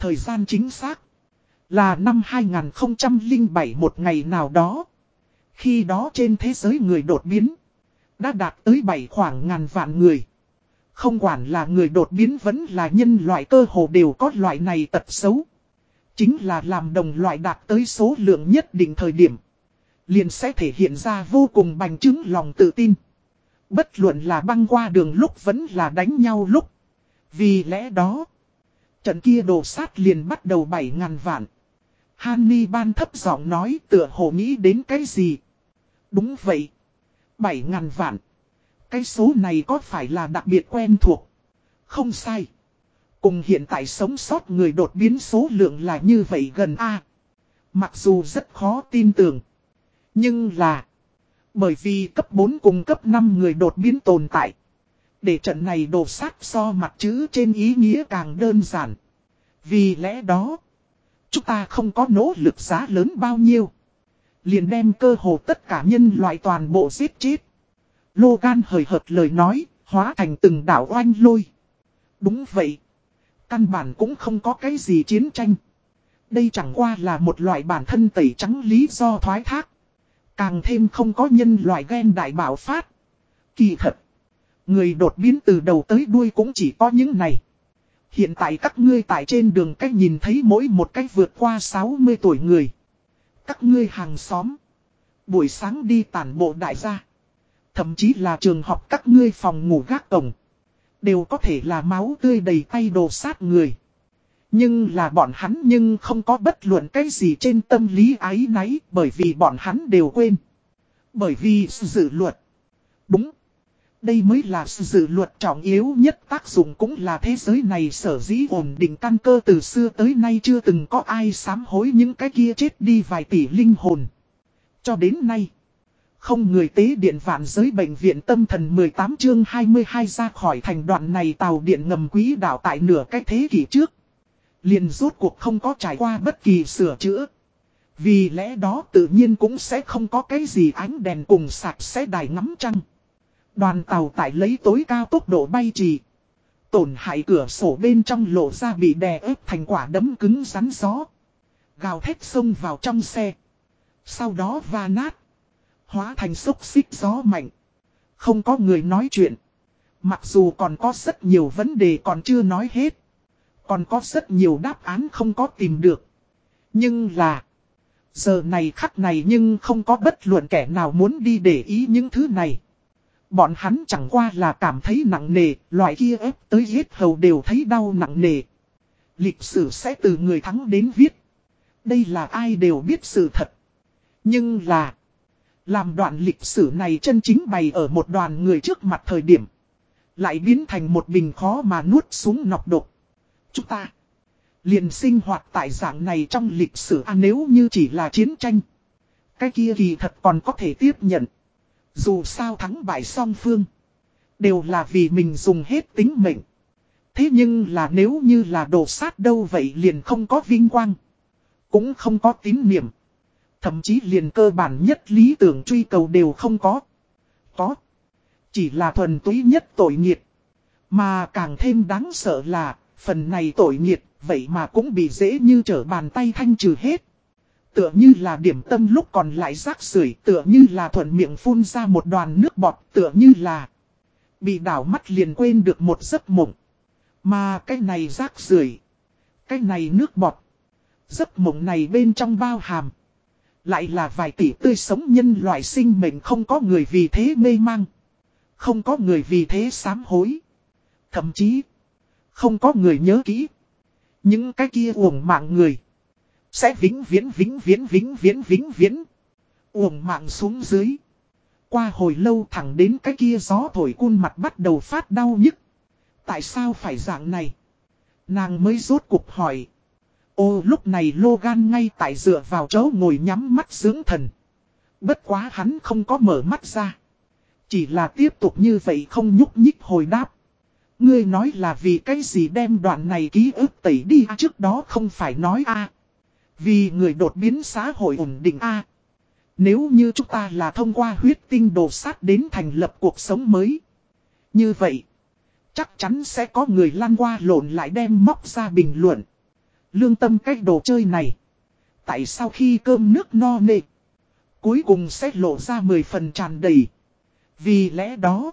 Thời gian chính xác. Là năm 2007 một ngày nào đó. Khi đó trên thế giới người đột biến. Đã đạt tới 7 khoảng ngàn vạn người. Không quản là người đột biến vẫn là nhân loại cơ hồ đều có loại này tật xấu. Chính là làm đồng loại đạt tới số lượng nhất định thời điểm. Liền sẽ thể hiện ra vô cùng bành chứng lòng tự tin. Bất luận là băng qua đường lúc vẫn là đánh nhau lúc. Vì lẽ đó, trận kia đồ sát liền bắt đầu bảy ngàn vạn. Hanni ban thấp giọng nói tựa hồ nghĩ đến cái gì. Đúng vậy. bảy ngàn vạn. Cái số này có phải là đặc biệt quen thuộc? Không sai. Cùng hiện tại sống sót người đột biến số lượng là như vậy gần A. Mặc dù rất khó tin tưởng. Nhưng là. Bởi vì cấp 4 cùng cấp 5 người đột biến tồn tại. Để trận này đổ sát so mặt chữ trên ý nghĩa càng đơn giản. Vì lẽ đó. Chúng ta không có nỗ lực giá lớn bao nhiêu. Liền đem cơ hồ tất cả nhân loại toàn bộ giết chết. Logan hời hợt lời nói, hóa thành từng đảo oanh lôi. Đúng vậy. Căn bản cũng không có cái gì chiến tranh. Đây chẳng qua là một loại bản thân tẩy trắng lý do thoái thác. Càng thêm không có nhân loại ghen đại bảo phát. Kỳ thật. Người đột biến từ đầu tới đuôi cũng chỉ có những này. Hiện tại các ngươi tại trên đường cách nhìn thấy mỗi một cách vượt qua 60 tuổi người. Các ngươi hàng xóm. Buổi sáng đi tản bộ đại gia. Thậm chí là trường học các ngươi phòng ngủ gác cổng. Đều có thể là máu tươi đầy tay đồ sát người. Nhưng là bọn hắn nhưng không có bất luận cái gì trên tâm lý ái náy bởi vì bọn hắn đều quên. Bởi vì dự luật. Đúng. Đây mới là dự luật trọng yếu nhất tác dụng cũng là thế giới này sở dĩ ổn định căn cơ từ xưa tới nay chưa từng có ai sám hối những cái kia chết đi vài tỷ linh hồn. Cho đến nay, không người tế điện vạn giới bệnh viện tâm thần 18 chương 22 ra khỏi thành đoạn này tàu điện ngầm quý đảo tại nửa cái thế kỷ trước. liền rốt cuộc không có trải qua bất kỳ sửa chữa. Vì lẽ đó tự nhiên cũng sẽ không có cái gì ánh đèn cùng sạc sẽ đài ngắm trăng. Đoàn tàu tải lấy tối cao tốc độ bay trì. Tổn hại cửa sổ bên trong lộ ra bị đè ép thành quả đấm cứng rắn gió. Gào thét xông vào trong xe. Sau đó va nát. Hóa thành xúc xích gió mạnh. Không có người nói chuyện. Mặc dù còn có rất nhiều vấn đề còn chưa nói hết. Còn có rất nhiều đáp án không có tìm được. Nhưng là. Giờ này khắc này nhưng không có bất luận kẻ nào muốn đi để ý những thứ này. Bọn hắn chẳng qua là cảm thấy nặng nề, loại kia ép tới hết hầu đều thấy đau nặng nề. Lịch sử sẽ từ người thắng đến viết. Đây là ai đều biết sự thật. Nhưng là, làm đoạn lịch sử này chân chính bày ở một đoàn người trước mặt thời điểm. Lại biến thành một bình khó mà nuốt xuống nọc độc. Chúng ta liền sinh hoạt tại dạng này trong lịch sử à nếu như chỉ là chiến tranh. Cái kia kỳ thật còn có thể tiếp nhận. Dù sao thắng bại song phương. Đều là vì mình dùng hết tính mệnh. Thế nhưng là nếu như là đổ sát đâu vậy liền không có vinh quang. Cũng không có tín niệm. Thậm chí liền cơ bản nhất lý tưởng truy cầu đều không có. Có. Chỉ là thuần túy nhất tội nghiệt. Mà càng thêm đáng sợ là, phần này tội nghiệt, vậy mà cũng bị dễ như trở bàn tay thanh trừ hết. Tựa như là điểm tâm lúc còn lại rác rưởi tựa như là thuận miệng phun ra một đoàn nước bọt, tựa như là bị đảo mắt liền quên được một giấc mộng. Mà cái này rác rưởi cái này nước bọt, giấc mộng này bên trong bao hàm. Lại là vài tỷ tươi sống nhân loại sinh mệnh không có người vì thế mê mang. Không có người vì thế sám hối. Thậm chí, không có người nhớ kỹ. Những cái kia uổng mạng người. Sẽ vĩnh viễn vĩnh viễn vĩnh viễn vĩnh viễn. Uổng mạng xuống dưới. Qua hồi lâu thẳng đến cái kia gió thổi cun mặt bắt đầu phát đau nhức. Tại sao phải dạng này? Nàng mới rốt cuộc hỏi. Ô lúc này Logan ngay tại dựa vào chỗ ngồi nhắm mắt dưỡng thần. Bất quá hắn không có mở mắt ra. Chỉ là tiếp tục như vậy không nhúc nhích hồi đáp. Ngươi nói là vì cái gì đem đoạn này ký ức tẩy đi à, trước đó không phải nói a vì người đột biến xã hội ổn định a Nếu như chúng ta là thông qua huyết tinh đồ sát đến thành lập cuộc sống mới. Như vậy, chắc chắn sẽ có người lan qua lộn lại đem móc ra bình luận. Lương tâm cách đồ chơi này. Tại sao khi cơm nước no nê. Cuối cùng sẽ lộ ra mười phần tràn đầy. Vì lẽ đó.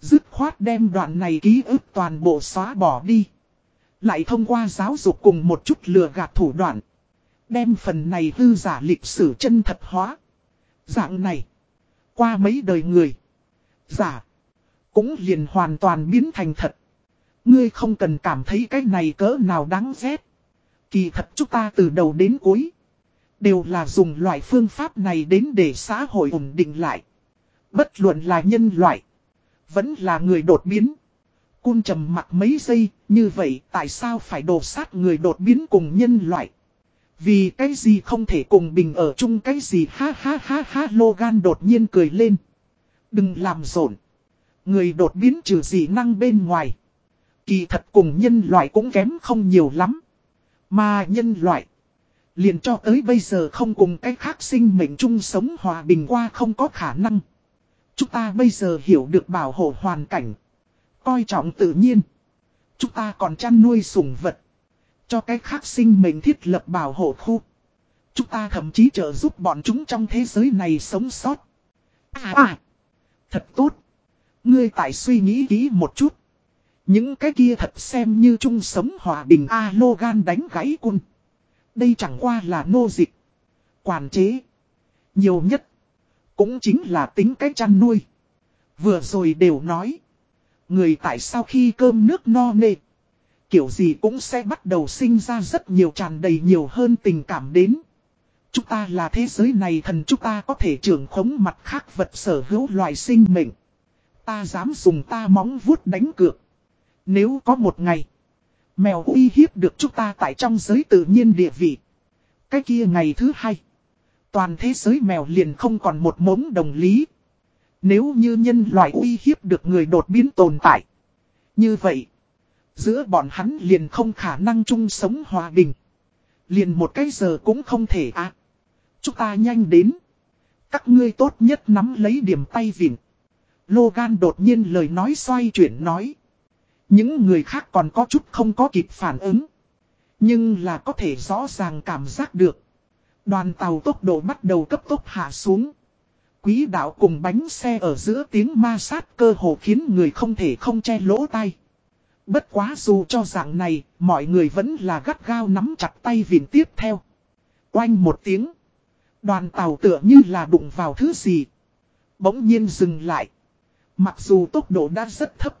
Dứt khoát đem đoạn này ký ức toàn bộ xóa bỏ đi. Lại thông qua giáo dục cùng một chút lừa gạt thủ đoạn. Đem phần này hư giả lịch sử chân thật hóa. Dạng này. Qua mấy đời người. Giả. Cũng liền hoàn toàn biến thành thật. Ngươi không cần cảm thấy cái này cỡ nào đáng ghét. Kỳ thật chúng ta từ đầu đến cuối. Đều là dùng loại phương pháp này đến để xã hội ổn định lại. Bất luận là nhân loại. Vẫn là người đột biến. Cun trầm mặt mấy giây, như vậy tại sao phải đổ sát người đột biến cùng nhân loại? Vì cái gì không thể cùng bình ở chung cái gì ha ha ha ha, Logan đột nhiên cười lên. Đừng làm rộn. Người đột biến trừ gì năng bên ngoài. Kỳ thật cùng nhân loại cũng kém không nhiều lắm. Mà nhân loại. Liền cho tới bây giờ không cùng cái khác sinh mệnh chung sống hòa bình qua không có khả năng. Chúng ta bây giờ hiểu được bảo hộ hoàn cảnh. Coi trọng tự nhiên. Chúng ta còn chăn nuôi sủng vật. Cho cái khác sinh mệnh thiết lập bảo hộ khu. Chúng ta thậm chí trợ giúp bọn chúng trong thế giới này sống sót. À à. Thật tốt. Ngươi tại suy nghĩ kỹ một chút. Những cái kia thật xem như chung sống hòa bình A Logan đánh gãy cun. Đây chẳng qua là nô dịch. Quản chế. Nhiều nhất. Cũng chính là tính cái chăn nuôi. Vừa rồi đều nói. Người tại sao khi cơm nước no nê. Kiểu gì cũng sẽ bắt đầu sinh ra rất nhiều tràn đầy nhiều hơn tình cảm đến. Chúng ta là thế giới này thần chúng ta có thể trưởng khống mặt khác vật sở hữu loài sinh mệnh. Ta dám dùng ta móng vuốt đánh cược. Nếu có một ngày, mèo uy hiếp được chúng ta tại trong giới tự nhiên địa vị. Cái kia ngày thứ hai, toàn thế giới mèo liền không còn một mống đồng lý. Nếu như nhân loại uy hiếp được người đột biến tồn tại. Như vậy, giữa bọn hắn liền không khả năng chung sống hòa bình. Liền một cái giờ cũng không thể à. Chúng ta nhanh đến. Các ngươi tốt nhất nắm lấy điểm tay vịn. Logan đột nhiên lời nói xoay chuyển nói. Những người khác còn có chút không có kịp phản ứng. Nhưng là có thể rõ ràng cảm giác được. Đoàn tàu tốc độ bắt đầu cấp tốc hạ xuống. Quý đạo cùng bánh xe ở giữa tiếng ma sát cơ hồ khiến người không thể không che lỗ tay. Bất quá dù cho dạng này, mọi người vẫn là gắt gao nắm chặt tay vịn tiếp theo. Oanh một tiếng. Đoàn tàu tựa như là đụng vào thứ gì. Bỗng nhiên dừng lại. Mặc dù tốc độ đã rất thấp.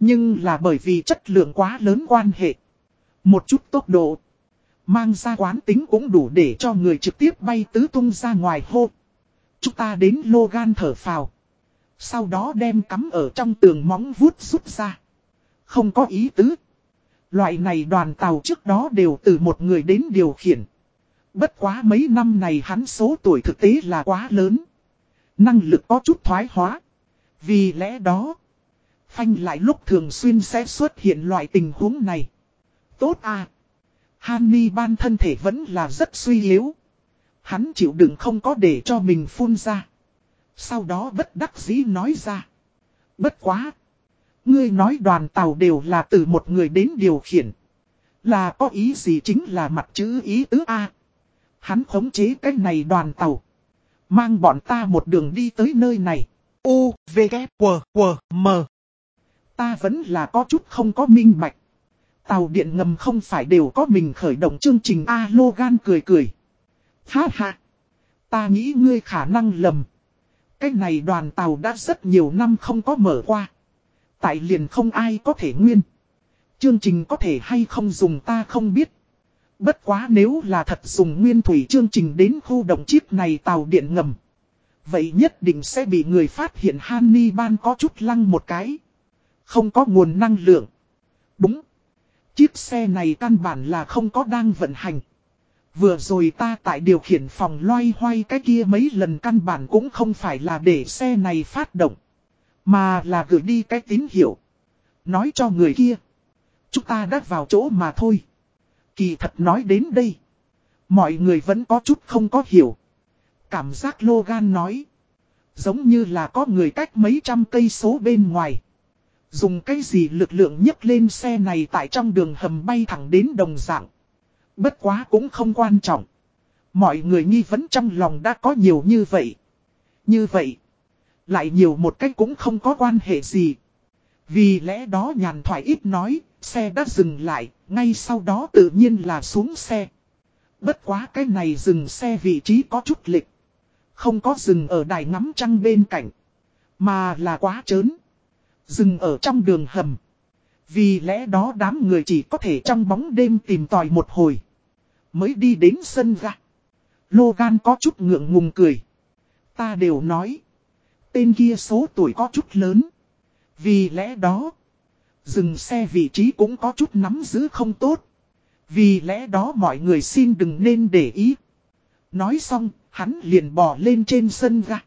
Nhưng là bởi vì chất lượng quá lớn quan hệ. Một chút tốc độ. Mang ra quán tính cũng đủ để cho người trực tiếp bay tứ tung ra ngoài hô. Chúng ta đến Logan thở phào. Sau đó đem cắm ở trong tường móng vuốt rút ra. Không có ý tứ. Loại này đoàn tàu trước đó đều từ một người đến điều khiển. Bất quá mấy năm này hắn số tuổi thực tế là quá lớn. Năng lực có chút thoái hóa. Vì lẽ đó, phanh lại lúc thường xuyên sẽ xuất hiện loại tình huống này. Tốt à. Hany ban thân thể vẫn là rất suy yếu. Hắn chịu đựng không có để cho mình phun ra. Sau đó bất đắc dĩ nói ra. Bất quá. Ngươi nói đoàn tàu đều là từ một người đến điều khiển. Là có ý gì chính là mặt chữ ý tứ A. Hắn khống chế cái này đoàn tàu. Mang bọn ta một đường đi tới nơi này. U, V, K, W, W, M. Ta vẫn là có chút không có minh bạch. Tàu điện ngầm không phải đều có mình khởi động chương trình A Logan cười cười. Ha ha. Ta nghĩ ngươi khả năng lầm. Cái này đoàn tàu đã rất nhiều năm không có mở qua. Tại liền không ai có thể nguyên. Chương trình có thể hay không dùng ta không biết. Bất quá nếu là thật dùng nguyên thủy chương trình đến khu động chiếc này tàu điện ngầm. Vậy nhất định sẽ bị người phát hiện Hanni Ban có chút lăng một cái. Không có nguồn năng lượng. Đúng. Chiếc xe này căn bản là không có đang vận hành. Vừa rồi ta tại điều khiển phòng loay hoay cái kia mấy lần căn bản cũng không phải là để xe này phát động. Mà là gửi đi cái tín hiệu. Nói cho người kia. Chúng ta đã vào chỗ mà thôi. Kỳ thật nói đến đây. Mọi người vẫn có chút không có hiểu. Cảm giác Logan nói. Giống như là có người cách mấy trăm cây số bên ngoài. Dùng cái gì lực lượng nhấc lên xe này tại trong đường hầm bay thẳng đến đồng dạng. Bất quá cũng không quan trọng. Mọi người nghi vấn trong lòng đã có nhiều như vậy. Như vậy. Lại nhiều một cách cũng không có quan hệ gì. Vì lẽ đó nhàn thoại ít nói, xe đã dừng lại, ngay sau đó tự nhiên là xuống xe. Bất quá cái này dừng xe vị trí có chút lịch. Không có dừng ở đài ngắm trăng bên cạnh. Mà là quá trớn. Dừng ở trong đường hầm. Vì lẽ đó đám người chỉ có thể trong bóng đêm tìm tòi một hồi. Mới đi đến sân ga. Logan có chút ngượng ngùng cười. Ta đều nói. Tên kia số tuổi có chút lớn. Vì lẽ đó. Dừng xe vị trí cũng có chút nắm giữ không tốt. Vì lẽ đó mọi người xin đừng nên để ý. Nói xong, hắn liền bỏ lên trên sân ga.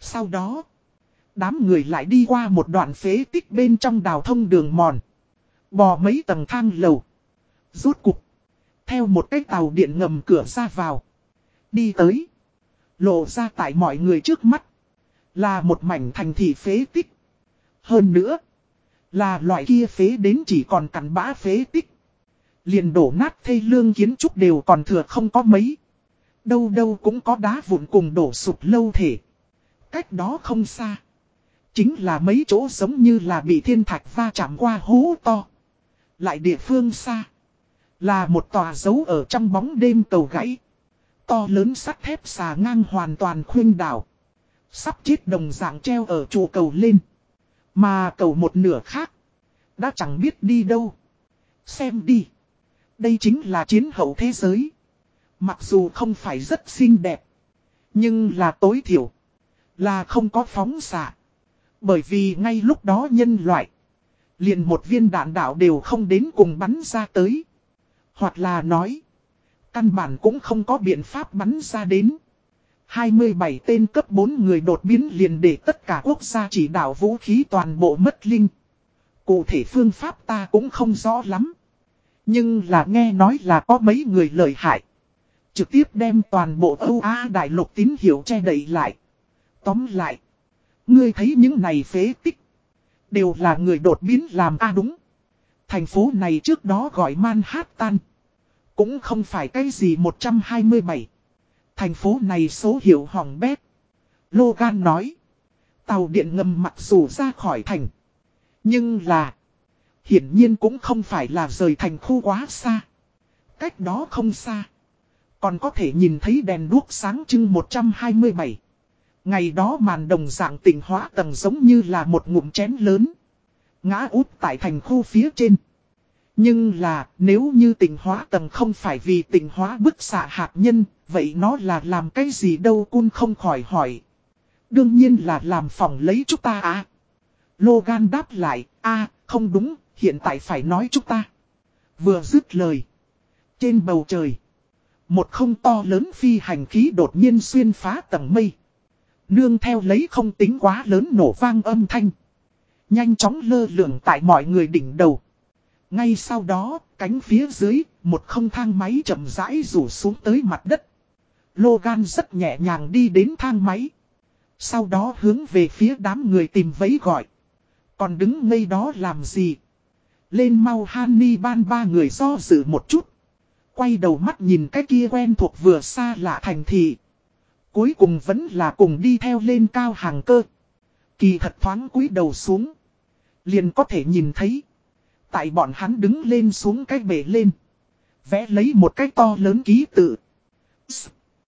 Sau đó, đám người lại đi qua một đoạn phế tích bên trong đào thông đường mòn. Bò mấy tầng thang lầu. Rốt cục. Theo một cái tàu điện ngầm cửa ra vào. Đi tới. Lộ ra tại mọi người trước mắt. Là một mảnh thành thị phế tích. Hơn nữa. Là loại kia phế đến chỉ còn cắn bã phế tích. Liền đổ nát thây lương kiến trúc đều còn thừa không có mấy. Đâu đâu cũng có đá vụn cùng đổ sụp lâu thể. Cách đó không xa. Chính là mấy chỗ giống như là bị thiên thạch va chạm qua hố to. Lại địa phương xa. Là một tòa dấu ở trong bóng đêm tàu gãy. To lớn sắt thép xà ngang hoàn toàn khuyên đảo. Sắp chết đồng dạng treo ở trụ cầu lên. Mà cầu một nửa khác. Đã chẳng biết đi đâu. Xem đi. Đây chính là chiến hậu thế giới. Mặc dù không phải rất xinh đẹp. Nhưng là tối thiểu. Là không có phóng xạ. Bởi vì ngay lúc đó nhân loại. Liền một viên đạn đạo đều không đến cùng bắn ra tới. Hoặc là nói. Căn bản cũng không có biện pháp bắn ra đến. 27 tên cấp 4 người đột biến liền để tất cả quốc gia chỉ đạo vũ khí toàn bộ mất linh. Cụ thể phương pháp ta cũng không rõ lắm. Nhưng là nghe nói là có mấy người lợi hại. Trực tiếp đem toàn bộ Âu Á đại lục tín hiệu che đậy lại. Tóm lại. Ngươi thấy những này phế tích. Đều là người đột biến làm a đúng. Thành phố này trước đó gọi Manhattan. Cũng không phải cái gì 127. Thành phố này số hiệu hỏng bét. Logan nói. Tàu điện ngầm mặc dù ra khỏi thành. Nhưng là. Hiển nhiên cũng không phải là rời thành khu quá xa. Cách đó không xa. Còn có thể nhìn thấy đèn đuốc sáng trưng 127. Ngày đó màn đồng dạng tỉnh hóa tầng giống như là một ngụm chén lớn. Ngã út tại thành khu phía trên. Nhưng là nếu như tình hóa tầng không phải vì tình hóa bức xạ hạt nhân, vậy nó là làm cái gì đâu cun không khỏi hỏi. Đương nhiên là làm phòng lấy chúng ta à. Logan đáp lại, a không đúng, hiện tại phải nói chúng ta. Vừa dứt lời. Trên bầu trời. Một không to lớn phi hành khí đột nhiên xuyên phá tầng mây. Nương theo lấy không tính quá lớn nổ vang âm thanh. Nhanh chóng lơ lửng tại mọi người đỉnh đầu. Ngay sau đó, cánh phía dưới, một không thang máy chậm rãi rủ xuống tới mặt đất. Logan rất nhẹ nhàng đi đến thang máy. Sau đó hướng về phía đám người tìm vấy gọi. Còn đứng ngây đó làm gì? Lên mau Hanni ban ba người do dự một chút. Quay đầu mắt nhìn cái kia quen thuộc vừa xa lạ thành thị. Cuối cùng vẫn là cùng đi theo lên cao hàng cơ. Kỳ thật thoáng cúi đầu xuống. Liền có thể nhìn thấy. Tại bọn hắn đứng lên xuống cái bể lên. Vẽ lấy một cái to lớn ký tự. S